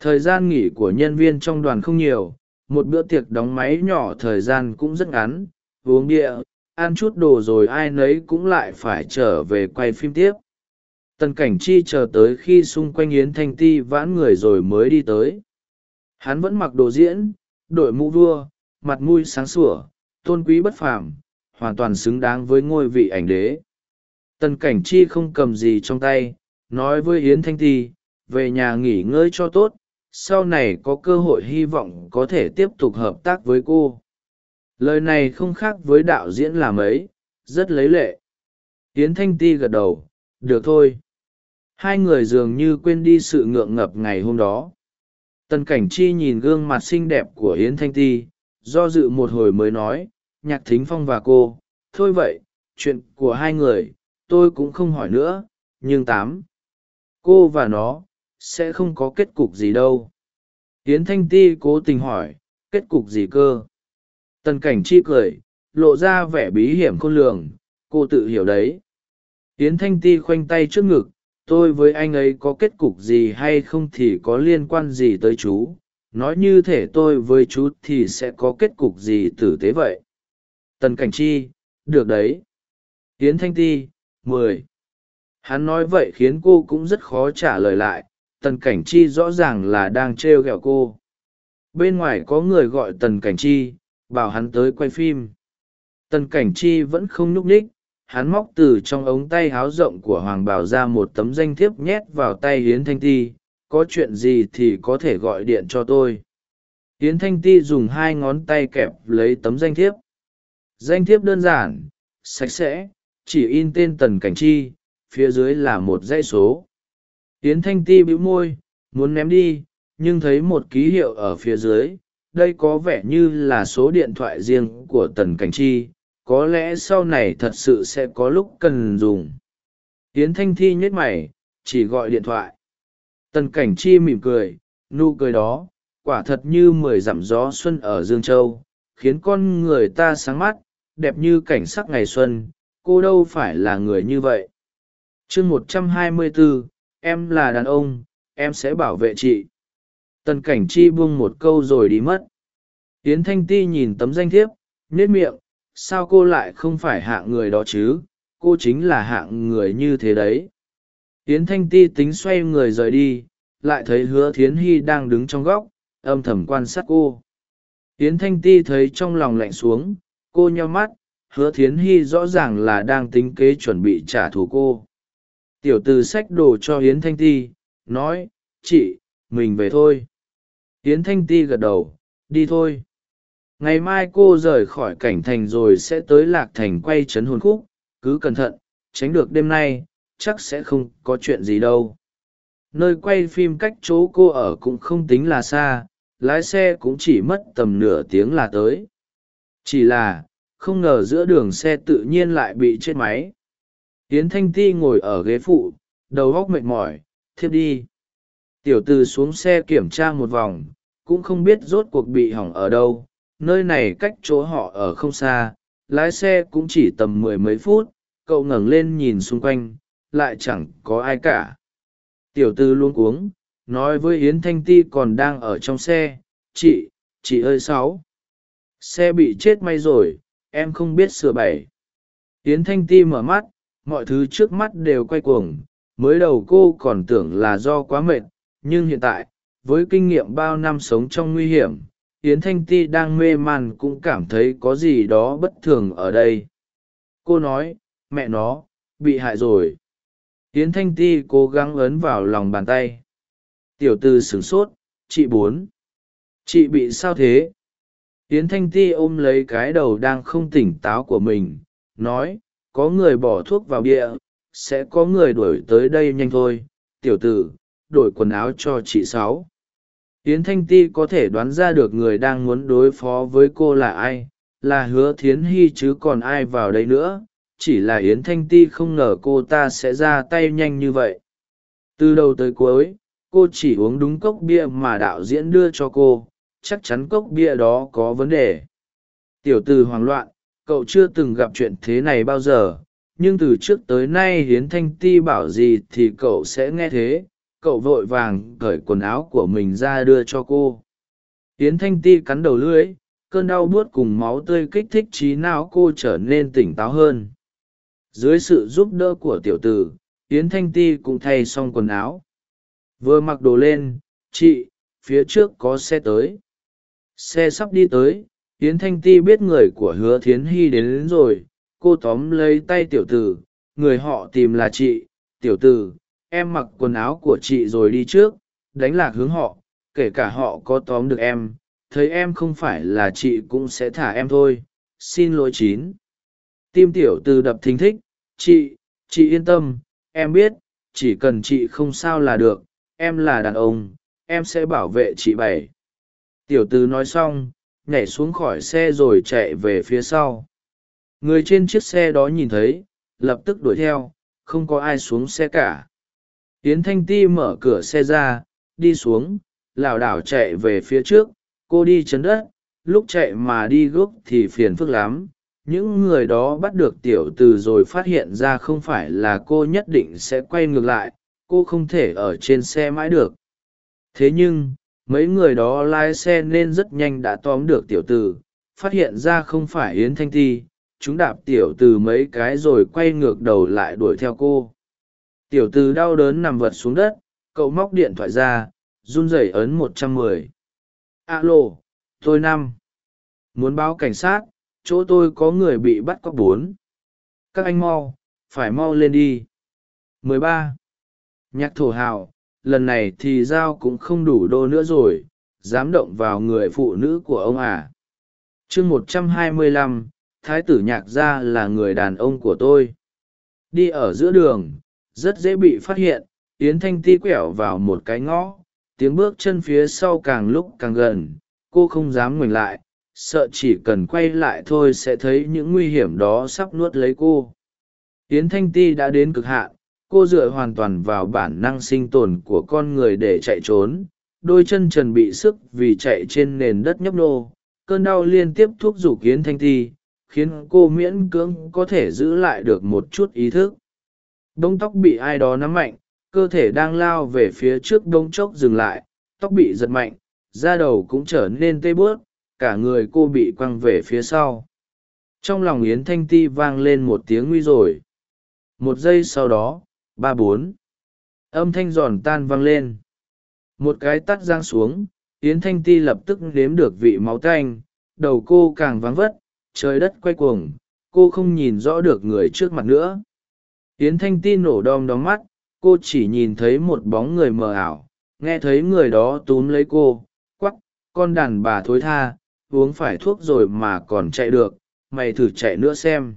Thời gian nghỉ của nhân viên trong đoàn không nhiều, một bữa tiệc đóng máy nhỏ thời gian cũng rất ngắn, uống địa ăn chút đồ rồi ai nấy cũng lại phải trở về quay phim tiếp. Tần cảnh chi chờ tới khi xung quanh yến thanh ti vãn người rồi mới đi tới. Hắn vẫn mặc đồ diễn, đội mũ vua, mặt mũi sáng sủa, tôn quý bất phàm, hoàn toàn xứng đáng với ngôi vị ảnh đế tần cảnh chi không cầm gì trong tay, nói với yến thanh ti, về nhà nghỉ ngơi cho tốt, sau này có cơ hội hy vọng có thể tiếp tục hợp tác với cô. Lời này không khác với đạo diễn làm ấy, rất lấy lệ. Yến thanh ti gật đầu, được thôi. Hai người dường như quên đi sự ngượng ngập ngày hôm đó. Tần cảnh chi nhìn gương mặt xinh đẹp của yến thanh ti, do dự một hồi mới nói, nhạc thính phong và cô, thôi vậy, chuyện của hai người tôi cũng không hỏi nữa, nhưng tám, cô và nó sẽ không có kết cục gì đâu. Yến thanh ti cố tình hỏi, kết cục gì cơ? Tần cảnh chi cười, lộ ra vẻ bí hiểm khôn lường, cô tự hiểu đấy. Yến thanh ti khoanh tay trước ngực, tôi với anh ấy có kết cục gì hay không thì có liên quan gì tới chú? Nói như thể tôi với chú thì sẽ có kết cục gì tử tế vậy? Tần cảnh chi, được đấy. Yến thanh ti mười. Hắn nói vậy khiến cô cũng rất khó trả lời lại, tần cảnh chi rõ ràng là đang t r e o g ẹ o cô. Bên ngoài có người gọi tần cảnh chi, bảo hắn tới quay phim. Tần cảnh chi vẫn không nhúc nhích, hắn móc từ trong ống tay háo rộng của hoàng bảo ra một tấm danh thiếp nhét vào tay hiến thanh ti, có chuyện gì thì có thể gọi điện cho tôi. Hiến thanh ti dùng hai ngón tay kẹp lấy tấm danh thiếp. Danh thiếp đơn giản, sạch sẽ chỉ in tên tần cảnh chi, phía dưới là một dãy số. Tiến thanh ti bĩu môi, muốn ném đi, nhưng thấy một ký hiệu ở phía dưới, đây có vẻ như là số điện thoại riêng của tần cảnh chi, có lẽ sau này thật sự sẽ có lúc cần dùng. Tiến thanh thi nhếch mày, chỉ gọi điện thoại. Tần cảnh chi mỉm cười, nụ cười đó, quả thật như mười dặm gió xuân ở dương châu, khiến con người ta sáng mắt, đẹp như cảnh sắc ngày xuân cô đâu phải là người như vậy? Chương một trăm hai mươi bốn em là đàn ông, em sẽ bảo vệ chị. Tần cảnh chi buông một câu rồi đi mất. Tiến thanh ti nhìn tấm danh thiếp nết miệng, sao cô lại không phải hạng người đó chứ? Cô chính là hạng người như thế đấy. Tiến thanh ti tính xoay người rời đi, lại thấy hứa thiến hy đang đứng trong góc, âm thầm quan sát cô. Tiến thanh ti thấy trong lòng lạnh xuống, cô nheo mắt hứa thiến hy rõ ràng là đang tính kế chuẩn bị trả thù cô. Tiểu t ử xách đồ cho hiến thanh ti, nói, chị, mình về thôi. Hiến thanh ti gật đầu, đi thôi. Ngày mai cô rời khỏi cảnh thành rồi sẽ tới lạc thành quay trấn hồn khúc, cứ cẩn thận, tránh được đêm nay, chắc sẽ không có chuyện gì đâu. Nơi quay phim cách chỗ cô ở cũng không tính là xa, lái xe cũng chỉ mất tầm nửa tiếng là tới. Chỉ là không ngờ giữa đường xe tự nhiên lại bị chết máy. Hiến thanh ti ngồi ở ghế phụ, đầu góc mệt mỏi, thiếp đi. Tiểu t ử xuống xe kiểm tra một vòng, cũng không biết rốt cuộc bị hỏng ở đâu. Nơi này cách chỗ họ ở không xa, lái xe cũng chỉ tầm mười mấy phút, cậu ngẩng lên nhìn xung quanh, lại chẳng có ai cả. Tiểu tư luôn cuống, nói với yến thanh ti còn đang ở trong xe, chị chị ơi, sáu, xe bị chết may rồi em không biết sửa bảy. Yến thanh ti mở mắt, mọi thứ trước mắt đều quay cuồng, mới đầu cô còn tưởng là do quá mệt, nhưng hiện tại, với kinh nghiệm bao năm sống trong nguy hiểm, yến thanh ti đang mê man cũng cảm thấy có gì đó bất thường ở đây. Cô nói, mẹ nó, bị hại rồi. Yến thanh ti cố gắng ấn vào lòng bàn tay. Tiểu tư sửng sốt, chị bốn. Chị bị sao thế? Yến thanh ti ôm lấy cái đầu đang không tỉnh táo của mình, nói, có người bỏ thuốc vào bia sẽ có người đuổi tới đây nhanh thôi. Tiểu tử, đổi quần áo cho chị sáu. Yến thanh ti có thể đoán ra được người đang muốn đối phó với cô là ai, là hứa thiến hy chứ còn ai vào đây nữa. Chỉ là yến thanh ti không ngờ cô ta sẽ ra tay nhanh như vậy. Từ đầu tới cuối, cô chỉ uống đúng cốc bia mà đạo diễn đưa cho cô chắc chắn cốc bia đó có vấn đề. Tiểu tử hoảng loạn, cậu chưa từng gặp chuyện thế này bao giờ, nhưng từ trước tới nay hiến thanh ti bảo gì thì cậu sẽ nghe thế. Cậu vội vàng cởi quần áo của mình ra đưa cho cô. Hiến thanh ti cắn đầu lưỡi, cơn đau buốt cùng máu tươi kích thích trí não cô trở nên tỉnh táo hơn. Dưới sự giúp đỡ của tiểu tử, hiến thanh ti cũng thay xong quần áo. Vừa mặc đồ lên, chị, phía trước có xe tới xe sắp đi tới yến thanh ti biết người của hứa thiến hy đến, đến rồi. Cô tóm lấy tay tiểu tử người họ tìm là chị. Tiểu tử em mặc quần áo của chị rồi đi trước đánh lạc hướng họ. Kể cả họ có tóm được em thấy em không phải là chị cũng sẽ thả em thôi. Xin lỗi chín. Tim tiểu từ đập thình thích chị chị yên tâm em biết chỉ cần chị không sao là được. Em là đàn ông em sẽ bảo vệ chị bảy tiểu tứ nói xong, nhảy xuống khỏi xe rồi chạy về phía sau. Người trên chiếc xe đó nhìn thấy, lập tức đuổi theo, không có ai xuống xe cả. Tiến thanh ti mở cửa xe ra, đi xuống, lảo đảo chạy về phía trước. Cô đi chấn đất, lúc chạy mà đi gốc thì phiền phức lắm. Những người đó bắt được tiểu từ rồi phát hiện ra không phải là cô nhất định sẽ quay ngược lại, cô không thể ở trên xe mãi được. Thế nhưng mấy người đó lái xe nên rất nhanh đã tóm được tiểu tử, phát hiện ra không phải yến thanh ti chúng đạp tiểu từ mấy cái rồi quay ngược đầu lại đuổi theo cô. Tiểu từ đau đớn nằm vật xuống đất cậu móc điện thoại ra run rẩy ấn một trăm mười. Alo tôi năm. Muốn báo cảnh sát chỗ tôi có người bị bắt cóc bốn. Các anh mau phải mau lên đi. Mười ba. Nhạc thổ hào lần này thì dao cũng không đủ đô nữa rồi, dám động vào người phụ nữ của ông à. Chương một trăm hai mươi lăm, thái tử nhạc gia là người đàn ông của tôi. Đi ở giữa đường, rất dễ bị phát hiện, yến thanh ti quẹo vào một cái ngõ, tiếng bước chân phía sau càng lúc càng gần, cô không dám ngoảnh lại, sợ chỉ cần quay lại thôi sẽ thấy những nguy hiểm đó sắp nuốt lấy cô. Yến thanh ti đã đến cực hạn cô dựa hoàn toàn vào bản năng sinh tồn của con người để chạy trốn, đôi chân trần bị sức vì chạy trên nền đất nhấp nô, cơn đau liên tiếp thúc giục yến thanh Thi, khiến cô miễn cưỡng có thể giữ lại được một chút ý thức. Đống tóc bị ai đó nắm mạnh, cơ thể đang lao về phía trước đống chốc dừng lại, tóc bị giật mạnh, da đầu cũng trở nên tê bớt, cả người cô bị quăng về phía sau. Trong lòng yến thanh ti vang lên một tiếng nguy rồi. Một giây sau đó ba bốn. Âm thanh giòn tan vang lên. Một cái tắt giang xuống, yến thanh ti lập tức nếm được vị máu tanh, đầu cô càng vắng vất, trời đất quay cuồng, cô không nhìn rõ được người trước mặt nữa. Yến thanh ti nổ đom đóm mắt, cô chỉ nhìn thấy một bóng người mờ ảo, nghe thấy người đó túm lấy cô quắp con đàn bà thối tha, uống phải thuốc rồi mà còn chạy được, mày thử chạy nữa xem.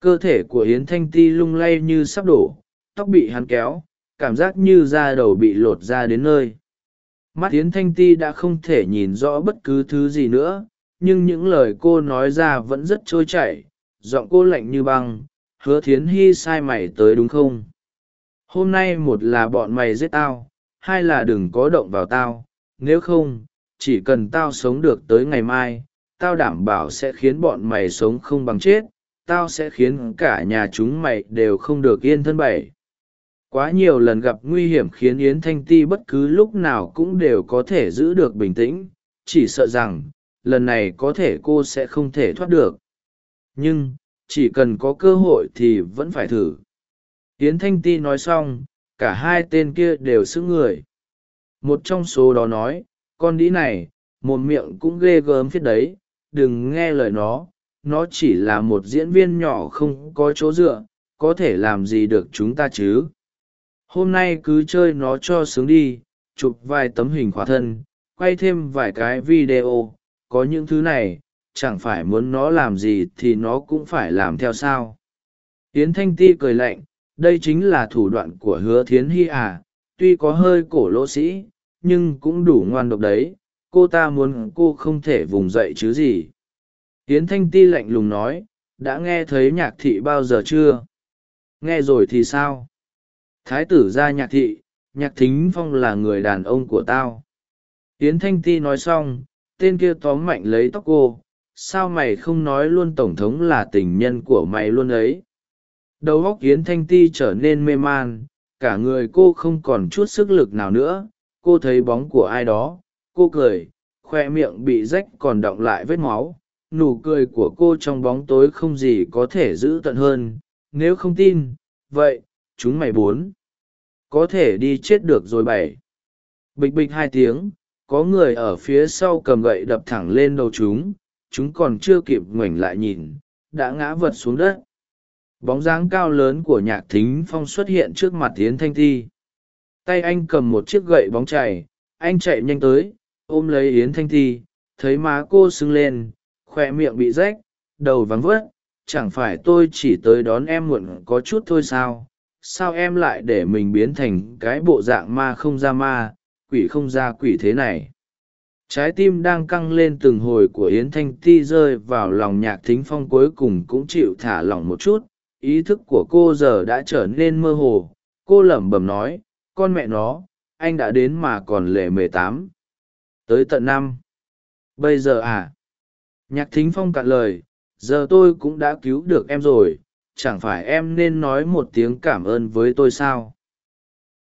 Cơ thể của yến thanh ti lung lay như sắp đổ tóc bị hắn kéo, cảm giác như da đầu bị lột ra đến nơi. Mắt yến thanh ti đã không thể nhìn rõ bất cứ thứ gì nữa, nhưng những lời cô nói ra vẫn rất trôi chảy, giọng cô lạnh như băng, hứa thiến hy sai mày tới đúng không? Hôm nay một là bọn mày giết tao, hai là đừng có động vào tao, nếu không, chỉ cần tao sống được tới ngày mai, tao đảm bảo sẽ khiến bọn mày sống không bằng chết, tao sẽ khiến cả nhà chúng mày đều không được yên thân bảy quá nhiều lần gặp nguy hiểm khiến yến thanh ti bất cứ lúc nào cũng đều có thể giữ được bình tĩnh, chỉ sợ rằng, lần này có thể cô sẽ không thể thoát được. Nhưng, chỉ cần có cơ hội thì vẫn phải thử. Yến thanh ti nói xong, cả hai tên kia đều xứng người. Một trong số đó nói, con đĩ này, một miệng cũng ghê gớm phiết đấy, đừng nghe lời nó nó chỉ là một diễn viên nhỏ không có chỗ dựa, có thể làm gì được chúng ta chứ? Hôm nay cứ chơi nó cho sướng đi, chụp vài tấm hình khỏa thân, quay thêm vài cái video. Có những thứ này, chẳng phải muốn nó làm gì thì nó cũng phải làm theo sao. Yến thanh ti cười lạnh, đây chính là thủ đoạn của hứa thiến hy à tuy có hơi cổ lỗ sĩ, nhưng cũng đủ ngoan độc đấy, cô ta muốn cô không thể vùng dậy chứ gì. Yến thanh ti lạnh lùng nói, đã nghe thấy nhạc thị bao giờ chưa? Nghe rồi thì sao? Thái tử ra nhạc thị, nhạc thính phong là người đàn ông của tao. Yến thanh ti nói xong, tên kia tóm mạnh lấy tóc cô. Sao mày không nói luôn tổng thống là tình nhân của mày luôn ấy? Đầu óc yến thanh ti trở nên mê man, cả người cô không còn chút sức lực nào nữa. Cô thấy bóng của ai đó, cô cười, khoe miệng bị rách còn đọng lại vết máu. Nụ cười của cô trong bóng tối không gì có thể giữ tận hơn. Nếu không tin, vậy chúng mày bốn. Có thể đi chết được rồi bảy. Bịch bịch hai tiếng, có người ở phía sau cầm gậy đập thẳng lên đầu chúng chúng còn chưa kịp ngoảnh lại nhìn, đã ngã vật xuống đất. Bóng dáng cao lớn của nhạc thính phong xuất hiện trước mặt tiến thanh thi. Tay anh cầm một chiếc gậy bóng chảy anh chạy nhanh tới, ôm lấy yến thanh thi, thấy má cô sưng lên khoe miệng bị rách, đầu vắng vớt, chẳng phải tôi chỉ tới đón em muộn có chút thôi sao? sao em lại để mình biến thành cái bộ dạng ma không ra ma, quỷ không ra quỷ thế này? Trái tim đang căng lên từng hồi của yến thanh ti rơi vào lòng nhạc thính phong cuối cùng cũng chịu thả lỏng một chút, ý thức của cô giờ đã trở nên mơ hồ. Cô lẩm bẩm nói, con mẹ nó, anh đã đến mà còn lệ mười tám. Tới tận năm. Bây giờ à? Nhạc thính phong cạn lời, giờ tôi cũng đã cứu được em rồi chẳng phải em nên nói một tiếng cảm ơn với tôi sao?